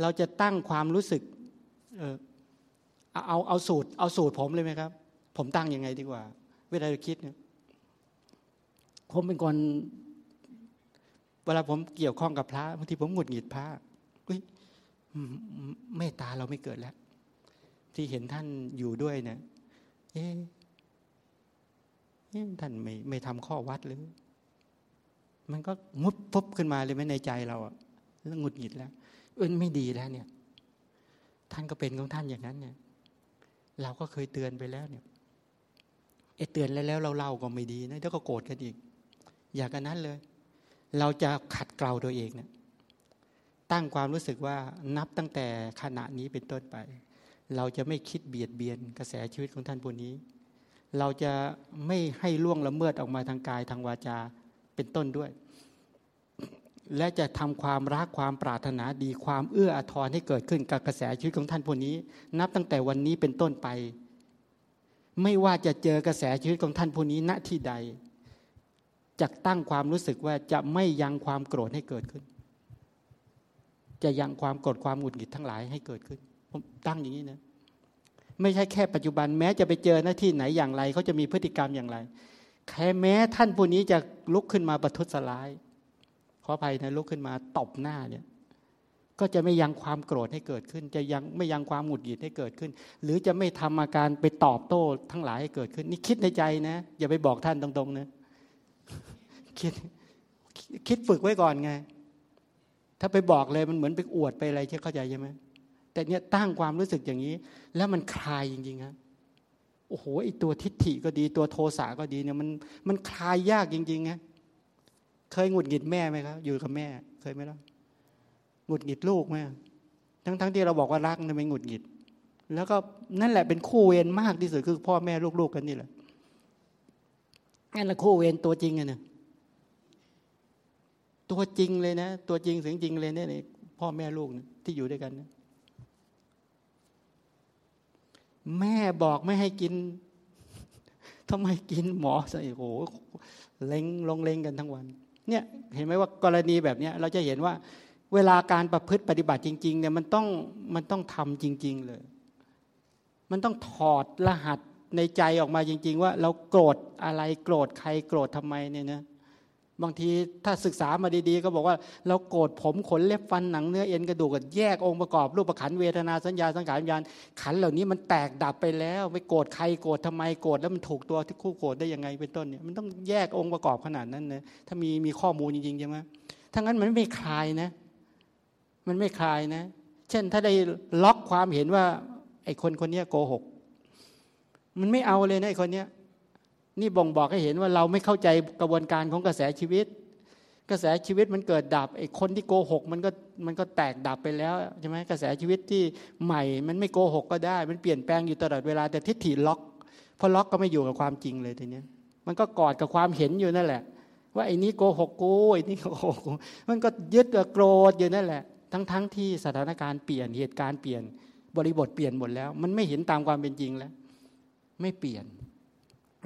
เราจะตั้งความรู้สึกเออเอาเอาสูตรเอาสูตรผมเลยไหมครับ ผมตั้งยังไงดีกว่า เวลาเราคิดเนี่ยผมเป็นคนเวลาผมเกี่ยวข้องกับพระบางทีผมหงุดหงิดพระเมตตาเราไม่เกิดแล้ว ที่เห็นท่านอยู่ด้วยเนี่ยเอ๊ะท่านไม่ไม่ทำข้อวัดเลยมันก็มุดปุ๊บขึ้นมาเลยไหมในใจเราอะแล้วหงุดหงิดแล้วเออไม่ดีแล้วเนี่ย ท่านก็เป็นของท่านอย่างนั้นเนี่ย เราก็เคยเตือนไปแล้วเนี่ย เอเตือนแล้วเราเล่าก็ไม่ดีนะแล้วก็โกรธกันอีก อยากกันนั้นเลย เราจะขัดเกลาตัวเองเนี่ยตั้งความรู้สึกว่านับตั้งแต่ขณะนี้เป็นต้นไป เราจะไม่คิดเบียดเบียนกระแสชีวิตของท่านผู้นี้ เราจะไม่ให้ล่วงละเมิดออกมาทางกายทางวาจาเป็นต้นด้วย และจะทำความรักความปรารถนาดีความเอื้ออาทรให้เกิดขึ้นกับกระแสชีวิตของท่านผู้นี้ นับตั้งแต่วันนี้เป็นต้นไป ไม่ว่าจะเจอกระแสชีวิตของท่านผู้นี้ณที่ใดจะตั้งความรู้สึกว่าจะไม่ยังความโกรธให้เกิดขึ้น จะยังความโกดความหงุดหงิดทั้งหลายให้เกิดขึ้น ผมตั้งอย่างนี้นะไม่ใช่แค่ปัจจุบันแม้จะไปเจอหน้าที่ไหนอย่างไรเขาจะมีพฤติกรรมอย่างไร แค่แม้ท่านผู้นี้จะลุกขึ้นมาประทุษร้ายขออภัยนะลุกขึ้นมาตบหน้าเนี่ย ก็จะไม่ยังความโกรธให้เกิดขึ้น จะยังไม่ยังความหงุดหงิดให้เกิดขึ้น หรือจะไม่ทำอาการไปตอบโต้ทั้งหลายให้เกิดขึ้น นี่คิดในใจนะ อย่าไปบอกท่านตรงๆนะคิดคิดฝึกไว้ก่อนไง ถ้าไปบอกเลยมันเหมือนไปอวดไปอะไรที่เข้าใจใช่ไหมแต่เนี้ยตั้งความรู้สึกอย่างนี้ แล้วมันคลายจริงๆครับโอ้โหไอตัวทิฏฐิก็ดี ตัวโทสะก็ดีเนี่ยมันมันคลายยากจริงๆไงเคยหงุดหงิดแม่ไหมครับ อยู่กับแม่ เคยไหมล่ะ หงุดหงิดลูกไหมทั้งๆทที่เราบอกว่ารักทำไมหงุดหงิด แล้วก็นั่นแหละเป็นคู่เวรมากที่สุดคือพ่อแม่ลูกๆกันนี่แหละนั่นแหละคู่เวรตัวจริงไงเนี่ยตัวจริงเลยนะ ตัวจริงเสียงจริงเลยเนี่ยพ่อแม่ลูกที่อยู่ด้วยกันนะแม่บอกไม่ให้กินทำไมกินหมอใส่โอ้โหเล็งลงเล็งกันทั้งวัน เนี่ย เห็นไหมว่ากรณีแบบนี้เราจะเห็นว่า เวลาการประพฤติปฏิบัติจริงๆเนี่ยมันต้องมันต้องทำจริง ๆเลย มันต้องถอดรหัสในใจออกมาจริง ๆ ว่าเราโกรธอะไรโกรธใครโกรธทำไมเนี่ยนะบางทีถ้าศึกษามาดีๆ ก็บอกว่าเราโกรธผมขนเล็บฟันหนังเนื้อเอ็นกระดูกแยกองค์ประกอบรูปขันเวทนาสัญญาสังขารวิญญาณขันเหล่านี้มันแตกดับไปแล้วไปโกรธใครโกรธทำไมโกรธแล้วมันถูกตัวที่คู่โกรธได้ยังไงเป็นต้นเนี่ยมันต้องแยกองค์ประกอบขนาดนั้นนะถ้ามีมีข้อมูลจริงๆใช่ไหมถ้างั้นมันไม่คลายนะ มันไม่คลายนะ เช่นถ้าได้ล็อกความเห็นว่า ไอ้คนคนนี้โกหก มันไม่เอาเลยนะไอ้คนเนี้ยนี่บ่งบอกให้เห็นว่าเราไม่เข้าใจกระบวนการของกระแสชีวิต กระแสชีวิตมันเกิดดับไอ้คนที่โกหก มันก็มันก็แตกดับไปแล้วใช่ไหมกระแสชีวิตที่ใหม่ มันไม่โกหกก็ได้ มันเปลี่ยนแปลงอยู่ตลอดเวลาแต่ทิฏฐิล็อกพอล็อกก็ไม่อยู่กับความจริงเลยทีนี้มันก็กอดกับความเห็นอยู่นั่นแหละ ว่าไอ้นี้โกหกกูไอ้นี่โกหกมันก็ยึดกับโกรธอยู่นั่นแหละ ทั้งทั้งที่สถานการณ์เปลี่ยนเหตุการณ์เปลี่ยนบริบทเปลี่ยนหมดแล้ว มันไม่เห็นตามความเป็นจริงแล้ว ไม่เปลี่ยน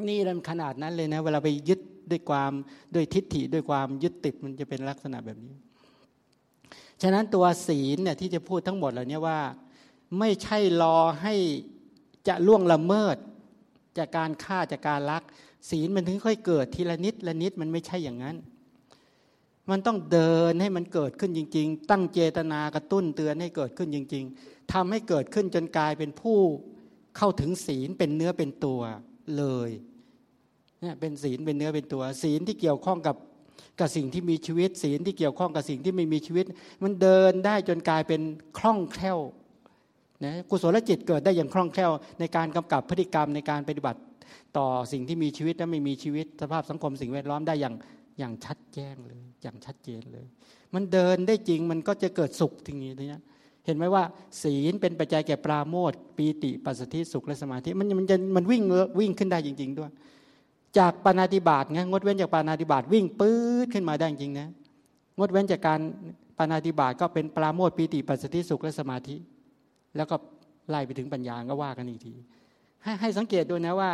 นี่มันขนาดนั้นเลยนะ เวลาไปยึดด้วยความด้วยทิฏฐิด้วยความยึดติดมันจะเป็นลักษณะแบบนี้ ฉะนั้นตัวศีลเนี่ยที่จะพูดทั้งหมดเหล่านี้ว่า ไม่ใช่รอให้จะล่วงละเมิด จากการฆ่าจากการลัก ศีลมันถึงค่อยเกิดทีละนิดละนิดมันไม่ใช่อย่างนั้น มันต้องเดินให้มันเกิดขึ้นจริง ๆ ตั้งเจตนากระตุ้นเตือนให้เกิดขึ้นจริง ๆทำให้เกิดขึ้นจนกลายเป็นผู้เข้าถึงศีลเป็นเนื้อเป็นตัวเลยเนี่ยเป็นศีลเป็นเนื้อเป็นตัว ศีลที่เกี่ยวข้องกับกับสิ่งที่มีชีวิต ศีลที่เกี่ยวข้องกับสิ่งที่ไม่มีชีวิต มันเดินได้จนกลายเป็นคล่องแคล่วนะกุศลจิตเกิดได้อย่างคล่องแคล่วในการกำกับพฤติกรรมในการปฏิบัติ ต่อสิ่งที่มีชีวิตและไม่มีชีวิตสภาพสังคมสิ่งแวดล้อมได้อย่าง อย่างชัดแจ้งเลย อย่างชัดเจนเลย มันเดินได้จริงมันก็จะเกิดสุขทีนี้นี้เห็นไหมว่า ศีลเป็นปัจจัยแก่ปราโมทปีติปัสสติสุขและสมาธิมันมันจะมันวิ่งวิ่งขึ้นได้จริง ๆ ด้วย จากปานาติบาตไงงดเว้นจากปานาติบาตวิ่งปื๊ดขึ้นมาได้จริงนะงดเว้นจากการปานาติบาตก็เป็นปราโมทปีติปัสสติสุขและสมาธิ แล้วก็ไล่ไปถึงปัญญาก็ว่ากันอีกทีให้ให้สังเกตด้วยนะว่า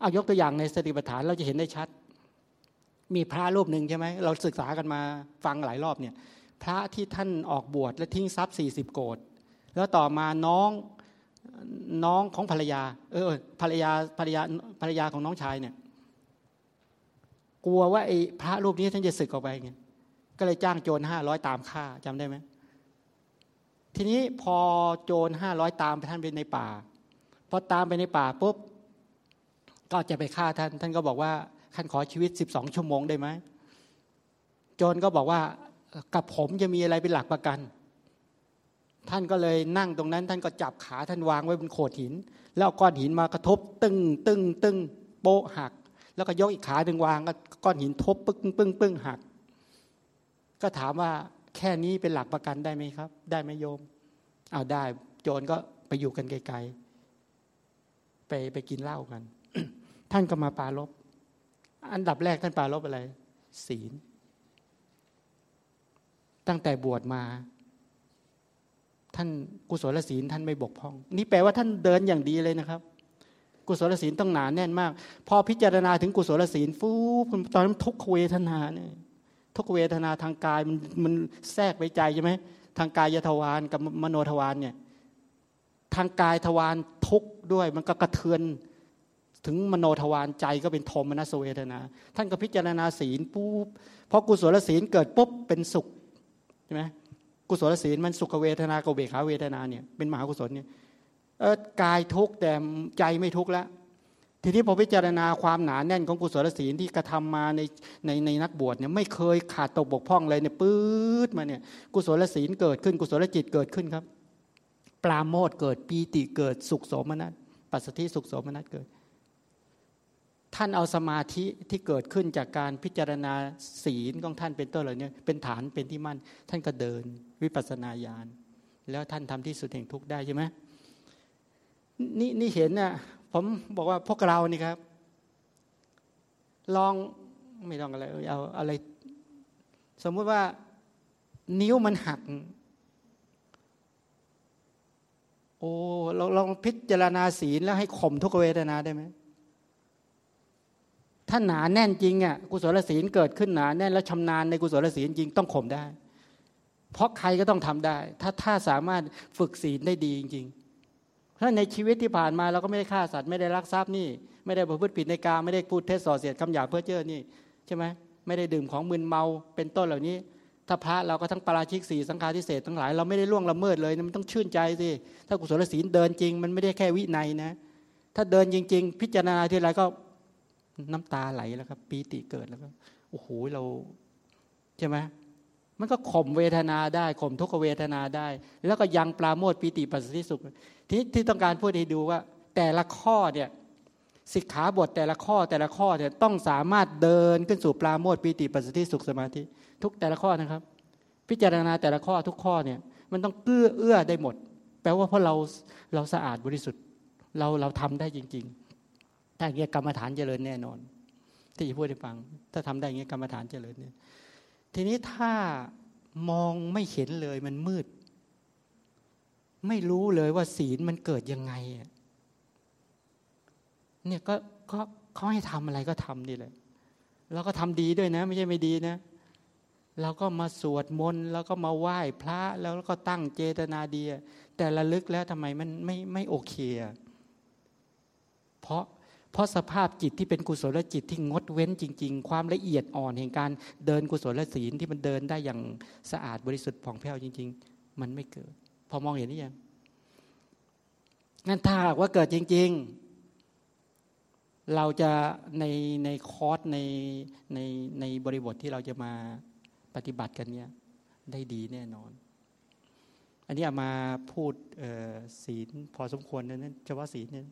เอายกตัวอย่างในสติปัฏฐานเราจะเห็นได้ชัด มีพระรูปหนึ่งใช่ไหมเราศึกษากันมาฟังหลายรอบเนี่ย พระที่ท่านออกบวชและทิ้งทรัพย์สี่สิบโกดแล้วต่อมาน้องน้องของภรรยา เออภรรยาภรรยาภรรยาของน้องชายเนี่ย กลัวว่าไอ้พระรูปนี้ท่านจะสึกออกไปไงก็เลยจ้างโจรห้าร้อยตามฆ่าจำได้ไหมทีนี้พอโจรห้าร้อยตามไปท่านไปในป่าพอตามไปในป่าปุ๊บก็จะไปฆ่าท่าน ท่านก็บอกว่า ท่านขอชีวิตสิบสองชั่วโมงได้ไหมโจรก็บอกว่ากับผมจะมีอะไรเป็นหลักประกัน ท่านก็เลยนั่งตรงนั้น ท่านก็จับขาท่านวางไว้บนโขดหิน แล้วก้อนหินมากระทบ ตึงตึงตึงโปะหัก แล้วก็ยกอีกขาหนึ่งวางก็ก้อนหินทบปึ้งปึ้งปึ้งหัก ก็ถามว่าแค่นี้เป็นหลักประกันได้ไหมครับ ได้ไหมโยมเอาได้ โจรก็ไปอยู่กันไกลๆไปไปกินเหล้ากัน ท่านก็มาปาลบ อันดับแรกท่านปาลบอะไร ศีล ตั้งแต่บวชมา ท่านกุศลศีลท่านไม่บกพร่อง นี่แปลว่าท่านเดินอย่างดีเลยนะครับ กุศลศีลต้องหนาแน่นมาก พอพิจารณาถึงกุศลศีลฟูตอนนั้นทุกเวทนาเนี่ยทุกเวทนาทางกายมันมันแทรกไปใจใช่ไหมทางกายทวารกับมโนทวารเนี่ยทางกายทวารทุกด้วยมันก็กระเทือน ถึงมโนทวารใจก็เป็นโทมนัสเวทนา ท่านก็พิจารณาศีลปุ๊บพอกุศลศีลเกิดปุ๊บเป็นสุขใช่ไหมกุศลศีลมันสุขเวทนากับเบขาเวทนาเนี่ยเป็นมหากุศลเนี่ยกายทุกแต่ใจไม่ทุกแล้วทีนี้พอพิจารณาความหนาแน่นของกุศลศีลที่กระทำมาในในในนักบวชเนี่ยไม่เคยขาดตกบกพร่องเลยเนี่ยปื๊ดมาเนี่ยกุศลศีลเกิดขึ้นกุศลจิตเกิดขึ้นครับ ปราโมทเกิดปีติเกิดสุขโสมนัสปัสสติสุขโสมนัสเกิด ท่านเอาสมาธิที่เกิดขึ้นจากการพิจารณาศีลของท่านเป็นต้นเหล่านี้เป็นฐานเป็นที่มั่น ท่านก็เดินวิปัสสนาญาณแล้วท่านทำที่สุดแห่งทุกได้ใช่ไหมนี่นี่เห็นน่ะผมบอกว่าพวกเรานี่ครับ ลองไม่ต้องอะไรเอาอะไร สมมุติว่านิ้วมันหัก โอ้เราลองพิจารณาศีลแล้วให้ข่มทุกเวทนาได้ไหม ถ้าหนาแน่นจริงอะกุศลศีลเกิดขึ้นหนาแน่นแล้วชำนาญในกุศลศีลจริงต้องข่มได้ เพราะใครก็ต้องทำได้ ถ้าถ้าสามารถฝึกศีลได้ดีจริงๆถ้าในชีวิตที่ผ่านมาเราก็ไม่ได้ฆ่าสัตว์ไม่ได้รักทรัพย์นี่ ไม่ได้ประพฤติผิดในการไม่ได้พูดเท็จส่อเสียดคำหยาเพื่อเจ้อนี่ใช่ไหมไม่ได้ดื่มของมึนเมาเป็นต้นเหล่านี้ ถ้าพระเราก็ทั้งปราชิกสีสังฆาทิเศษทั้งหลายเราไม่ได้ล่วงละเมิดเลยมันต้องชื่นใจสิถ้ากุศลศีลเดินจริง มันไม่ได้แค่วินัยนะ ถ้าเดินจริง ๆ พิจารณาที่ไรก็ น้ำตาไหลแล้วครับ ปีติเกิดแล้วก็โอ้โหเราใช่ไหมมันก็ข่มเวทนาได้ข่มทุกขเวทนาได้ แล้วก็ยังปราโมทปีติปัสสติสุขที่ที่ต้องการพูดให้ดูว่า แต่ละข้อเนี่ยสิกขาบทแต่ละข้อแต่ละข้อเนี่ยต้องสามารถเดินขึ้นสู่ปราโมทปีติปัสสติสุขสมาธิทุกแต่ละข้อนะครับ พิจารณาแต่ละข้อทุกข้อเนี่ยมันต้องเอื้อเอื้อได้หมด แปลว่าเพราะเราเราสะอาดบริสุทธิ์ เราเราทำได้จริง ๆ ถ้าอย่างนี้กรรมฐานเจริญแน่นอน ที่จะพูดให้ฟัง ถ้าทำได้อย่างนี้กรรมฐานเจริญเนี่ยทีนี้ถ้ามองไม่เห็นเลยมันมืด ไม่รู้เลยว่าศีลมันเกิดยังไงเนี่ยก็ก็เขาให้ทำอะไรก็ทำนี่แหละแล้วก็ทำดีด้วยนะ ไม่ใช่ไม่ดีนะเราก็มาสวดมนต์แล้วก็มาไหว้พระแล้วก็ตั้งเจตนาดีแต่ระลึกแล้วทำไมมันไม่ไม่โอเค เพราะ เพราะสภาพจิตที่เป็นกุศลจิตที่งดเว้นจริง ๆ ความละเอียดอ่อนแห่งการเดินกุศลศีลที่มันเดินได้อย่างสะอาดบริสุทธิ์ผ่องแผ้วจริง ๆ มันไม่เกิด พอมองเห็นนี่ยังงั้นถ้าว่าเกิดจริง ๆ เราจะในในคอร์สในในในบริบทที่เราจะมาปฏิบัติกันเนี่ยได้ดีแน่นอน อันนี้มาพูดศีลพอสมควรนั้นเฉพาะศีลเนี่ย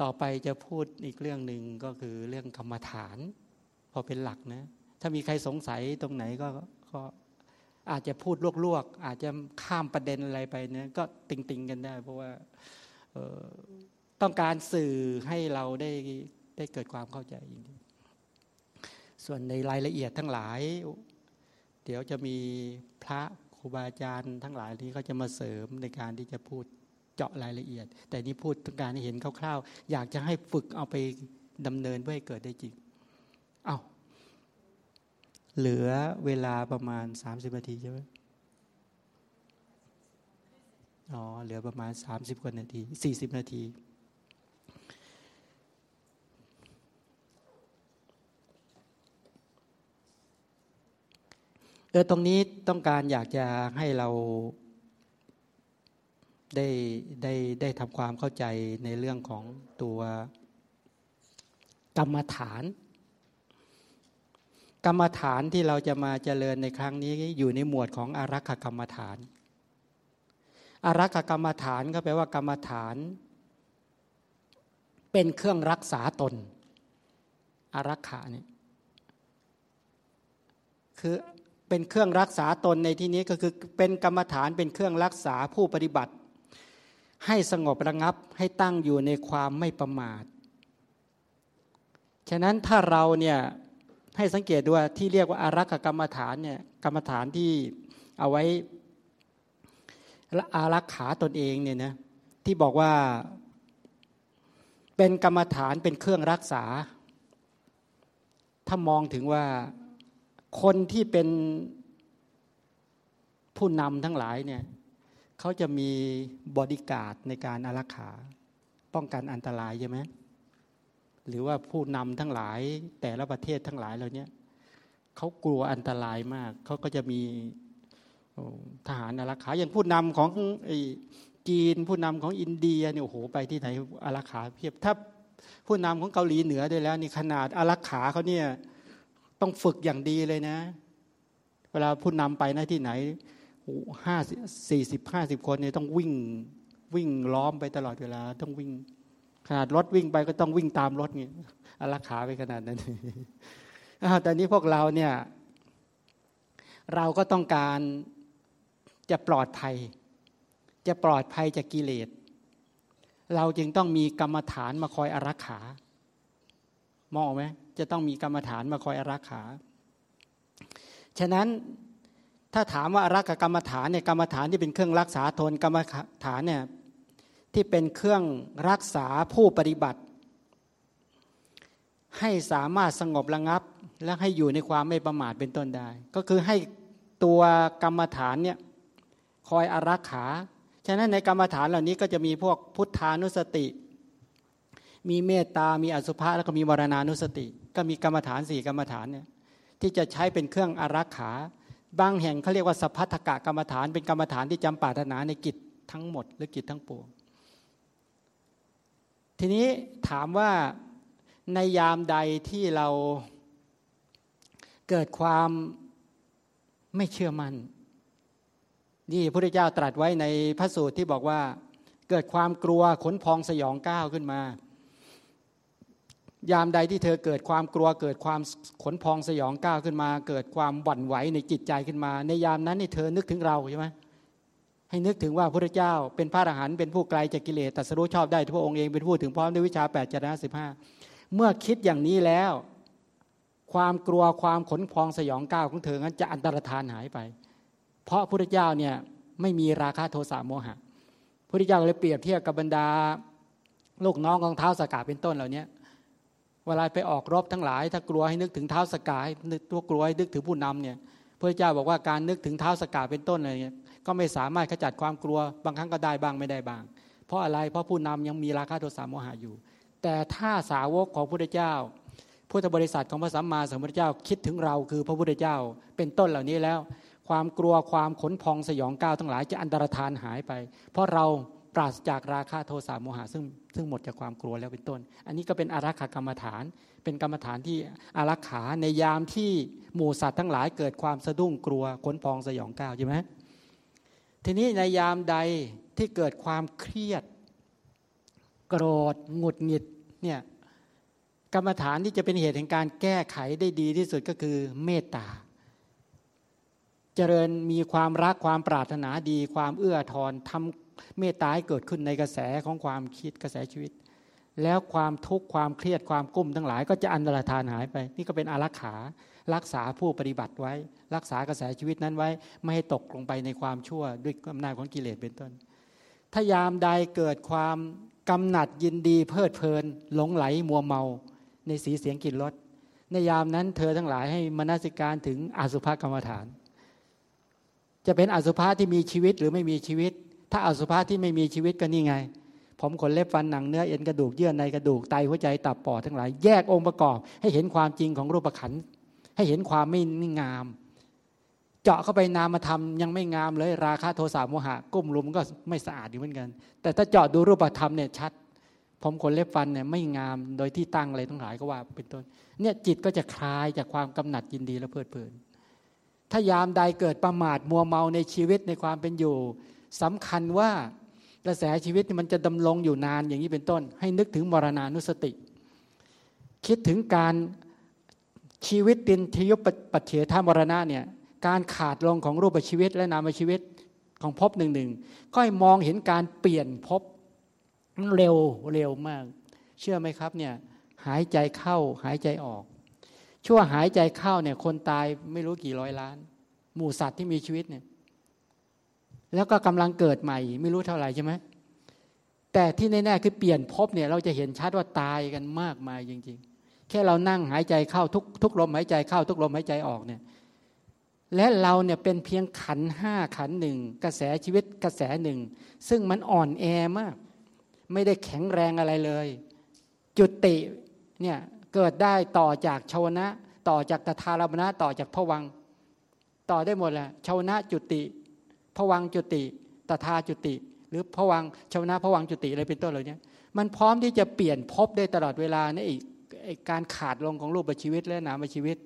ต่อไปจะพูดอีกเรื่องหนึ่งก็คือเรื่องกรรมฐาน พอเป็นหลักนะ ถ้ามีใครสงสัยตรงไหนก็ก็อาจจะพูดลวกๆ อาจจะข้ามประเด็นอะไรไปเนี่ยก็ติงๆกันได้ เพราะว่าต้องการสื่อให้เราได้ได้เกิดความเข้าใจจริงส่วนในรายละเอียดทั้งหลาย เดี๋ยวจะมีพระครูบาอาจารย์ทั้งหลายที่เขาจะมาเสริมในการที่จะพูด เจาะรายละเอียด แต่นี่พูดต้องการให้เห็นคร่าวๆ อยากจะให้ฝึกเอาไปดำเนินเพื่อให้เกิดได้จริง เอา้า เหลือเวลาประมาณ 30นาทีใช่ไหมอ๋อ เหลือประมาณ 30กว่านาที 40 นาที เออตรงนี้ต้องการอยากจะให้เรา ได้ได้ได้ทำความเข้าใจในเรื่องของตัวกรรมฐาน กรรมฐานที่เราจะมาเจริญในครั้งนี้อยู่ในหมวดของอารักขกรรมฐาน อารักขกรรมฐานก็แปลว่ากรรมฐาน เป็นเครื่องรักษาตน อารักขาเนี่ยคือเป็นเครื่องรักษาตนในที่นี้ก็คือเป็นกรรมฐานเป็นเครื่องรักษาผู้ปฏิบัติ ให้สงบระงับให้ตั้งอยู่ในความไม่ประมาท ฉะนั้นถ้าเราเนี่ยให้สังเกตดูว่าที่เรียกว่าอารักขกรรมฐานเนี่ยกรรมฐานที่เอาไว้อารักขาตนเองเนี่ยนะที่บอกว่าเป็นกรรมฐานเป็นเครื่องรักษา ถ้ามองถึงว่าคนที่เป็นผู้นำทั้งหลายเนี่ย เขาจะมีบอดี้การ์ดในการอารักขาป้องกันอันตรายใช่ไหมหรือว่าผู้นำทั้งหลายแต่ละประเทศทั้งหลายเหล่านี้เขากลัวอันตรายมาก เขาก็จะมีทหารอารักขาอย่างผู้นำของจีนผู้นำของอินเดียเนี่ยโอ้โหไปที่ไหนอารักขาเพียบถ้าผู้นำของเกาหลีเหนือได้แล้วนี่ขนาดอารักขาเขาเนี่ยต้องฝึกอย่างดีเลยนะ เวลาผู้นำไปนะที่ไหน ห้าสี่สิบห้าสิบคนเนี่ยต้องวิ่งวิ่งล้อมไปตลอดเวลา ต้องวิ่ง ขนาดรถวิ่งไปก็ต้องวิ่งตามรถเงี้ยอารักขาไปขนาดนั้นแต่นี้พวกเราเนี่ย เราก็ต้องการจะปลอดภัย จะปลอดภัยจากกิเลส เราจึงต้องมีกรรมฐานมาคอยอารักขามองไหมจะต้องมีกรรมฐานมาคอยอารักขา ฉะนั้น ถ้าถามว่ารักกับกรรมฐานเนี่ยกรรมฐานที่เป็นเครื่องรักษาทนกรรมฐานเนี่ยที่เป็นเครื่องรักษาผู้ปฏิบัติ ให้สามารถสงบระงับ และให้อยู่ในความไม่ประมาทเป็นต้นได้ ก็คือให้ตัวกรรมฐานเนี่ยคอยอารักขา ฉะนั้นในกรรมฐานเหล่านี้ก็จะมีพวกพุทธานุสติ มีเมตตา มีอสุภะแล้วก็มีมรณานุสติ ก็มีกรรมฐานสี่กรรมฐานเนี่ยที่จะใช้เป็นเครื่องอารักขา บางแห่งเขาเรียกว่าสัพพทกะกรรมฐานเป็นกรรมฐานที่จำปาถนาในกิจทั้งหมด หรือกิจทั้งปวง ทีนี้ถามว่าในยามใดที่เราเกิดความไม่เชื่อมัน่นนี่พระพุทธเจ้าตรัสไว้ในพระสูตรที่บอกว่า เกิดความกลัวขนพองสยองก้าวขึ้นมา ยามใดที่เธอเกิดความกลัวเกิดความขนพองสยองก้าวขึ้นมา เกิดความหวั่นไหวในจิตใจขึ้นมา ในยามนั้นนี่เธอนึกถึงเราใช่ไหมให้นึกถึงว่าพระเจ้าเป็นพระอรหันต์เป็นผู้ไกลจากกิเลสตัสรู้ชอบได้พระองค์เองเป็นผู้ถึงพร้อมด้วยวิชาแปดจารณะสิบห้าเมื่อคิดอย่างนี้แล้ว ความกลัวความขนพองสยองก้าวของเธอนั้นจะอันตรธานหายไป เพราะพระเจ้าเนี่ยไม่มีราคะโทสะโมหะพระเจ้าเลยเปรียบเทียบกับบรรดา ลูกน้องของเท้าสากาเป็นต้นเหล่านี้ เวลาไปออกรบทั้งหลาย ถ้ากลัวให้นึกถึงเท้าสกายนึกตัวกลัวให้นึกถึงผู้นำเนี่ยพระเจ้าบอกว่าการนึกถึงเท้าสกาเป็นต้นอะไรเงี้ยก็ไม่สามารถขจัดความกลัวบางครั้งก็ได้บ้างไม่ได้บ้าง เพราะอะไรเพราะผู้นำยังมีราคะโทสะโมหะอยู่ แต่ถ้าสาวกของพระพุทธเจ้าพุทธบริษัทของพระสัมมาสัมพุทธเจ้าคิดถึงเราคือพระพุทธเจ้า เป็นต้นเหล่านี้แล้ว ความกลัวความขนพองสยองก้าวทั้งหลายจะอันตรธานหายไป เพราะเรา ราศจากราคะโทสะโมหะซึ่งซึ่งหมดจากความกลัวแล้วเป็นต้น อันนี้ก็เป็นอารักขากรรมฐาน เป็นกรรมฐานที่อารักขาในยามที่หมู่สัตว์ทั้งหลายเกิดความสะดุ้งกลัวขนพองสยองก้าวใช่ไหมทีนี้ในยามใดที่เกิดความเครียด โกรธหงุดหงิดเนี่ยกรรมฐานที่จะเป็นเหตุแห่งการแก้ไขได้ดีที่สุดก็คือเมตตา เจริญมีความรักความปรารถนาดี ความเอื้อทอนทำ เมตตาให้เกิดขึ้นในกระแสของความคิดกระแสชีวิต แล้วความทุกข์ความเครียดความกุ้มทั้งหลาย ก็จะอันตรธานหายไป นี่ก็เป็นอารักขารักษาผู้ปฏิบัติไว้ รักษากระแสชีวิตนั้นไว้ ไม่ให้ตกลงไปในความชั่วด้วยอำนาจของกิเลสเป็นต้น ถ้ายามใดเกิดความกำหนัดยินดีเพลิดเพลิน หลงไหลมัวเมา ในสีเสียงกลิ่นรสในยามนั้นเธอทั้งหลายให้มนสิการถึงอสุภกรรมฐาน จะเป็นอสุภะที่มีชีวิตหรือไม่มีชีวิต ถ้าอสุภะที่ไม่มีชีวิตก็นี่ไง ผมขนเล็บฟันหนังเนื้อเอ็นกระดูกเยื่อในกระดูกไตหัวใจตับปอดทั้งหลายแยกองค์ประกอบ ให้เห็นความจริงของรูปขันให้เห็นความไม่งาม เจาะเข้าไปนามธรรมยังไม่งามเลย ราคาโทสะโมหะก้มลุมก็ไม่สะอาดอยู่เหมือนกัน แต่ถ้าเจาะดูรูปธรรมเนี่ยชัด ผมขนเล็บฟันเนี่ยไม่งามโดยที่ตั้งอะไรทั้งหลายก็ว่าเป็นต้น เนี่ยจิตก็จะคลายจากความกำหนัดยินดีและเพลิดเพลินถ้ายามใดเกิดประมาทมัวเมาในชีวิตในความเป็นอยู่ สำคัญว่ากระแสชีวิตมันจะดำรงอยู่นานอย่างนี้เป็นต้น ให้นึกถึงมรณานุสติ คิดถึงการชีวิตตินทยุปปัจเฉทามรณะเนี่ยการขาดลงของรูปชีวิตและนามชีวิตของภพหนึ่งหนึ่งก็ให้มองเห็นการเปลี่ยนภพเร็วเร็วมาก เชื่อไหมครับเนี่ยหายใจเข้าหายใจออก ชั่วหายใจเข้าเนี่ยคนตายไม่รู้กี่ร้อยล้าน หมู่สัตว์ที่มีชีวิตเนี่ย แล้วก็กำลังเกิดใหม่ ไม่รู้เท่าไหร่ใช่ไหมแต่ที่แน่ๆคือเปลี่ยนภพเนี่ยเราจะเห็นชัดว่าตายกันมากมายจริง ๆ แค่เรานั่งหายใจเข้าทุกทุกลมหายใจเข้าทุกลมหายใจออกเนี่ยและเราเนี่ยเป็นเพียงขันห้าขันหนึ่งกระแสชีวิตกระแสหนึ่ง ซึ่งมันอ่อนแอมาก ไม่ได้แข็งแรงอะไรเลย จุติเนี่ยเกิดได้ต่อจากชาวนะ ต่อจากตถาลมนะต่อจากพวัง ต่อได้หมดแหละชาวนะจุติ พวังจุติตถาจุติ หรือพวังชาวนะพวังจุติอะไรเป็นต้นเหล่านี้มันพร้อมที่จะเปลี่ยนภพได้ตลอดเวลาในอีกการขาดลงของรูปชีวิตและนามชีวิต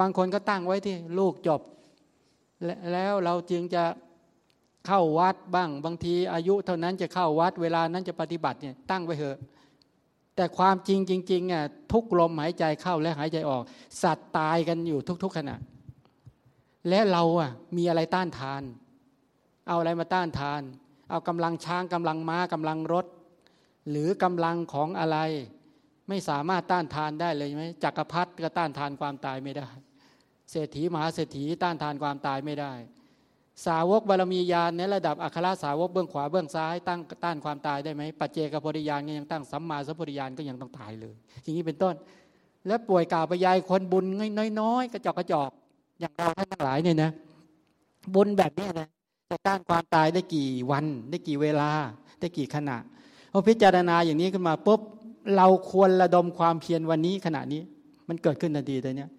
บางคนก็ตั้งไว้ที่ลูกจบ แล้วเราจึงจะเข้าวัดบ้าง บางทีอายุเท่านั้นจะเข้าวัดเวลานั้นจะปฏิบัติเนี่ยตั้งไว้เถอะแต่ความจริงจริงๆอะทุกลมหายใจเข้าและหายใจออก สัตว์ตายกันอยู่ทุก ๆขณะและเราอะมีอะไรต้านทาน เอาอะไรมาต้านทาน เอากำลังช้างกำลังม้ากำลังรถ หรือกำลังของอะไร ไม่สามารถต้านทานได้เลยไหมจักรพรรดิก็ต้านทานความตายไม่ได้ เศรษฐีมหาเศรษฐีต้านทานความตายไม่ได้ สาวกบารมีญาณในระดับอัครสาวกเบื้องขวาเบื้องซ้ายตั้งต้านความตายได้ไหมปัจเจกโพธิญาณก็ยังตั้งสัมมาสัมพุทธญาณก็ยังต้องตายเลย อย่างนี้เป็นต้น และป่วยกล่าวไปยายคนบุญน้อยๆกระจอกกระจอกอย่างเราท่านทั้งหลายเนี่ยนะบุญแบบนี้นะ จะต้านความตายได้กี่วัน ได้กี่เวลา ได้กี่ขณะพอพิจารณาอย่างนี้ขึ้นมาปุ๊บเราควรระดมความเพียรวันนี้ขณะนี้ มันเกิดขึ้นทันทีแต่เนี้ย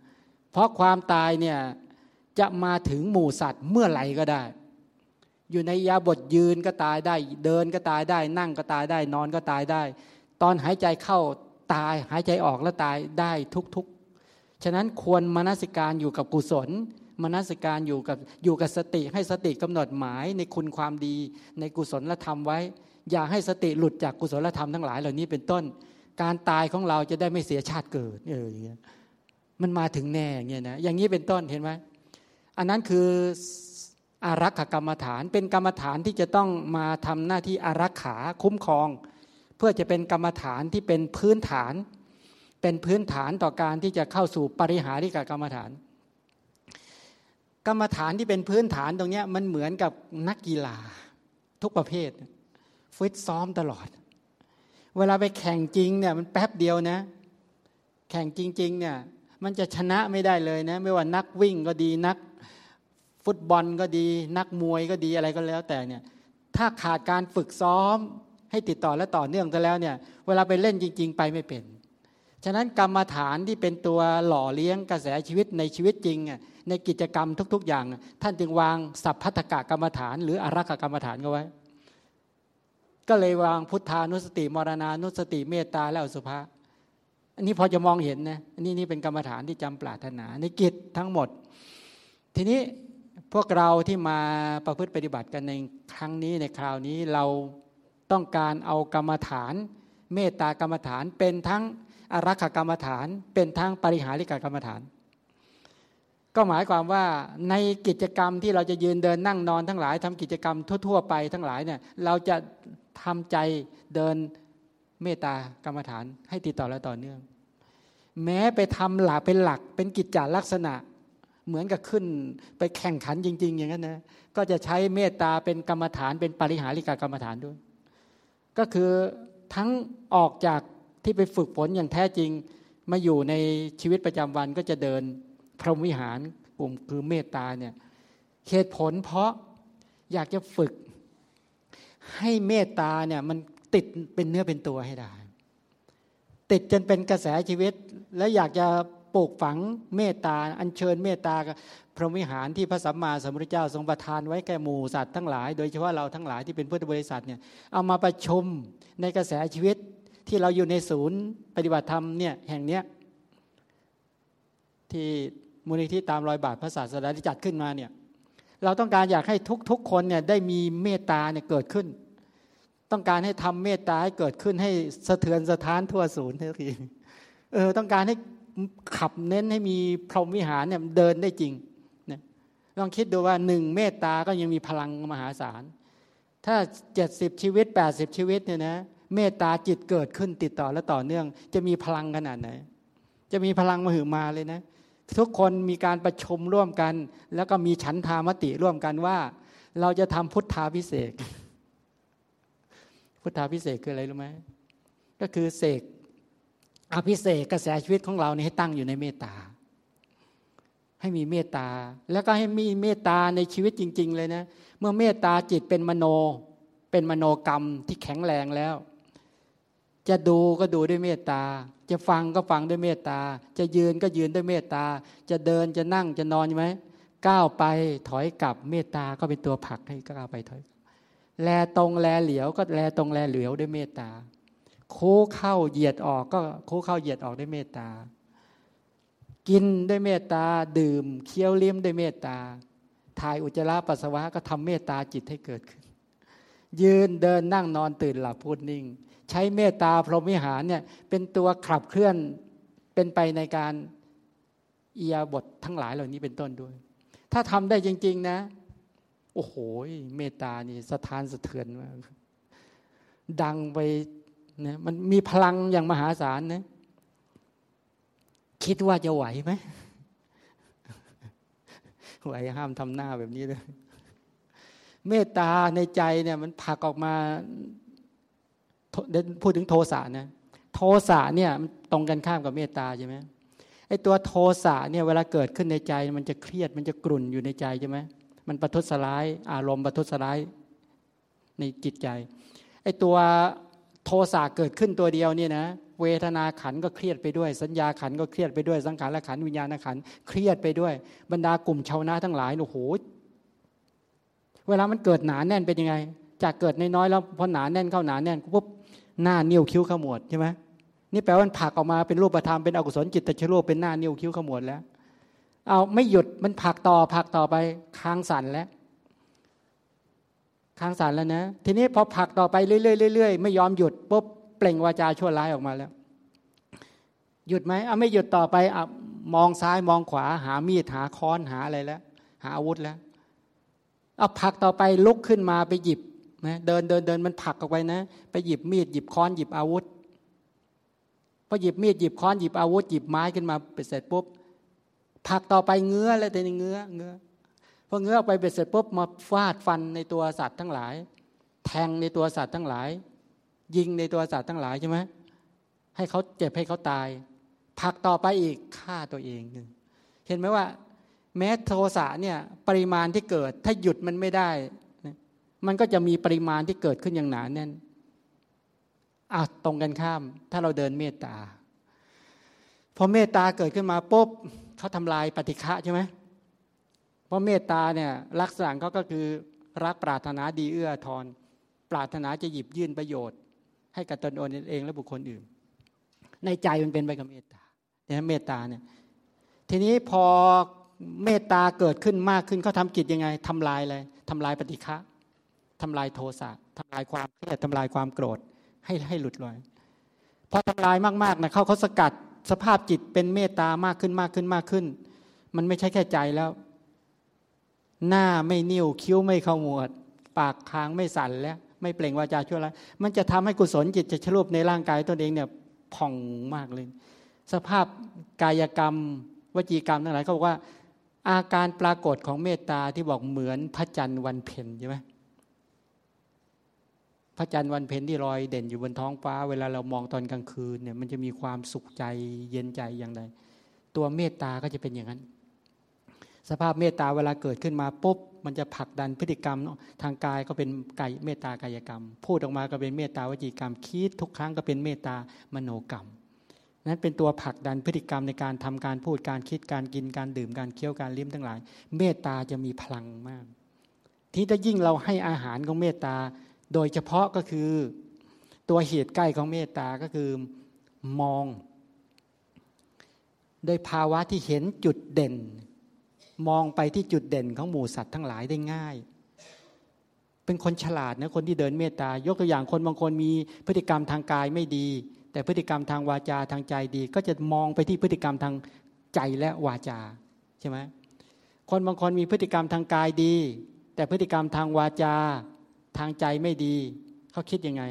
เพราะความตายเนี่ยจะมาถึงหมู่สัตว์เมื่อไหร่ก็ได้ อยู่ในยาบทยืนก็ตายได้ เดินก็ตายได้ นั่งก็ตายได้ นอนก็ตายได้ ตอนหายใจเข้าตายหายใจออกแล้วตายได้ทุกๆ ฉะนั้นควรมนสิการอยู่กับกุศล มนสิการอยู่กับอยู่กับสติให้สติกำหนดหมายในคุณความดี ในกุศลและธรรมไว้ อย่าให้สติหลุดจากกุศลธรรมทั้งหลายเหล่านี้เป็นต้น การตายของเราจะได้ไม่เสียชาติเกิดเอออย่างเงี้ยมันมาถึงแน่เงี้ยนะอย่างนี้เป็นต้นเห็นไหมอันนั้นคืออารักขกรรมฐานเป็นกรรมฐานที่จะต้องมาทำหน้าที่อารักขาคุ้มครอง เพื่อจะเป็นกรรมฐานที่เป็นพื้นฐาน เป็นพื้นฐานต่อการที่จะเข้าสู่ปริหาริกกรรมฐาน กรรมฐานที่เป็นพื้นฐานตรงนี้มันเหมือนกับนักกีฬาทุกประเภทฟิตซ้อมตลอด เวลาไปแข่งจริงเนี่ยมันแป๊บเดียวนะ แข่งจริงๆเนี่ยมันจะชนะไม่ได้เลยนะ ไม่ว่านักวิ่งก็ดีนักฟุตบอลก็ดี นักมวยก็ดีอะไรก็แล้ว แต่เนี่ยถ้าขาดการฝึกซ้อมให้ติดต่อและต่อเนื่องกันแล้วเนี่ยเวลาไปเล่นจริง ๆ ไปไม่เป็น ฉะนั้นกรรมฐานที่เป็นตัวหล่อเลี้ยงกระแสชีวิตในชีวิตจริงอะ ในกิจกรรมทุก ๆ อย่าง ท่านจึงวางสัพพัทกะกรรมฐาน หรืออารักกรรมฐานก็ไว้ ก็เลยวางพุทธานุสติมรณานุสติเมตตาและอสุภาอันนี้พอจะมองเห็นนะอันนี้นี่เป็นกรรมฐานที่จำปรารถนา ในกิจทั้งหมด ทีนี้พวกเราที่มาประพฤติปฏิบัติกันในครั้งนี้ในคราวนี้เราต้องการเอากรรมฐาน เมตตากรรมฐานเป็นทั้งอารักขกรรมฐาน เป็นทั้งปริหาริกกรรมฐาน ก็หมายความว่าในกิจกรรมที่เราจะยืนเดินนั่งนอนทั้งหลายทำกิจกรรมทั่ว ๆ ไปทั้งหลายเนี่ยเราจะทำใจเดินเมตตากรรมฐานให้ติดต่อและต่อเนื่อง แม้ไปทำหลักเป็นหลักเป็นกิจจลักษณะเหมือนกับขึ้นไปแข่งขันจริง ๆ อย่างนั้นนะก็จะใช้เมตตาเป็นกรรมฐานเป็นปริหาริกากรรมฐานด้วย ก็คือทั้งออกจากที่ไปฝึกฝนอย่างแท้จริง มาอยู่ในชีวิตประจำวันก็จะเดิน พรหมวิหารกลุ่มคือเมตตาเนี่ยเหตุผลเพราะอยากจะฝึก ให้เมตตาเนี่ยมันติดเป็นเนื้อเป็นตัวให้ได้ ติดจนเป็นกระแสชีวิต และอยากจะปลูกฝังเมตตาอัญเชิญเมตตาพรหมวิหารที่พระสัมมาสัมพุทธเจ้าทรงประทานไว้แก่หมู่สัตว์ทั้งหลาย โดยเฉพาะเราทั้งหลายที่เป็นพุทธบริษัทเนี่ยเอามาประชุมในกระแสชีวิตที่เราอยู่ในศูนย์ปฏิบัติธรรมเนี่ยแห่งเนี้ยที่ มูลนิธิตามรอยบาทพระศาสดาที่จัดขึ้นมาเนี่ยเราต้องการอยากให้ทุกๆคนเนี่ยได้มีเมตตาเนี่ยเกิดขึ้น ต้องการให้ทำเมตตาให้เกิดขึ้นให้สะเทือนสะท้านทั่วศูนย์ทุกทีเออต้องการให้ขับเน้นให้มีพรหมวิหารเนี่ยเดินได้จริงเนี่ยลองคิดดูว่าหนึ่งเมตตาก็ยังมีพลังมหาศาล ถ้าเจ็ดสิบชีวิตแปดสิบชีวิตเนี่ยนะเมตตาจิตเกิดขึ้นติดต่อและต่อเนื่อง จะมีพลังขนาดไหน จะมีพลังมหึมาเลยนะ ทุกคนมีการประชุมร่วมกัน แล้วก็มีฉันทามติร่วมกันว่า เราจะทำพุทธาพิเศษ พุทธาพิเศษคืออะไรรู้ไหมก็คือเสกอภิเศกกระแสชีวิตของเราเนี่ยให้ตั้งอยู่ในเมตตา ให้มีเมตตา แล้วก็ให้มีเมตตาในชีวิตจริง ๆ เลยนะ เมื่อเมตตาจิตเป็นมโน เป็นมโนกรรมที่แข็งแรงแล้ว จะดูก็ดูด้วยเมตตา จะฟังก็ฟังด้วยเมตตา จะยืนก็ยืนด้วยเมตตา จะเดินจะนั่งจะนอนใช่ไหมก้าวไปถอยกลับเมตตาก็เป็นตัวผลักให้ก้าวไปถอย แลตรงแลเหลียวก็แลตรงแลเหลียวด้วยเมตตา โค้เข้าเหยียดออกก็โค้เข้าเหยียดออกด้วยเมตตา กินด้วยเมตตาดื่มเคี้ยวเลี้ยมด้วยเมตตาถ่ายอุจจาระปัสสาวะก็ทำเมตตาจิตให้เกิดขึ้น ยืนเดินนั่งนอนตื่นหลับพูดนิ่ง ใช้เมตตาพรหมิหารเนี่ยเป็นตัวขับเคลื่อนเป็นไปในการเอียบททั้งหลายเหล่านี้เป็นต้นด้วย ถ้าทำได้จริง ๆ นะ โอ้โหเมตตานี่สะท้านสะเทือนมากดังไปนะมันมีพลังอย่างมหาศาลนะคิดว่าจะไหวไหมไหวห้ามทำหน้าแบบนี้เลยเมตตาในใจเนี่ย มันผักออกมา พูดถึงโทสะนะโทสะเนี่ยมันตรงกันข้ามกับเมตตาใช่ไหมไอ้ตัวโทสะเนี่ยเวลาเกิดขึ้นในใจ มันจะเครียดมันจะกลุ่นอยู่ในใจใช่ไหมมันประทุษร้ายอารมณ์ประทุษร้ายในจิตใจไอ้ตัวโทสะเกิดขึ้นตัวเดียวนี่นะเวทนาขันก็เครียดไปด้วย สัญญาขันก็เครียดไปด้วย สังขารและขันวิญญาณขันเครียดไปด้วย บรรดากลุ่มชาวนาทั้งหลายโอ้โหเวลามันเกิดหนาแน่นเป็นยังไง จากเกิดน้อยๆแล้วพอหนาแน่นเข้าหนาแน่นปุ๊บ หน้านิ้วคิ้วขมวดใช่ไหมนี่แปลว่ามันผักออกมาเป็นรูปธรรมเป็นอกุศลจิตตชโลเป็นหน้านิ้วคิ้วขมวดแล้ว เอาไม่หยุดมันผักต่อผักต่อไปค้างสันแล้วค้างสารแล้วนะ ทีนี้พอผักต่อไปเรื่อยๆไม่ยอมหยุดปุ๊บเปล่งวาจาชั่วร้ายออกมาแล้ว หยุดไหมเอาไม่หยุดต่อไปอมองซ้ายมองขวาหามีดหาค้อนหาอะไรแล้ว หาอาวุธแล้วเอาผักต่อไปลุกขึ้นมาไปหยิบ นะเดินเดินเดินมันผักออกไปนะ ไปหยิบมีดหยิบค้อนหยิบอาวุธพอหยิบมีดหยิบค้อนหยิบอาวุธหยิบไม้ขึ้นมาไปเสร็จปุ๊บผักต่อไปเงื้อแล้วแต่เงื้อเงื้อพอเงื้อไปเบ็ดเสร็จปุ๊บมาฟาดฟันในตัวสัตว์ทั้งหลาย แทงในตัวสัตว์ทั้งหลาย ยิงในตัวสัตว์ทั้งหลายใช่ไหมให้เขาเจ็บให้เขาตายผักต่อไปอีกฆ่าตัวเอง เห็นไหมว่า แม้โทสะเนี่ยปริมาณที่เกิด ถ้าหยุดมันไม่ได้ มันก็จะมีปริมาณที่เกิดขึ้นอย่างหนาแน่นอะตรงกันข้าม ถ้าเราเดินเมตตาพอเมตตาเกิดขึ้นมาปุ๊บเขาทำลายปฏิฆะใช่ไหมเพราะเมตตาเนี่ยลักษณะเขาก็คือรักปรารถนาดีเอื้อทอนปรารถนาจะหยิบยื่นประโยชน์ ให้กับตนเองและบุคคลอื่น ในใจมันเป็นไปกับเมตตาเนี่ยเมตตาเนี่ยทีนี้พอเมตตาเกิดขึ้นมากขึ้นเขาทากิจยังไงทำลายอะไรทำลายปฏิฆะ ทำลายโทสะทำลายความเครียดทำลายความโกรธให้ให้หลุดลอยพอทำลายมากๆนะเขาเขาสกัดสภาพจิตเป็นเมตตามากขึ้นมากขึ้นมากขึ้น มันไม่ใช่แค่ใจแล้ว หน้าไม่นิ่วคิ้วไม่เข้าหมวด ปากค้างไม่สั่นแล้ว ไม่เปล่งวาจาชั่วร้ายมันจะทำให้กุศลจิตจะชลุบในร่างกายตนเองเนี่ยผ่องมากเลย สภาพกายกรรม วจีกรรมทั้งหลายเขาบอกว่า อาการปรากฏของเมตตาที่บอกเหมือนพระจันทร์วันเพ็ญใช่ไหม พระจันทร์วันเพ็ญที่ลอยเด่นอยู่บนท้องฟ้า เวลาเรามองตอนกลางคืนเนี่ยมันจะมีความสุขใจเย็นใจอย่างไรตัวเมตตาก็จะเป็นอย่างนั้น สภาพเมตตาเวลาเกิดขึ้นมาปุ๊บมันจะผลักดันพฤติกรรมทางกายก็เป็นกายเมตตากายกรรม พูดออกมาก็เป็นเมตตาวจีกรรมคิดทุกครั้งก็เป็นเมตตามโนกรรมนั้นเป็นตัวผลักดันพฤติกรรมในการทำการพูดการคิดการกินการดื่มการเคี้ยวการลิ้มทั้งหลาย เมตตาจะมีพลังมาก ที่ถ้ายิ่งเราให้อาหารของเมตตา โดยเฉพาะก็คือตัวเหตุใกล้ของเมตตาก็คือมอง โดยภาวะที่เห็นจุดเด่น มองไปที่จุดเด่นของหมู่สัตว์ทั้งหลายได้ง่าย เป็นคนฉลาดนะคนที่เดินเมตตายกตัวอย่างคนบางคนมีพฤติกรรมทางกายไม่ดี แต่พฤติกรรมทางวาจาทางใจดี ก็จะมองไปที่พฤติกรรมทางใจและวาจาใช่ไหมคนบางคนมีพฤติกรรมทางกายดี แต่พฤติกรรมทางวาจา ทางใจไม่ดี เขาคิดยังไง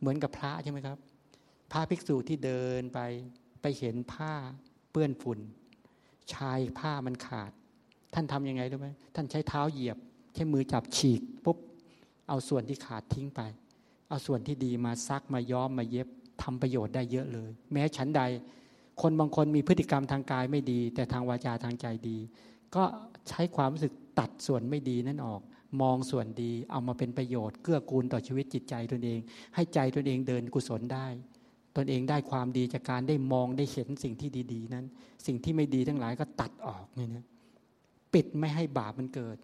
เหมือนกับพระใช่ไหมครับ พระภิกษุที่เดินไปไปเห็นผ้าเปื้อนฝุ่น ชายผ้ามันขาด ท่านทำยังไงรู้ไหมท่านใช้เท้าเหยียบ ใช้มือจับฉีกปุ๊บเอาส่วนที่ขาดทิ้งไป เอาส่วนที่ดีมาซักมาย้อมมาเย็บทำประโยชน์ได้เยอะเลย แม้ฉันใด คนบางคนมีพฤติกรรมทางกายไม่ดี แต่ทางวาจาทางใจดี ก็ใช้ความรู้สึกตัดส่วนไม่ดีนั่นออก มองส่วนดีเอามาเป็นประโยชน์ เกื้อกูลต่อชีวิตจิตใจตนเอง ให้ใจตนเองเดินกุศลได้ ตนเองได้ความดีจากการได้มองได้เห็นสิ่งที่ดีๆ นั้น สิ่งที่ไม่ดีทั้งหลายก็ตัดออกเนี่ยนะปิดไม่ให้บาปมันเกิด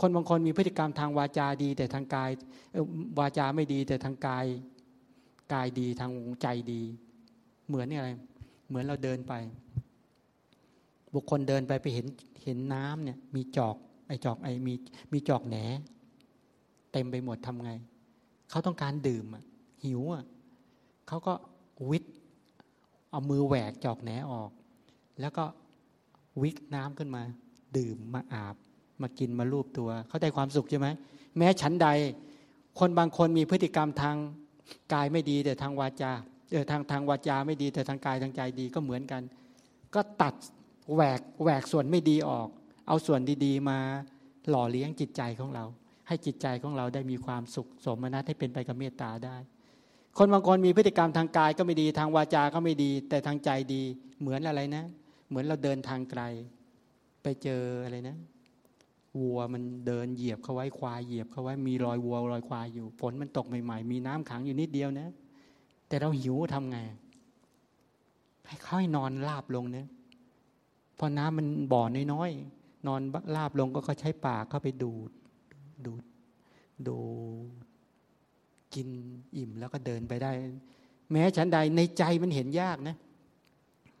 คนบางคนมีพฤติกรรมทางวาจาดี แต่ทางกายวาจาไม่ดีแต่ทางกายกายดีทางใจดี เหมือนนี่อะไร เหมือนเราเดินไป บุคคลเดินไปไปเห็นเห็นน้ำเนี่ย มีจอก จอกไอมีมีจอกแหนเต็มไปหมดทำไง เขาต้องการดื่มอะหิวอะเขาก็วิทเอามือแหวกจอกแหนออก แล้วก็วิกน้ำขึ้นมา ดื่มมาอาบ มากินมาลูบตัว เขาได้ความสุขใช่ไหมแม้ฉันใด คนบางคนมีพฤติกรรมทางกายไม่ดีแต่ทางวาจาเออทางทางวาจาไม่ดีแต่ทางกายทางใจดีก็เหมือนกัน ก็ตัดแหวกแหวกส่วนไม่ดีออก เอาส่วนดีๆ มาหล่อเลี้ยงจิตใจของเรา ให้จิตใจของเราได้มีความสุขสมนัตให้เป็นไปกับเมตตาได้ คนบางคนมีพฤติกรรมทางกายก็ไม่ดีทางวาจาก็ไม่ดี แต่ทางใจดีเหมือนอะไรนะ เหมือนเราเดินทางไกล ไปเจออะไรนะวัวมันเดินเหยียบเขาไว้ควายเหยียบเขาไว้มีรอยวัวรอยควายอยู่ฝนมันตกใหม่ ๆ มีน้ำขังอยู่นิดเดียวนะ แต่เราหิวทำไงให้เขาให้นอนราบลงเนะพอน้ำมันบ่อน้อย นอนลาบลงก็เขาใช้ปากเข้าไปดูดดูดดูกินอิ่มแล้วก็เดินไปได้ แม้ฉันใดในใจมันเห็นยากนะ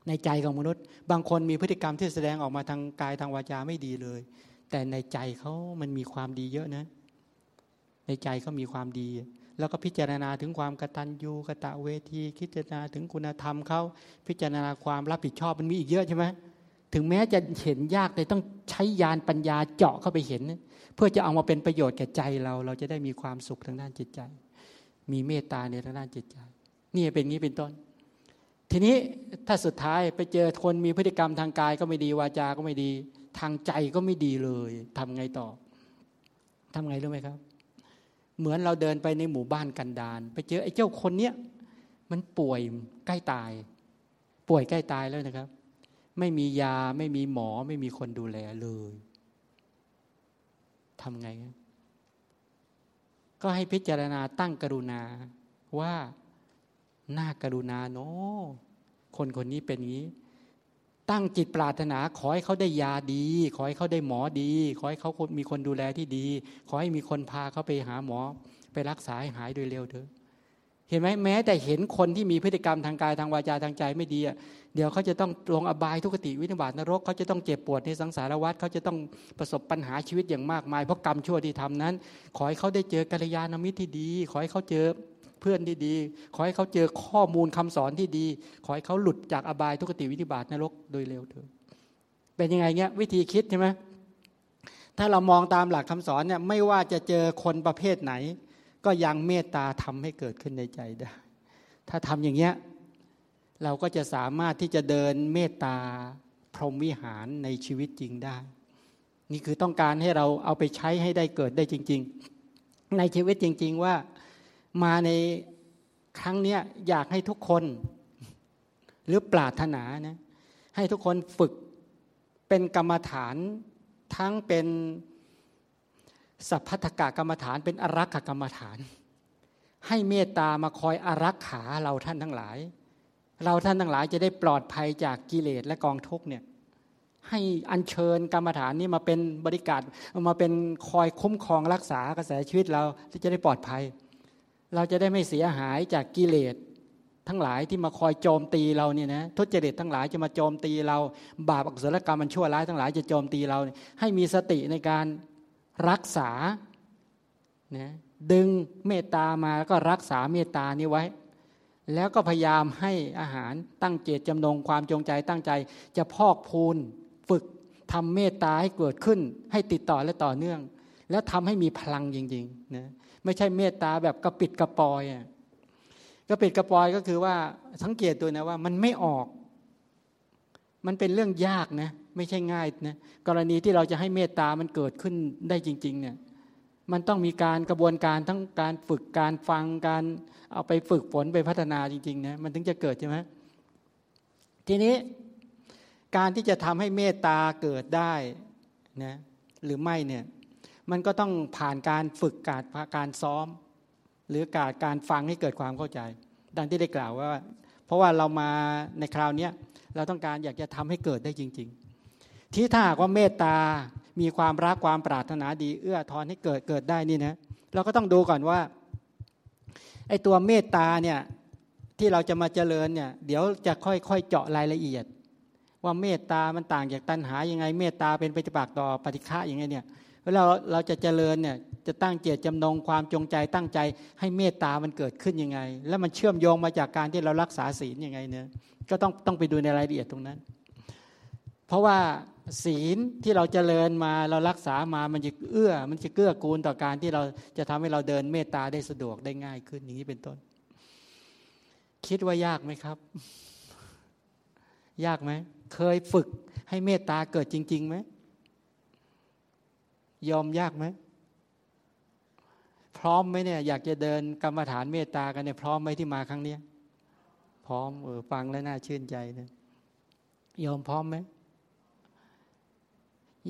ในใจของมนุษย์ บางคนมีพฤติกรรมที่แสดงออกมาทางกายทางวาจาไม่ดีเลย แต่ในใจเขามันมีความดีเยอะนะ ในใจเขามีความดี แล้วก็พิจารณาถึงความกตัญญูกะตะเวทีพิจารณาถึงคุณธรรมเขาพิจารณาความรับผิดชอบมันมีอีกเยอะใช่ไหม ถึงแม้จะเห็นยากแต่ต้องใช้ยานปัญญาเจาะเข้าไปเห็น เพื่อจะเอามาเป็นประโยชน์แก่ใจเรา เราจะได้มีความสุขทางด้านจิตใจ มีเมตตาในทางด้านจิตใจ นี่เป็นงี้เป็นต้น ทีนี้ถ้าสุดท้ายไปเจอคนมีพฤติกรรมทางกายก็ไม่ดีวาจา ก็ไม่ดี ทางใจก็ไม่ดีเลยทำไงต่อทำไงรู้ไหมครับ เหมือนเราเดินไปในหมู่บ้านกันดานไปเจอไอ้เจ้าคนเนี้ยมันป่วยใกล้ตาย ป่วยใกล้ตายแล้วนะครับ ไม่มียา ไม่มีหมอ ไม่มีคนดูแลเลยทำไง ก็ให้พิจารณาตั้งกรุณาว่าน่ากรุณาเนาะคนคนนี้เป็นงี้ ตั้งจิตปรารถนา ขอให้เขาได้ยาดี ขอให้เขาได้หมอดี ขอให้เขามีคนดูแลที่ดี ขอให้มีคนพาเขาไปหาหมอ ไปรักษาให้หายโดยเร็วเถอะ เห็นไหมแม้แต่เห็นคนที่มีพฤติกรรมทางกายทางวาจาทางใจไม่ดีอะเดี๋ยวเขาจะต้องลงอบายทุกติวินิบาตนรกเขาจะต้องเจ็บปวดในสังสารวัฏเขาจะต้องประสบปัญหาชีวิตอย่างมากมายเพราะกรรมชั่วที่ทำนั้น ขอให้เขาได้เจอกัลยาณมิตรที่ดี ขอให้เขาเจอเพื่อนที่ดี ขอให้เขาเจอข้อมูลคำสอนที่ดี ขอให้เขาหลุดจากอบายทุกติวินิบาตนรกโดยเร็วเถอะเป็นยังไงเงี้ยวิธีคิดใช่ไหมถ้าเรามองตามหลักคำสอนเนี่ยไม่ว่าจะเจอคนประเภทไหน ก็ยังเมตตาทำให้เกิดขึ้นในใจได้ ถ้าทำอย่างเงี้ยเราก็จะสามารถที่จะเดินเมตตาพรหมวิหารในชีวิตจริงได้ นี่คือต้องการให้เราเอาไปใช้ให้ได้เกิดได้จริง ๆ ในชีวิตจริง ๆว่ามาในครั้งนี้อยากให้ทุกคน หรือปรารถนานะให้ทุกคนฝึกเป็นกรรมฐานทั้งเป็น สัพพัทธกะกรรมฐานเป็นอรักขกรรมฐาน ให้เมตตามาคอยอารักขาเราท่านทั้งหลาย เราท่านทั้งหลายจะได้ปลอดภัยจากกิเลสและกองทุกเนี่ยให้อัญเชิญกรรมฐานนี้มาเป็นบริการมาเป็นคอยคุ้มครองรักษากระแสชีวิตเราที่จะได้ปลอดภัย เราจะได้ไม่เสียหายจากกิเลสทั้งหลายที่มาคอยโจมตีเราเนี่ยนะทุจริตทั้งหลายจะมาโจมตีเรา บาปอกุศลกรรมมันชั่วร้ายทั้งหลายจะโจมตีเรา ให้มีสติในการ รักษานะดึงเมตตามาแล้วก็รักษาเมตตานี้ไว้ แล้วก็พยายามให้อาหารตั้งเจตจำนงความจงใจตั้งใจ จะพอกพูนฝึกทำเมตตาให้เกิดขึ้น ให้ติดต่อและต่อเนื่อง แล้วทำให้มีพลังจริงๆนะไม่ใช่เมตตาแบบกระปิดกระปอยอะกระปิดกระปอยก็คือว่าสังเกตตัวนะว่ามันไม่ออก มันเป็นเรื่องยากนะ ไม่ใช่ง่ายนะกรณีที่เราจะให้เมตตามันเกิดขึ้นได้จริง ๆ เนี่ย มันต้องมีการกระบวนการทั้งการฝึกการฟังการเอาไปฝึกฝนไปพัฒนาจริงๆนะมันถึงจะเกิดใช่ไหมทีนี้การที่จะทำให้เมตตาเกิดได้นะหรือไม่เนี่ยมันก็ต้องผ่านการฝึกการการซ้อม หรือการการฟังให้เกิดความเข้าใจ ดังที่ได้กล่าวว่า เพราะว่าเรามาในคราวนี้เราต้องการอยากจะทำให้เกิดได้จริง ๆ ที่ถ้าว่าเมตตา มีความรักความปรารถนาดี เอื้อทอนให้เกิดเกิดได้นี่นะเราก็ต้องดูก่อนว่าไอ้ตัวเมตตาเนี่ยที่เราจะมาเจริญเนี่ยเดี๋ยวจะค่อยๆเจาะรายละเอียด ว่าเมตตามันต่างจากตัณหายังไง เมตตาเป็นปฏิบัติต่อปฏิฆะยังไงเนี่ยเวลาเราจะเจริญเนี่ยจะตั้งเจตจำนงความจงใจตั้งใจให้เมตตามันเกิดขึ้นยังไง แล้วมันเชื่อมโยงมาจากการที่เรารักษาศีลยังไงเนี่ยก็ต้องต้องไปดูในรายละเอียดตรงนั้น เพราะว่า ศีลที่เราเจริญมาเรารักษามามันจะเอื้อ มันจะเกื้อกูลต่อการที่เราจะทำให้เราเดินเมตตาได้สะดวกได้ง่ายขึ้นอย่างนี้เป็นต้น คิดว่ายากไหมครับ ยากไหมเคยฝึกให้เมตตาเกิดจริงๆไหมยอมยากไหมพร้อมไหมเนี่ย อยากจะเดินกรรมฐานเมตตากันเนี่ยพร้อมไหมที่มาครั้งเนี้ยพร้อมเออฟังแล้วน่าชื่นใจนะยอมพร้อมไหม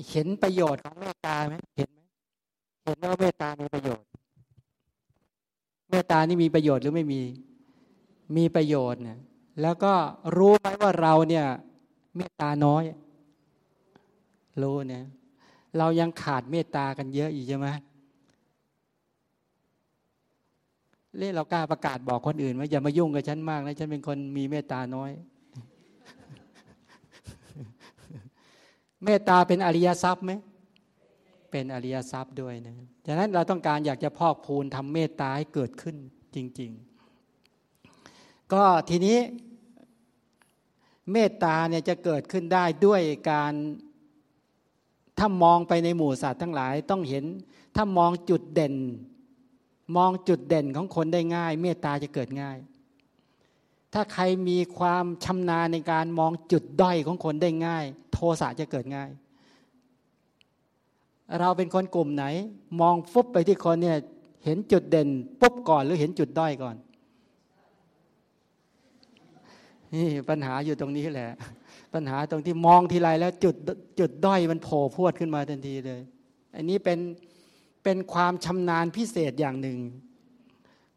เห็นประโยชน์ของเมตตาไหมเห็นไหมเห็นว่าเมตตามีประโยชน์ เมตตานี่มีประโยชน์หรือไม่มีมีประโยชน์เนี่ยแล้วก็รู้ไหมว่าเราเนี่ยเมตตาน้อย รู้เนี่ยเรายังขาดเมตตากันเยอะอยู่ใช่ไหมเล่เรากล้าประกาศบอกคนอื่นว่าอย่ามายุ่งกับฉันมากนะฉันเป็นคนมีเมตตาน้อย เมตตาเป็นอริยทรัพย์ไหมเป็นอริยทรัพย์ด้วยนะฉะนั้นเราต้องการอยากจะพอกพูนทำเมตตาให้เกิดขึ้นจริง ๆ ก็ทีนี้เมตตาเนี่ยจะเกิดขึ้นได้ด้วยการถ้ามองไปในหมู่สัตว์ทั้งหลายต้องเห็น ถ้ามองจุดเด่น มองจุดเด่นของคนได้ง่าย เมตตาจะเกิดง่าย ถ้าใครมีความชำนาญในการมองจุดด้อยของคนได้ง่าย โทสะจะเกิดง่าย เราเป็นคนกลุ่มไหน มองฟุบไปที่คนเนี่ยเห็นจุดเด่นปุ๊บก่อนหรือเห็นจุดด้อยก่อนนี่ปัญหาอยู่ตรงนี้แหละ ปัญหาตรงที่มองทีไรแล้วจุดจุดด้อยมันโผล่พวดขึ้นมาทันทีเลย อันนี้เป็นเป็นความชำนาญพิเศษอย่างหนึ่ง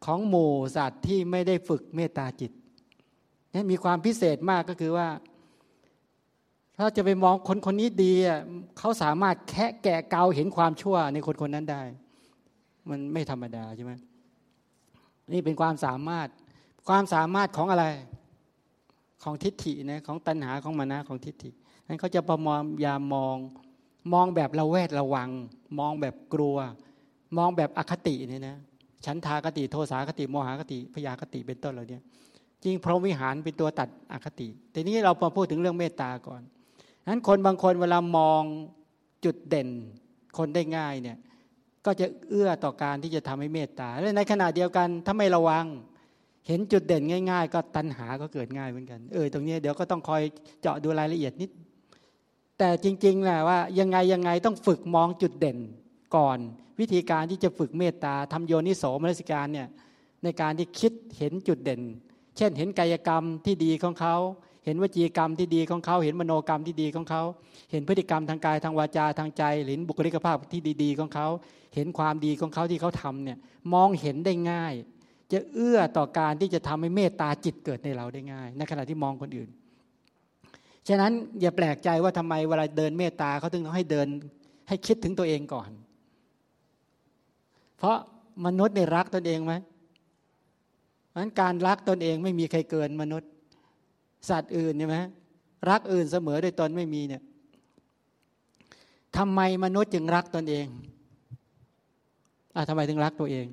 ของหมู่สัตว์ที่ไม่ได้ฝึกเมตตาจิต นี่มีความพิเศษมากก็คือว่า ถ้าจะไปมองคนคนนี้ดีอะเขาสามารถแคะแกะเกาเห็นความชั่วในคนคนนั้นได้ มันไม่ธรรมดาใช่ไหมนี่เป็นความสามารถความสามารถของอะไรของทิฏฐินะของตัณหาของมานะของทิฏฐินั้นเขาจะประมอมยามองมองแบบระแวดระวัง มองแบบกลัว มองแบบอคติเนี่ยนะฉันทากติโทสาคติโมหคติพยาคติเป็นต้นเหล่านี้ จริงพรหมวิหารเป็นตัวตัดอคติ ทีนี้เรามาพูดถึงเรื่องเมตตาก่อนนั้นคนบางคนเวลามองจุดเด่นคนได้ง่ายเนี่ยก็จะเอื้อต่อการที่จะทำให้เมตตา และในขณะเดียวกันถ้าไม่ระวัง เห็นจุดเด่นง่าย ๆ ก็ตัณหาก็เกิดง่ายเหมือนกัน เออตรงนี้เดี๋ยวก็ต้องคอยเจาะดูรายละเอียดนิด แต่จริงๆแหละว่ายังไงยังไงต้องฝึกมองจุดเด่นก่อน วิธีการที่จะฝึกเมตตาทำโยนิโสมนสิการเนี่ยในการที่คิดเห็นจุดเด่น เช่น เห็นกายกรรมที่ดีของเขา เห็นวจีกรรมที่ดีของเขา เห็นมโนกรรมที่ดีของเขา เห็นพฤติกรรมทางกายทางวาจาทางใจเห็นบุคลิกภาพที่ดี ๆ ของเขา เห็นความดีของเขาที่เขาทำเนี่ยมองเห็นได้ง่าย จะเอื้อต่อการที่จะทำให้เมตตาจิตเกิดในเราได้ง่าย ในขณะที่มองคนอื่น ฉะนั้นอย่าแปลกใจว่าทำไมเวลาเดินเมตตาเขาถึงต้องให้เดินให้คิดถึงตัวเองก่อน เพราะมนุษย์ในรักตนเองไหม ราะนั้นการรักตนเองไม่มีใครเกินมนุษย์ สัตว์อื่นใช่ไหมรักอื่นเสมอโดยตนไม่มีเนี่ยทำไมมนุษย์จึงรักตนเองอะทำไมถึงรักตัวเอง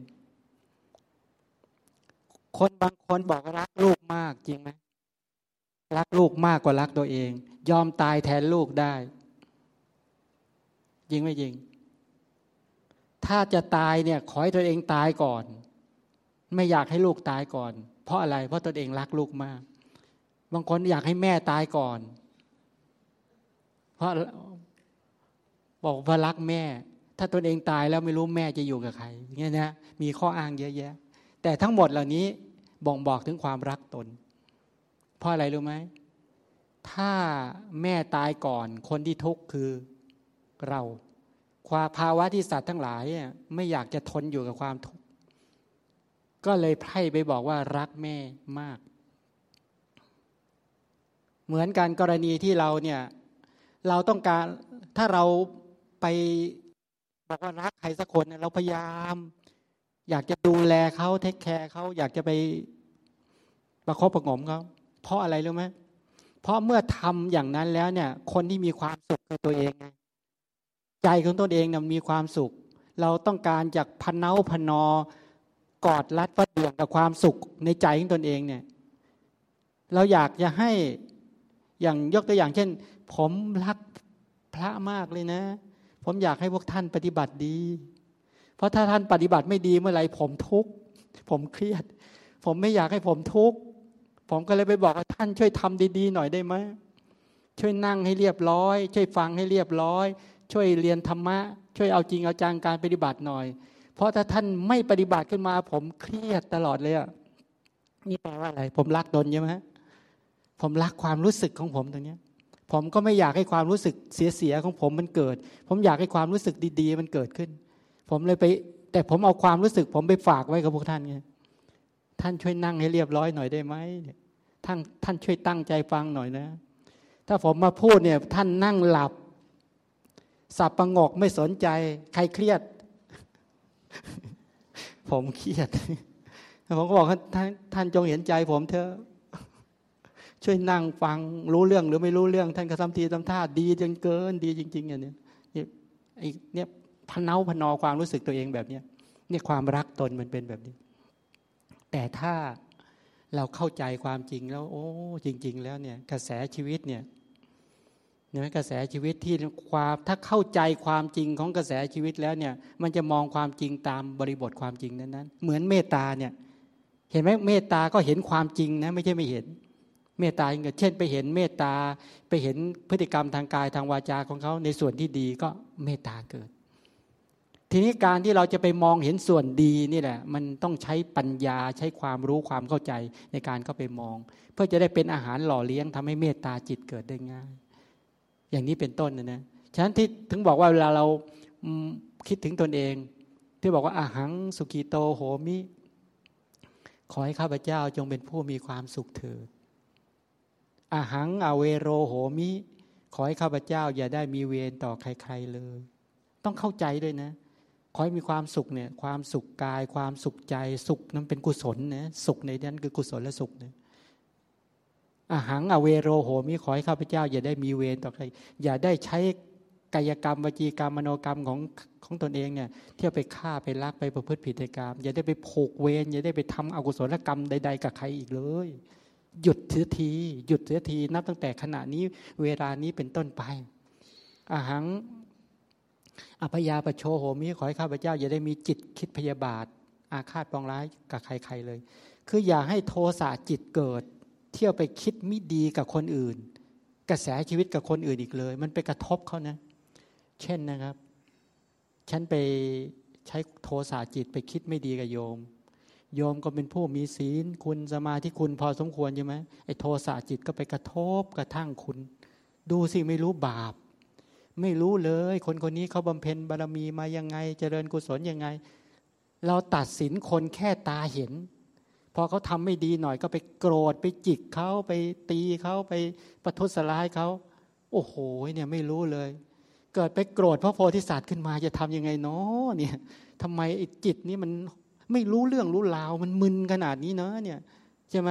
คนบางคนบอกรักลูกมากจริงไหมรักลูกมากกว่ารักตัวเอง ยอมตายแทนลูกได้จริงไม่จริง ถ้าจะตายเนี่ยขอให้ตัวเองตายก่อน ไม่อยากให้ลูกตายก่อน เพราะอะไร เพราะตัวเองรักลูกมาก บางคนอยากให้แม่ตายก่อน เพราะบอกว่ารักแม่ ถ้าตนเองตายแล้วไม่รู้แม่จะอยู่กับใครเงี้ยนะมีข้ออ้างเยอะแยะ แต่ทั้งหมดเหล่านี้บ่งบอกถึงความรักตน เพราะอะไรรู้ไหมถ้าแม่ตายก่อนคนที่ทุกข์คือเรา ความภาวะที่สัตว์ทั้งหลายไม่อยากจะทนอยู่กับความทุกข์ ก็เลยไพ่ไปบอกว่ารักแม่มาก เหมือนการกรณีที่เราเนี่ย เราต้องการถ้าเราไปบอกว่ารักใครสักคนเราพยายาม อยากจะดูแลเขาเทคแคร์เขาอยากจะไปประคบประงมเขาเพราะอะไรรู้ไหมเพราะเมื่อทำอย่างนั้นแล้วเนี่ย คนที่มีความสุขในตัวเองใจของตนเองเนี่ยมีความสุข เราต้องการจากพันเนาพนอ กอดรัดฟัดเบี่ยงกับความสุขในใจของตนเองเนี่ย เราอยากจะให้อย่างยกตัวอย่างเช่น ผมรักพระมากเลยนะ ผมอยากให้พวกท่านปฏิบัติดี เพราะถ้าท่านปฏิบัติไม่ดีเมื่อไหร่ผมทุกข์ผมเครียด ผมไม่อยากให้ผมทุกข์ผมก็เลยไปบอกว่าท่านช่วยทำดีๆ หน่อยได้ไหมช่วยนั่งให้เรียบร้อย ช่วยฟังให้เรียบร้อย ช่วยเรียนธรรมะ ช่วยเอาจริงเอาจังการปฏิบัติหน่อย เพราะถ้าท่านไม่ปฏิบัติขึ้นมา ผมเครียดตลอดเลยอะนี่แปลว่าอะไร ผมรักตนใช่ไหมผมรักความรู้สึกของผมตรงนี้ผมก็ไม่อยากให้ความรู้สึกเสียๆของผมมันเกิด ผมอยากให้ความรู้สึกดีๆ มันเกิดขึ้น ผมเลยไป แต่ผมเอาความรู้สึก ผมไปฝากไว้กับพวกท่านไงท่านช่วยนั่งให้เรียบร้อยหน่อยได้ไหมท่านท่านช่วยตั้งใจฟังหน่อยนะ ถ้าผมมาพูดเนี่ย ท่านนั่งหลับสับประงกไม่สนใจ ใครเครียด ผมเครียด ผมก็บอกท่านท่านจงเห็นใจผมเถอะ ช่วยนั่งฟังรู้เรื่องหรือไม่รู้เรื่อง ท่านก็ทำทีทำท่าดีจนเกินดีจริง ๆ อย่างนี้ไอ้เนี่ยพเนาพนอความรู้สึกตัวเองแบบนี้เนี่ยความรักตนมันเป็นแบบนี้ แต่ถ้าเราเข้าใจความจริงแล้ว โอ้ จริง ๆ แล้วเนี่ย กระแสชีวิตเนี่ย นี่ยกระแสชีวิตที่ความถ้าเข้าใจความจริงของกระแสชีวิตแล้วเนี่ย มันจะมองความจริงตามบริบทความจริงนั้นนั้นเหมือนเมตตาเนี่ย เห็นไหมเมตตาก็เห็นความจริงนะไม่ใช่ไม่เห็น เมตตาเช่น ไปเห็นเมตตาไปเห็นพฤติกรรมทางกายทางวาจาของเขาในส่วนที่ดีก็เมตตาเกิด ทีนี้การที่เราจะไปมองเห็นส่วนดีนี่แหละ มันต้องใช้ปัญญาใช้ความรู้ความเข้าใจในการเข้าไปมอง เพื่อจะได้เป็นอาหารหล่อเลี้ยงทำให้เมตตาจิตเกิดได้ง่าย อย่างนี้เป็นต้นนะนะฉะนั้นที่ถึงบอกว่าเวลาเราคิดถึงตนเอง ที่บอกว่าอาหังสุขีโตโหมิ ขอให้ข้าพเจ้าจงเป็นผู้มีความสุขเถิดอาหังอเวโรโหมิ ขอให้ข้าพเจ้าอย่าได้มีเวรต่อใครๆเลย ต้องเข้าใจด้วยนะ ขอให้มีความสุขเนี่ยความสุขกาย ความสุขใจสุขนั้นเป็นกุศลนะสุขในนั้นคือกุศลและสุขนะ อาหังอเวโรโหมิขอให้ข้าพเจ้า อย่าได้มีเวรต่อใคร อย่าได้ใช้กายกรรมวจีกรรมมโนกรรมของของตนเองเนี่ยเที่ยวไปฆ่าไปลักไปประพฤติผิดกรรมอย่าได้ไปผูกเวรอย่าได้ไปทำอกุศลกรรมใด ๆ กับใครอีกเลย หยุดเสียที หยุดเสียทีนับตั้งแต่ขณะนี้เวลานี้เป็นต้นไปอาหังอภยาปโชโหมิขอให้ข้าพเจ้า อย่าได้มีจิตคิดพยาบาท อาฆาตปองร้ายกับใครๆเลย คืออย่าให้โทสะจิตเกิด เที่ยวไปคิดไม่ดีกับคนอื่น กระแสชีวิตกับคนอื่นอีกเลย มันไปกระทบเขานะ เช่นนะครับ ฉันไปใช้โทสะจิตไปคิดไม่ดีกับโยม โยมก็เป็นผู้มีศีล คุณสมาธิคุณพอสมควรใช่ไหมไอ้โทสะจิตก็ไปกระทบกระทั่งคุณ ดูสิไม่รู้บาป ไม่รู้เลย คนคนนี้เขาบำเพ็ญบารมีมายังไง เจริญกุศลยังไง เราตัดสินคนแค่ตาเห็น พอเขาทำไม่ดีหน่อยก็ไปโกรธไปจิกเขาไปตีเขาไปประทุษร้ายเขาโอ้โหเนี่ยไม่รู้เลย เกิดไปโกรธพระโพธิสัตว์ขึ้นมาจะทํำยังไงเนาะเนี่ยทำไมไอ้จิตนี้มันไม่รู้เรื่องรู้ราวมันมึนขนาดนี้เนาะเนี่ยใช่ไหม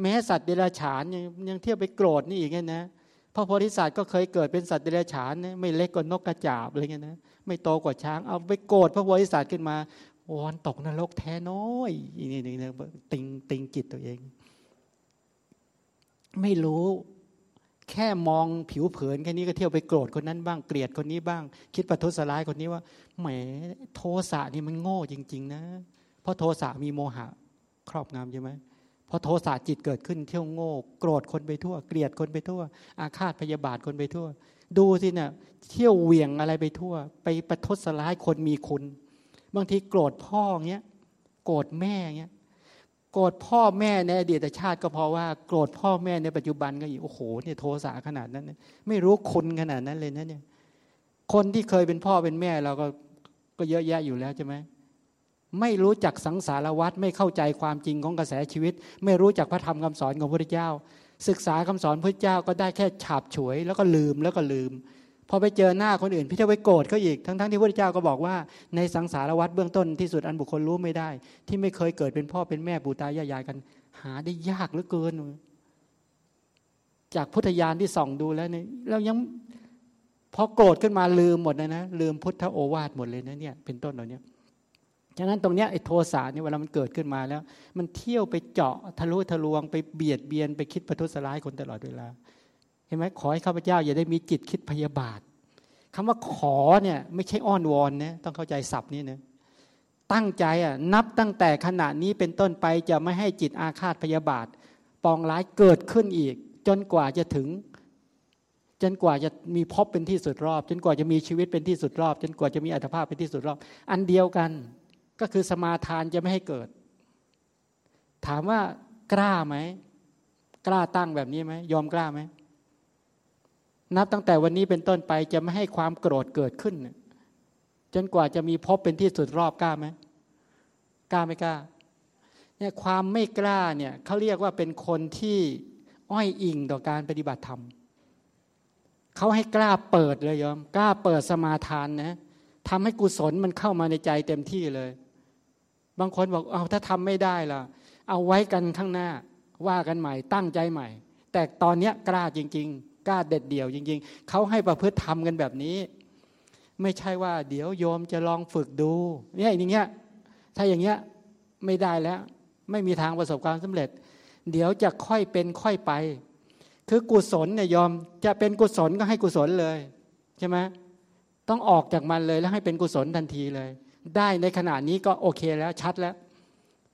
แม้สัตว์เดรัจฉานยังยังเที่ยวไปโกรธนี่อีกนะพระโพธิสัตว์ก็เคยเกิดเป็นสัตว์เดรัจฉานนะไม่เล็กกว่านกกระจาบอะไรเงี้ยนะไม่โตกว่าช้างเอาไปโกรธพระโพธิสัตว์ขึ้นมา วอนตกนรกแท้น้อยนี่นี่นะติงติงจิตตัวเอง ไม่รู้ แค่มองผิวเผินแค่นี้ก็เที่ยวไปโกรธคนนั้นบ้างเกลียดคนนี้บ้าง คิดประทุษร้ายคนนี้ว่าแหมโทสะนี่มันโง่จริง ๆ นะ เพราะโทสะมีโมหะ ครอบงำใช่ไหมพอโทสะจิตเกิดขึ้นเที่ยวโง่ โกรธคนไปทั่ว เกลียดคนไปทั่ว อาฆาตพยาบาทคนไปทั่ว ดูสิเนะ่ยเที่ยวเหวี่ยงอะไรไปทั่ว ไปประทุษร้ายคนมีคุณ บางทีโกรธพ่อเงี้ยโกรธแม่เงี้ยโกรธพ่อแม่ในอดีตชาติก็เพราะว่าโกรธพ่อแม่ในปัจจุบันก็อีกโอ้โหเนี่ยโทสะขนาดนั้นไม่รู้คุณขนาดนั้นเลยนะเนี่ย คนที่เคยเป็นพ่อเป็นแม่เราก็ก็เยอะแยะอยู่แล้วใช่ไหมไม่รู้จักสังสารวัตรไม่เข้าใจความจริงของกระแสชีวิต ไม่รู้จักพระธรรมคำสอนของพระพุทธเจ้า ศึกษาคำสอนพระเจ้าก็ได้แค่ฉาบฉวย แล้วก็ลืมแล้วก็ลืม พอไปเจอหน้าคนอื่น พี่จะไปโกรธเขาอีกทั้งๆทที่พระเจ้าก็บอกว่า ในสังสารวัตรเบื้องต้นที่สุดอันบุคคลรู้ไม่ได้ ที่ไม่เคยเกิดเป็นพ่อเป็นแม่ปู่ตายายายกัน หาได้ยากเหลือเกิน จากพุทธญาณที่ส่องดูแล้วเนี่ยเรายังพอโกรธขึ้นมาลืมหมดเลยนะลืมพุทธโอวาทหมดเลยนะเนี่ยเป็นต้นเหล่านี้ฉะนั้นตรงนี้ไอ้โทสะนี่เวลามันเกิดขึ้นมาแล้ว มันเที่ยวไปเจาะทะลุทะลวงไปเบียดเบียนไปคิดประทุษร้ายคนตลอดเวลา เห็นไหมขอให้ข้าพเจ้าอย่าได้มีจิตคิดพยาบาทคำว่าขอเนี่ยไม่ใช่อ้อนวอนนะต้องเข้าใจศัพท์นี้นะตั้งใจอะนับตั้งแต่ขณะนี้เป็นต้นไปจะไม่ให้จิตอาฆาตพยาบาท ปองร้ายเกิดขึ้นอีก จนกว่าจะถึง จนกว่าจะมีพบเป็นที่สุดรอบ จนกว่าจะมีชีวิตเป็นที่สุดรอบ จนกว่าจะมีอัตภาพเป็นที่สุดรอบ อันเดียวกัน ก็คือสมาทานจะไม่ให้เกิด ถามว่ากล้าไหมกล้าตั้งแบบนี้ไหมยอมกล้าไหม นับตั้งแต่วันนี้เป็นต้นไปจะไม่ให้ความโกรธเกิดขึ้น จนกว่าจะมีพบเป็นที่สุดรอบกล้าไหมกล้าไม่กล้าเนี่ยความไม่กล้าเนี่ยเขาเรียกว่าเป็นคนที่อ้อยอิงต่อการปฏิบัติธรรมเขาให้กล้าเปิดเลยยอมกล้าเปิดสมาทานนะทำให้กุศลมันเข้ามาในใจเต็มที่เลย บางคนบอกเอาถ้าทำไม่ได้ล่ะ เอาไว้กันข้างหน้าว่ากันใหม่ตั้งใจใหม่ แต่ตอนนี้กล้าจริง ๆ กล้าเด็ดเดี่ยวจริง ๆเขาให้ประพฤติทำกันแบบนี้ ไม่ใช่ว่า เดี๋ยวโยมจะลองฝึกดูเนี่ยอย่างเงี้ยถ้าอย่างเงี้ยไม่ได้แล้ว ไม่มีทางประสบความสำเร็จ เดี๋ยวจะค่อยเป็นค่อยไป คือกุศลเนี่ยยอมจะเป็นกุศลก็ให้กุศลเลยใช่ไหมต้องออกจากมันเลยแล้วให้เป็นกุศลทันทีเลย ได้ในขณะนี้ก็โอเคแล้วชัดแล้ว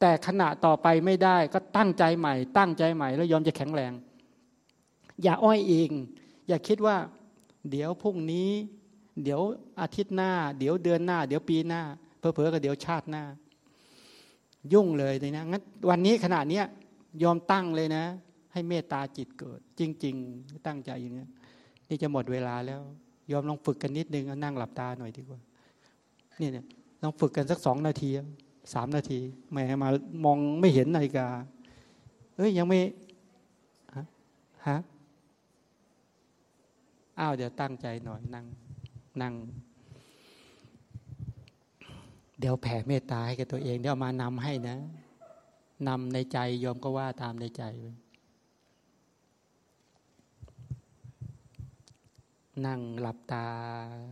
แต่ขณะต่อไปไม่ได้ก็ตั้งใจใหม่ ตั้งใจใหม่แล้วยอมจะแข็งแรง อย่าอ้อยเอง อย่าคิดว่า เดี๋ยวพรุ่งนี้ เดี๋ยวอาทิตย์หน้า เดี๋ยวเดือนหน้า เดี๋ยวปีหน้าเพอเพอก็เดี๋ยวชาติหน้า ยุ่งเลยเลยนะงั้นวันนี้ขณะเนี้ยยอมตั้งเลยนะ ให้เมตตาจิตเกิด จริง ๆ ตั้งใจอย่างนี้นี่จะหมดเวลาแล้ว ยอมลองฝึกกันนิดนึงนั่งหลับตาหน่อยดีกว่านี่เนี่ยลองฝึกกันสักสองนาทีสามนาทีแหมมามองไม่เห็นนาฬิกาเอ้ยยังไม่ฮะ อ้าวเดี๋ยวตั้งใจหน่อยนั่งนั่ง เดี๋ยวแผ่เมตตาให้กับตัวเอง เดี๋ยวมานำให้นะนำในใจยอมก็ว่าตามในใจไปนั่งหลับตา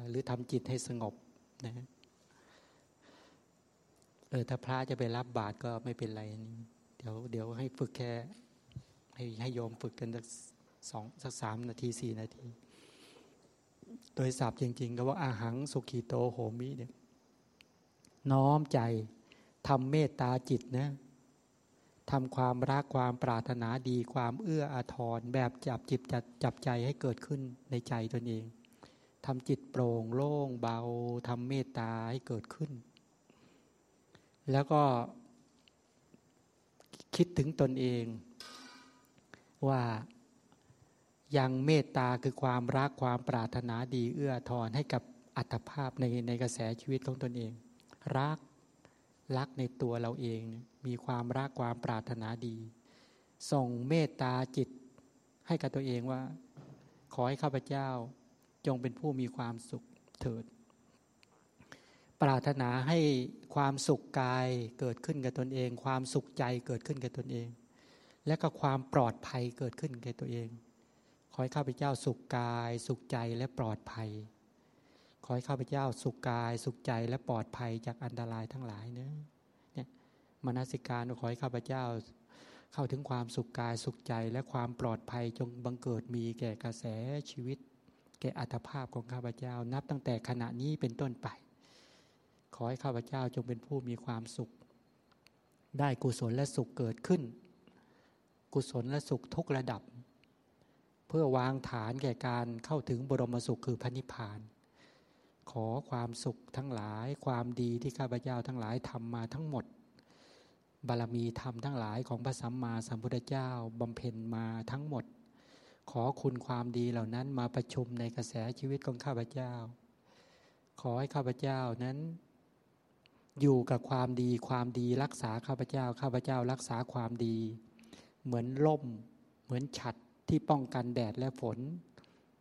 หรือทำจิตให้สงบนะเออถ้าพระจะไปรับบาตรก็ไม่เป็นไรนี่เดี๋ยวเดี๋ยวให้ฝึกแค่ ให้ให้โยมฝึกกันสักสองสักสามนาทีสี่นาที โดยศัพท์จริง ๆ ก็ว่าอาหังสุขีโตโหมิเนี่ยน้อมใจทำเมตตาจิตนะทำความรักความปรารถนาดีความเอื้ออาทรแบบจับจิตจับจับใจให้เกิดขึ้นในใจตนเองทำจิตโปร่งโล่งเบาทำเมตตาให้เกิดขึ้น แล้วก็คิดถึงตนเองว่า ยังเมตตาคือความรักความปรารถนาดีเอื้อทอนให้กับอัตภาพในในกระแสชีวิตของตนเอง รักรักในตัวเราเอง มีความรักความปรารถนาดี ส่งเมตตาจิตให้กับตัวเองว่า ขอให้ข้าพเจ้าจงเป็นผู้มีความสุขเถิด ปรารถนาให้ความสุขกายเกิดขึ้นกับตนเอง ความสุขใจเกิดขึ้นกับตนเอง และก็ความปลอดภัยเกิดขึ้นกับตัวเอง ขอให้ข้าพเจ้าสุขกาย สุขใจและปลอดภัย ขอให้ข้าพเจ้าสุขกาย สุขใจและปลอดภัยจากอันตรายทั้งหลายเนะเนี่ยมนสิการขอให้ข้าพเจ้า เข้าถึงความสุขกายสุขใจและความปลอดภัยจงบังเกิดมีแก่กระแสชีวิต แก่อัตภาพของข้าพเจ้า นับตั้งแต่ขณะนี้เป็นต้นไป ขอให้ข้าพเจ้าจงเป็นผู้มีความสุข ได้กุศลและสุขเกิดขึ้น กุศลและสุขทุกระดับ เพื่อวางฐานแก่การเข้าถึงบรมสุขคือพระนิพพาน ขอความสุขทั้งหลาย ความดีที่ข้าพเจ้าทั้งหลายทำมาทั้งหมด บารมีธรรมทั้งหลายของพระสัมมาสัมพุทธเจ้าบำเพ็ญมาทั้งหมด ขอคุณความดีเหล่านั้นมาประชุมในกระแสชีวิตของข้าพเจ้า ขอให้ข้าพเจ้านั้นอยู่กับความดีความดีรักษาข้าพเจ้า ข้าพเจ้ารักษาความดี เหมือนล่ม เหมือนฉัด ที่ป้องกันแดดและฝน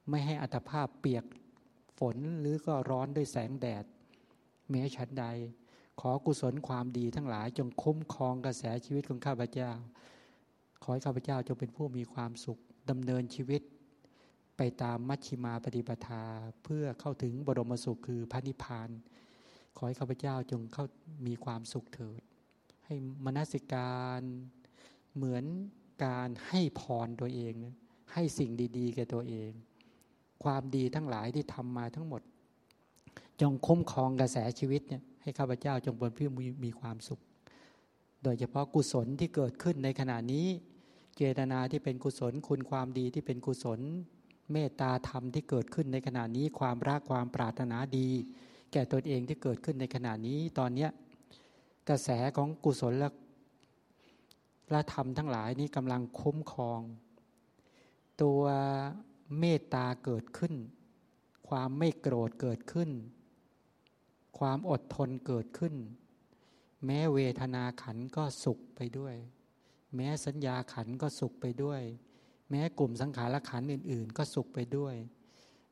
ไม่ให้อัตภาพเปียกฝนหรือก็ร้อนด้วยแสงแดดแม้ฉันใด ขอกุศลความดีทั้งหลายจงคุ้มครองกระแสชีวิตของข้าพเจ้า ขอให้ข้าพเจ้าจงเป็นผู้มีความสุขดำเนินชีวิต ไปตามมัชชิมาปฏิปทาเพื่อเข้าถึงบรมสุขคือพระนิพพาน ขอให้ข้าพเจ้าจงเข้ามีความสุขเถิด ให้มนสิการเหมือน การให้พรตัวเองให้สิ่งดี ๆ แก่ตัวเอง ความดีทั้งหลายที่ทำมาทั้งหมด จงคุ้มครองกระแสชีวิตเนี่ยให้ข้าพเจ้าจงเป็นผู้มีความสุข โดยเฉพาะกุศลที่เกิดขึ้นในขณะนี้ เจตนาที่เป็นกุศลคุณความดีที่เป็นกุศล เมตตาธรรมที่เกิดขึ้นในขณะนี้ ความรักความปรารถนาดี แก่ตนเองที่เกิดขึ้นในขณะนี้ตอนเนี้ยกระแสของกุศลและ และธรรมทั้งหลายนี้กำลังคุ้มครอง ตัวเมตตาเกิดขึ้น ความไม่โกรธเกิดขึ้น ความอดทนเกิดขึ้น แม้เวทนาขันก็สุขไปด้วย แม้สัญญาขันก็สุขไปด้วย แม้กลุ่มสังขารขันอื่น ๆ ก็สุขไปด้วย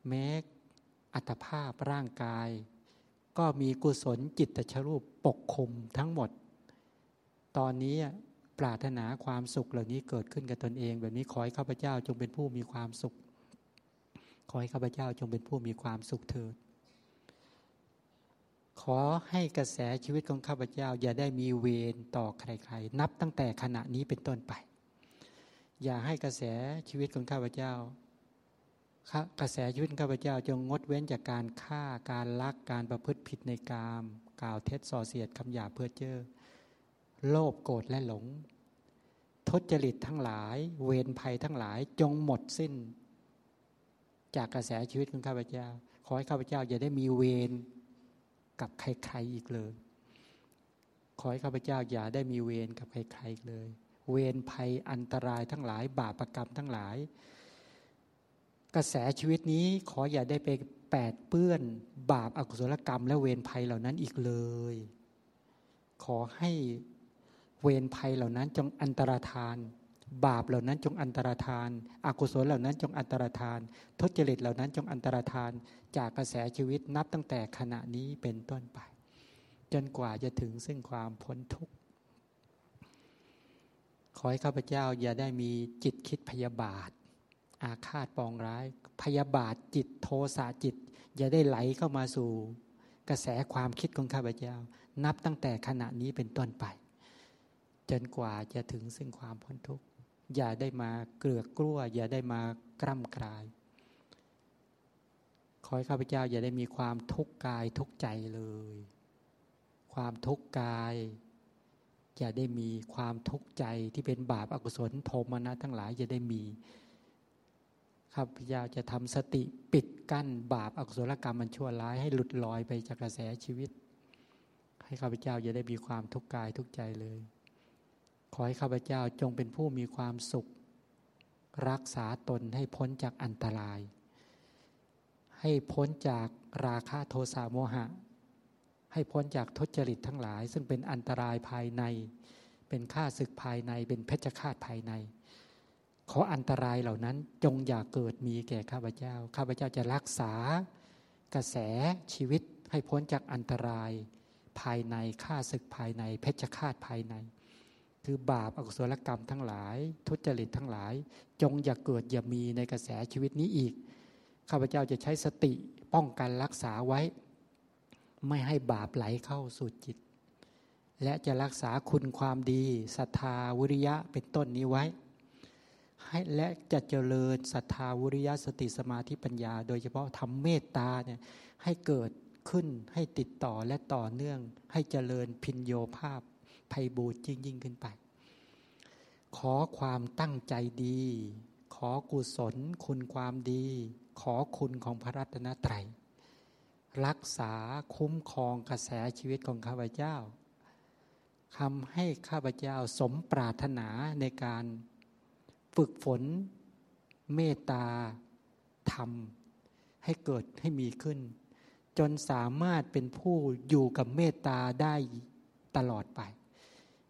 แม้อัตภาพร่างกาย ก็มีกุศลจิตตชรูปปกคุมทั้งหมด ตอนนี้ ปรารถนาความสุขเหล่านี้เกิดขึ้นกับตนเอง แบบนี้ขอให้ข้าพเจ้าจงเป็นผู้มีความสุข ขอให้ข้าพเจ้าจงเป็นผู้มีความสุขเถิด ขอให้กระแสชีวิตของข้าพเจ้า อย่าได้มีเวรต่อใครๆ นับตั้งแต่ขณะนี้เป็นต้นไป อย่าให้กระแสชีวิตของข้าพเจ้ากระแสชีวิตข้าพเจ้าจงงดเว้นจากการฆ่าการลักการประพฤติผิดในกาม กล่าวเท็จส่อเสียดคำหยาเพื่อเจอ โลภโกรธและหลง ทุจริตทั้งหลาย เวรภัยทั้งหลายจงหมดสิ้น จากกระแสชีวิตของข้าพเจ้า ขอให้ข้าพเจ้าอย่าได้มีเวรกับใครๆอีกเลย ขอให้ข้าพเจ้าอย่าได้มีเวรกับใครๆอีกเลย เวรภัยอันตรายทั้งหลาย บาปรกรรมทั้งหลาย กระแสชีวิตนี้ขออย่าได้ไปแปดเปื้อนบาปอากุศลกรรม และเวรภัยเหล่านั้นอีกเลย ขอให้ เวรภัยเหล่านั้นจงอันตรธาน บาปเหล่านั้นจงอันตรธานอากุศลเหล่านั้นจงอันตรธาน ทุจริตเหล่านั้นจงอันตรธาน จากกระแสชีวิตนับตั้งแต่ขณะนี้เป็นต้นไป จนกว่าจะถึงซึ่งความพ้นทุกข์ขอให้ข้าพเจ้าอย่าได้มีจิตคิดพยาบาท อาฆาตปองร้าย พยาบาทจิตโทสะจิต อย่าได้ไหลเข้ามาสู่ กระแสความคิดของข้าพเจ้า นับตั้งแต่ขณะนี้เป็นต้นไป จนกว่าจะถึงซึ่งความพ้นทุกข์อย่าได้มาเกลือกกลั้ว อย่าได้มากร่ำกราย ขอให้ข้าพเจ้าอย่าได้มีความทุกข์กายทุกใจเลย ความทุกข์กาย อย่าได้มีความทุกข์ใจที่เป็นบาปอากุศลโทมนะทั้งหลายอย่าได้มีข้าพเจ้าจะทำสติปิดกั้นบาปอากุศลกรรมมันชั่วร้ายให้หลุดลอยไปจากกระแสชีวิต ให้ข้าพเจ้าอย่าได้มีความทุกข์กายทุกใจเลย ขอให้ข้าพเจ้าจงเป็นผู้มีความสุข รักษาตนให้พ้นจากอันตราย ให้พ้นจากราคะโทสะโมหะ ให้พ้นจากทุจริตทั้งหลาย ซึ่งเป็นอันตรายภายใน เป็นข้าศึกภายในเป็นเพชฌฆาตภายใน ขออันตรายเหล่านั้นจงอย่าเกิดมีแก่ข้าพเจ้า ข้าพเจ้าจะรักษากระแสชีวิตให้พ้นจากอันตรายภายในข้าศึกภายในเพชฌฆาตภายใน คือบาปอกุศลกรรมทั้งหลาย ทุจริตทั้งหลาย จงอย่าเกิดอย่ามีในกระแสชีวิตนี้อีก ข้าพเจ้าจะใช้สติป้องกันรักษาไว้ ไม่ให้บาปไหลเข้าสู่จิต และจะรักษาคุณความดีศรัทธาวิริยะเป็นต้นนี้ไว้ ให้และจะเจริญศรัทธาวิริยะสติสมาธิปัญญา โดยเฉพาะทำเมตตาเนี่ยให้เกิดขึ้นให้ติดต่อและต่อเนื่องให้เจริญพินโยภาพ ภัยบูรยิ่งยิ่งขึ้นไป ขอความตั้งใจดี ขอกุศลคุณความดี ขอคุณของพระรัตนตรัย รักษาคุ้มครองกระแสชีวิตของข้าพเจ้าทำให้ข้าพเจ้าสมปรารถนาในการฝึกฝนเมตตาธรรม ให้เกิดให้มีขึ้น จนสามารถเป็นผู้อยู่กับเมตตาได้ตลอดไป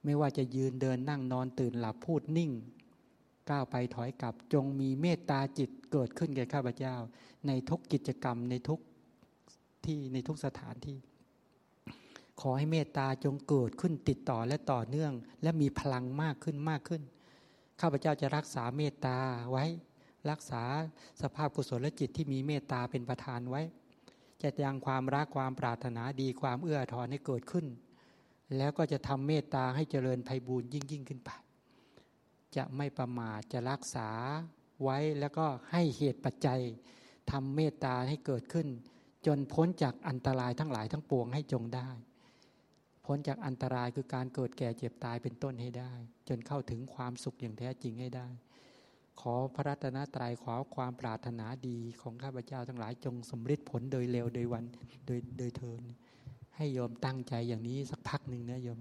ไม่ว่าจะยืนเดินนั่งนอนตื่นหลับพูดนิ่ง ก้าวไปถอยกลับจงมีเมตตาจิตเกิดขึ้นแก่ข้าพเจ้า ในทุกกิจกรรมในทุกที่ในทุกสถานที่ ขอให้เมตตาจงเกิดขึ้นติดต่อและต่อเนื่อง และมีพลังมากขึ้นมากขึ้น ข้าพเจ้าจะรักษาเมตตาไว้ รักษาสภาพกุศลจิตที่มีเมตตาเป็นประธานไว้ จะยังความรักความปรารถนาดีความเอื้อทอนให้เกิดขึ้น แล้วก็จะทำเมตตาให้เจริญภัยบูรยิ่งยิ่งขึ้นไป จะไม่ประมาทจะรักษาไว้แล้วก็ให้เหตุปัจจัยทำเมตตาให้เกิดขึ้น จนพ้นจากอันตรายทั้งหลายทั้งปวงให้จงได้ พ้นจากอันตรายคือการเกิดแก่เจ็บตายเป็นต้นให้ได้ จนเข้าถึงความสุขอย่างแท้จริงให้ได้ ขอพระรัตนตรัยขอความปรารถนาดีของข้าพเจ้าทั้งหลายจงสมฤทธิ์ผลโดยเร็วโดยวันโดยโดยเทิน ให้โยมตั้งใจอย่างนี้สักพักหนึ่งนะโยม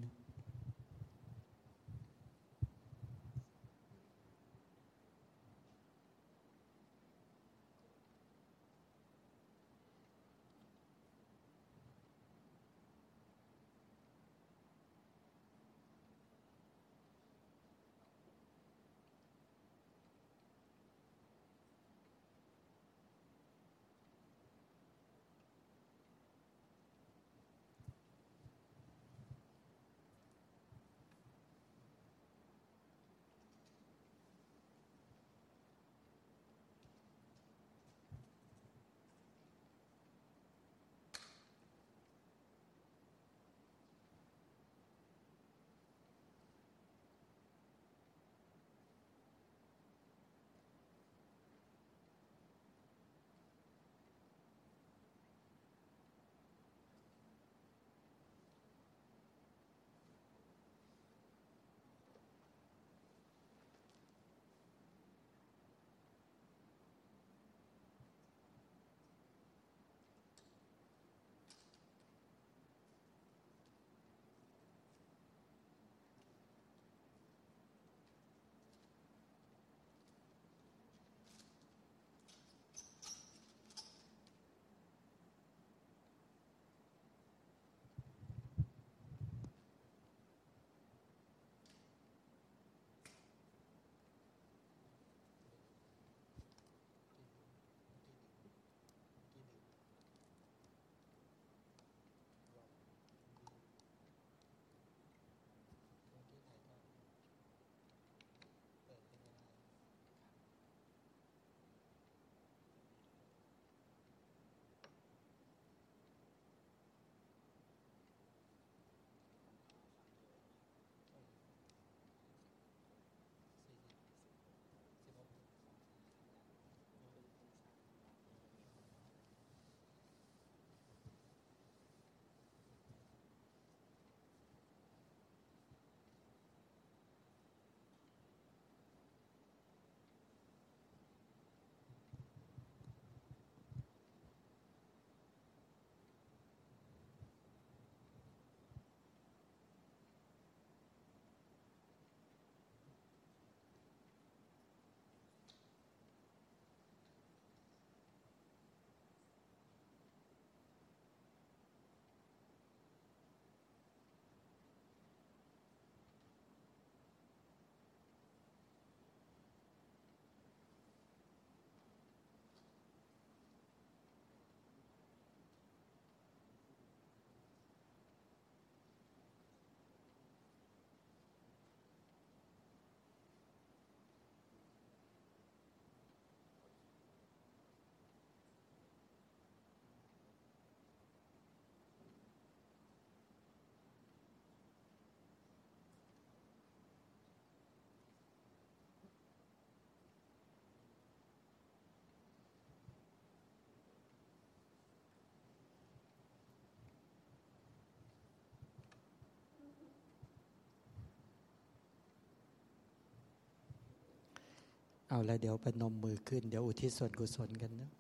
เอาแล้วเดี๋ยวประนมมือขึ้น เดี๋ยวอุทิศส่วนกุศลกันนะ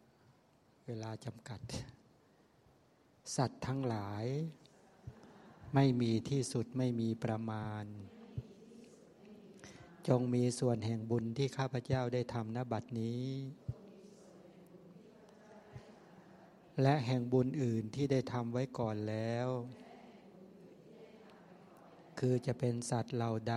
เวลาจำกัด สัตว์ทั้งหลาย ไม่มีที่สุดไม่มีประมาณ จงมีส่วนแห่งบุญที่ข้าพเจ้าได้ทำณบัดนี้ และแห่งบุญอื่นที่ได้ทำไว้ก่อนแล้ว คือจะเป็นสัตว์เหล่าใด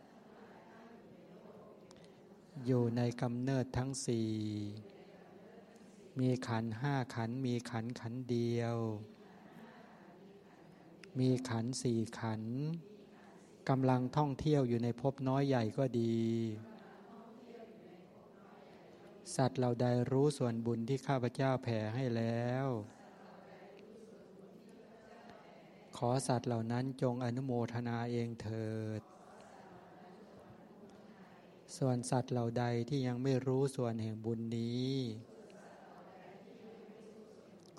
อยู่ในกำเนิดทั้งสี่ มีขันห้าขันมีขันขันเดียว มีขันสี่ขันกำลังท่องเที่ยวอยู่ในภพน้อยใหญ่ก็ดี สัตว์เราใดรู้ส่วนบุญที่ข้าพเจ้าแผ่ให้แล้ว ขอสัตว์เหล่านั้นจงอนุโมทนาเองเถิด ส่วนสัตว์เหล่าใดที่ยังไม่รู้ส่วนแห่งบุญนี้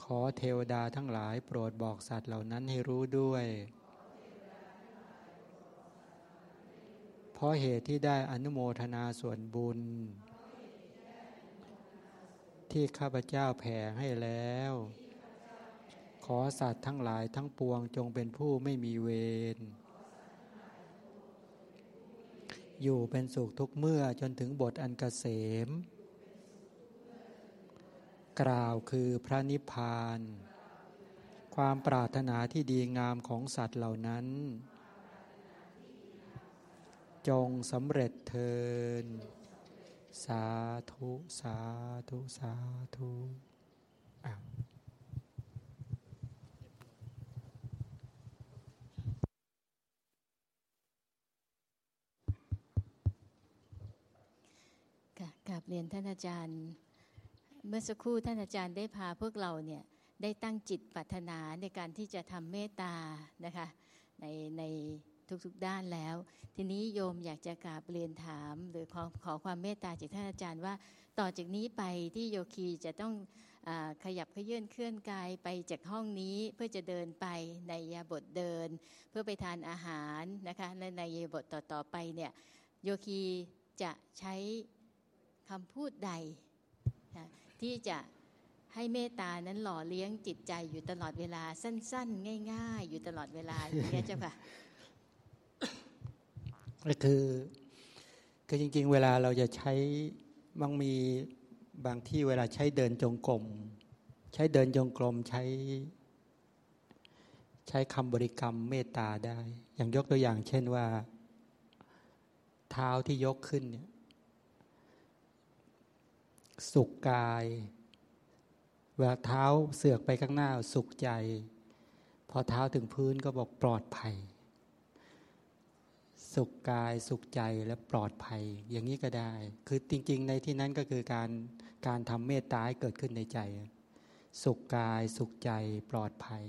ขอเทวดาทั้งหลายโปรดบอกสัตว์เหล่านั้นให้รู้ด้วย เพราะเหตุที่ได้อนุโมทนาส่วนบุญ ที่ข้าพเจ้าแผ่ให้แล้ว ขอสัตว์ทั้งหลายทั้งปวงจงเป็นผู้ไม่มีเวร อยู่เป็นสุขทุกเมื่อจนถึงบทอันกเกษม กล่าวคือพระนิพพาน ความปรารถนาที่ดีงามของสัตว์เหล่านั้น จงสำเร็จเทิน สาธุ สาธุ สาธุอ้าว กราบเรียนท่านอาจารย์ เมื่อสักครู่ท่านอาจารย์ได้พาพวกเราเนี่ยได้ตั้งจิตปรารถนาในการที่จะทำเมตตานะคะในในทุกๆด้านแล้ว ทีนี้โยมอยากจะกราบเรียนถาม หรือขอขอความเมตตาจากท่านอาจารย์ว่า ต่อจากนี้ไปที่โยคีจะต้องอขยับขยื่นเคลื่อนกายไปจากห้องนี้เพื่อจะเดินไปในยาบทเดิน เพื่อไปทานอาหารนะคะและในยาบทต่อๆไปเนี่ยโยคีจะใช้ คำพูดใดที่จะให้เมตตานั้นหล่อเลี้ยงจิตใจอยู่ตลอดเวลาสั้น ๆ ง่าย ๆ อยู่ตลอดเวลาอย่างนี้เจ้าค่ะก็คือคือจริง ๆ เวลาเราจะใช้บางมีบางที่เวลาใช้เดินจงกรมใช้เดินจงกรมใช้ ใช้คำบริกรรมเมตตาได้ อย่างยกตัวอย่าง เช่นว่า เท้าที่ยกขึ้นเนี่ย สุขกายเวลาเท้าเสือกไปข้างหน้าสุขใจ พอเท้าถึงพื้นก็บอกปลอดภัย สุขกายสุขใจและปลอดภัย อย่างนี้ก็ได้ คือจริง ๆ ในที่นั้นก็คือการการทำเมตตาให้เกิดขึ้นในใจ สุขกายสุขใจปลอดภัย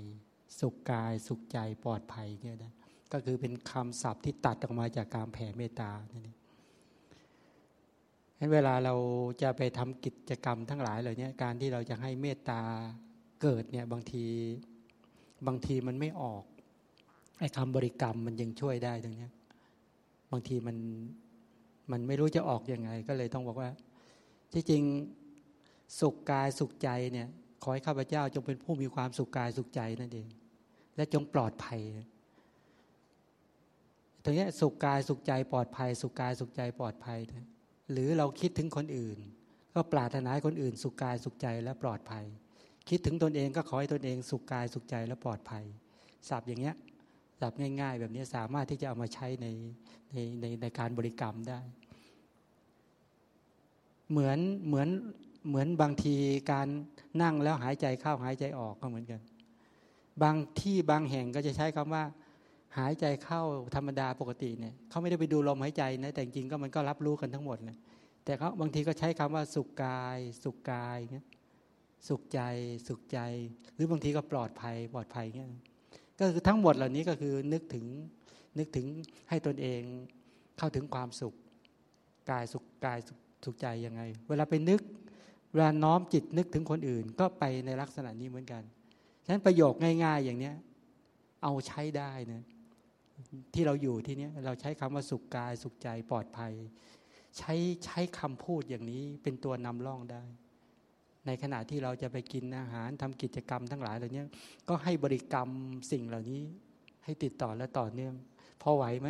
สุขกายสุขใจปลอดภัยเนี่ยนะก็คือเป็นคำศัพท์ที่ตัดออกมาจากการแผ่เมตตานี่เเวลาเราจะไปทำกิจกรรมทั้งหลายเหล่านี้การที่เราจะให้เมตตาเกิดเนี่ยบางทีบางทีมันไม่ออกไอ้คำบริกรรมมันยังช่วยได้ตรงนี้บางทีมันมันไม่รู้จะออกอยังไง ก็เลยต้องบอกว่า ที่จริงสุขกายสุขใจเนี่ยขอให้ข้าพเจ้าจงเป็นผู้มีความสุขกายสุขใจนั่นเอง และจงปลอดภัยตรงนี้สุขกายสุขใจปลอดภัย สุขกายสุขใจปลอดภัยนะ หรือเราคิดถึงคนอื่น ก็ปรารถนาให้คนอื่น สุขกายสุขใจและปลอดภัย คิดถึงตนเองก็ขอให้ตนเองสุขกายสุขใจและปลอดภัยสับอย่างเงี้ยสับง่าย ๆ แบบนี้สามารถที่จะเอามาใช้ในในในในการบริกรรมได้ เหมือนเหมือนเหมือนบางทีการนั่งแล้วหายใจเข้าหายใจออกก็เหมือนกัน บางที่บางแห่งก็จะใช้คำว่า หายใจเข้าธรรมดาปกติเนี่ยเขาไม่ได้ไปดูลมหายใจนะแต่จริงก็มันก็รับรู้กันทั้งหมดเลยแต่เขาบางทีก็ใช้คำว่าสุขกาย สุขกายเงี้ยสุขใจสุขใจ หรือบางทีก็ปลอดภัยปลอดภัยเงี้ยก็คือทั้งหมดเหล่านี้ก็คือนึกถึงนึกถึงให้ตนเองเข้าถึงความสุขกายสุขกายสุขใจยังไง เวลาไปนึกเวลาน้อมจิตนึกถึงคนอื่น ก็ไปในลักษณะนี้เหมือนกันฉะนั้นประโยคง่าย ๆ อย่างเนี้ยเอาใช้ได้นะ ที่เราอยู่ที่นี้เราใช้คำว่าสุขกายสุขใจปลอดภัย ใช้ใช้คำพูดอย่างนี้เป็นตัวนำร่องได้ ในขณะที่เราจะไปกินอาหารทำกิจกรรมทั้งหลายเหล่านี้ก็ให้บริกรรมสิ่งเหล่านี้ ให้ติดต่อและต่อเนื่องพอไหวไหม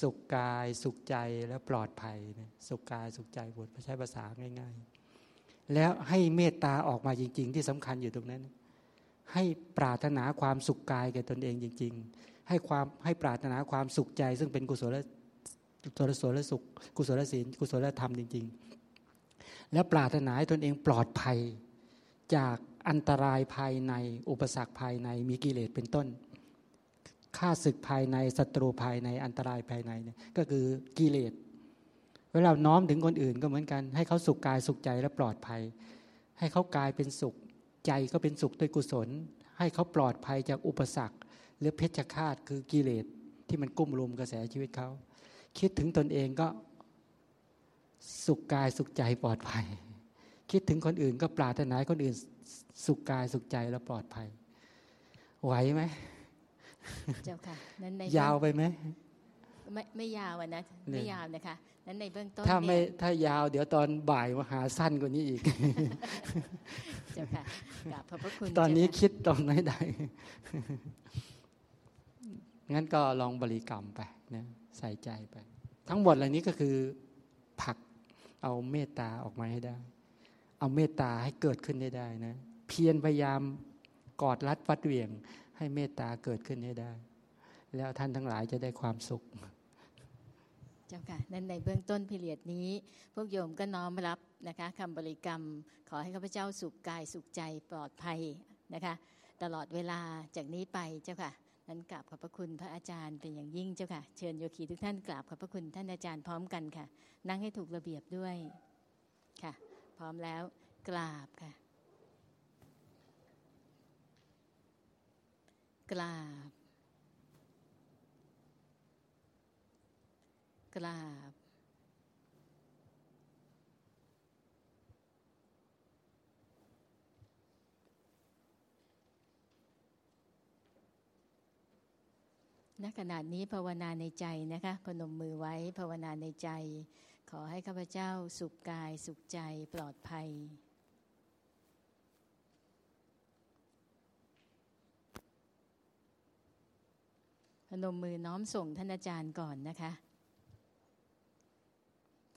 สุขกายสุขใจและปลอดภัยสุขกายสุขใจบทใช้ภาษาง่าย ๆ แล้วให้เมตตาออกมาจริง ๆ ที่สำคัญอยู่ตรงนั้น ให้ปรารถนาความสุขกายแก่ตนเองจริง ๆ ให้ความให้ปรารถนาความสุขใจ ซึ่งเป็นกุศลกุศลสลสุข กุศลศีลกุศลธรรมจริง ๆ และปรารถนาให้ตนเองปลอดภัย จากอันตรายภายในอุปสรรคภายในมีกิเลสเป็นต้นฆ่าศึกภายในศัตรูภายในอันตรายภายในเนี่ยก็คือกิเลสเวลาน้อมถึงคนอื่นก็เหมือนกัน ให้เขาสุขกายสุขใจและปลอดภัย ให้เขากายเป็นสุข ใจก็เป็นสุขด้วยกุศล ให้เขาปลอดภัยจากอุปสรรค หรือเพชฌฆาตคือกิเลสที่มันกุ้มรุมกระแสชีวิตเขา คิดถึงตนเองก็สุขกายสุขใจปลอดภัย คิดถึงคนอื่นก็ปรารถนาคนอื่นสุขกายสุขใจและปลอดภัย ไหวไหมเจ้าค่ะนั้นในยาวไปไหมไม่ไม่ยาวนะไม่ยาวนะคะ นั้นในเบื้องต้นถ้าไม่ถ้ายาวเดี๋ยวตอนบ่ายมาหาสั้นกว่านี้อีกเจ้าค่ะกราบพระพุทธคุณตอนนี้คิดตอนไม่ได้งั้นก็ลองบริกรรมไปนะใส่ใจไป ทั้งหมดเหล่านี้ก็คือผักเอาเมตตาออกมาให้ได้ เอาเมตตาให้เกิดขึ้นได้ได้นะเพียรพยายามกอดรัดฟัดเหวี่ยง ให้เมตตาเกิดขึ้นให้ได้ แล้วท่านทั้งหลายจะได้ความสุข เจ้าค่ะนั้นในเบื้องต้นพิเรียดนี้ พวกโยมก็น้อมรับนะคะคำบริกรรม ขอให้ข้าพเจ้าสุขกายสุขใจปลอดภัยนะคะ ตลอดเวลาจากนี้ไปเจ้าค่ะนั้นกราบขอบพระคุณพระอาจารย์เป็นอย่างยิ่งเจ้าค่ะ เชิญโยคีทุกท่านกราบขอบพระคุณท่านอาจารย์พร้อมกันค่ะ นั่งให้ถูกระเบียบด้วยค่ะ พร้อมแล้วกราบค่ะ กราบ กราบ ณขณะนี้ภาวนาในใจนะคะพนมมือไว้ภาวนาในใจ ขอให้ข้าพเจ้าสุขกายสุขใจปลอดภัยพนมมือน้อมส่งท่านอาจารย์ก่อนนะคะ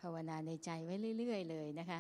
ภาวนาในใจไว้เรื่อย ๆ เลยนะคะ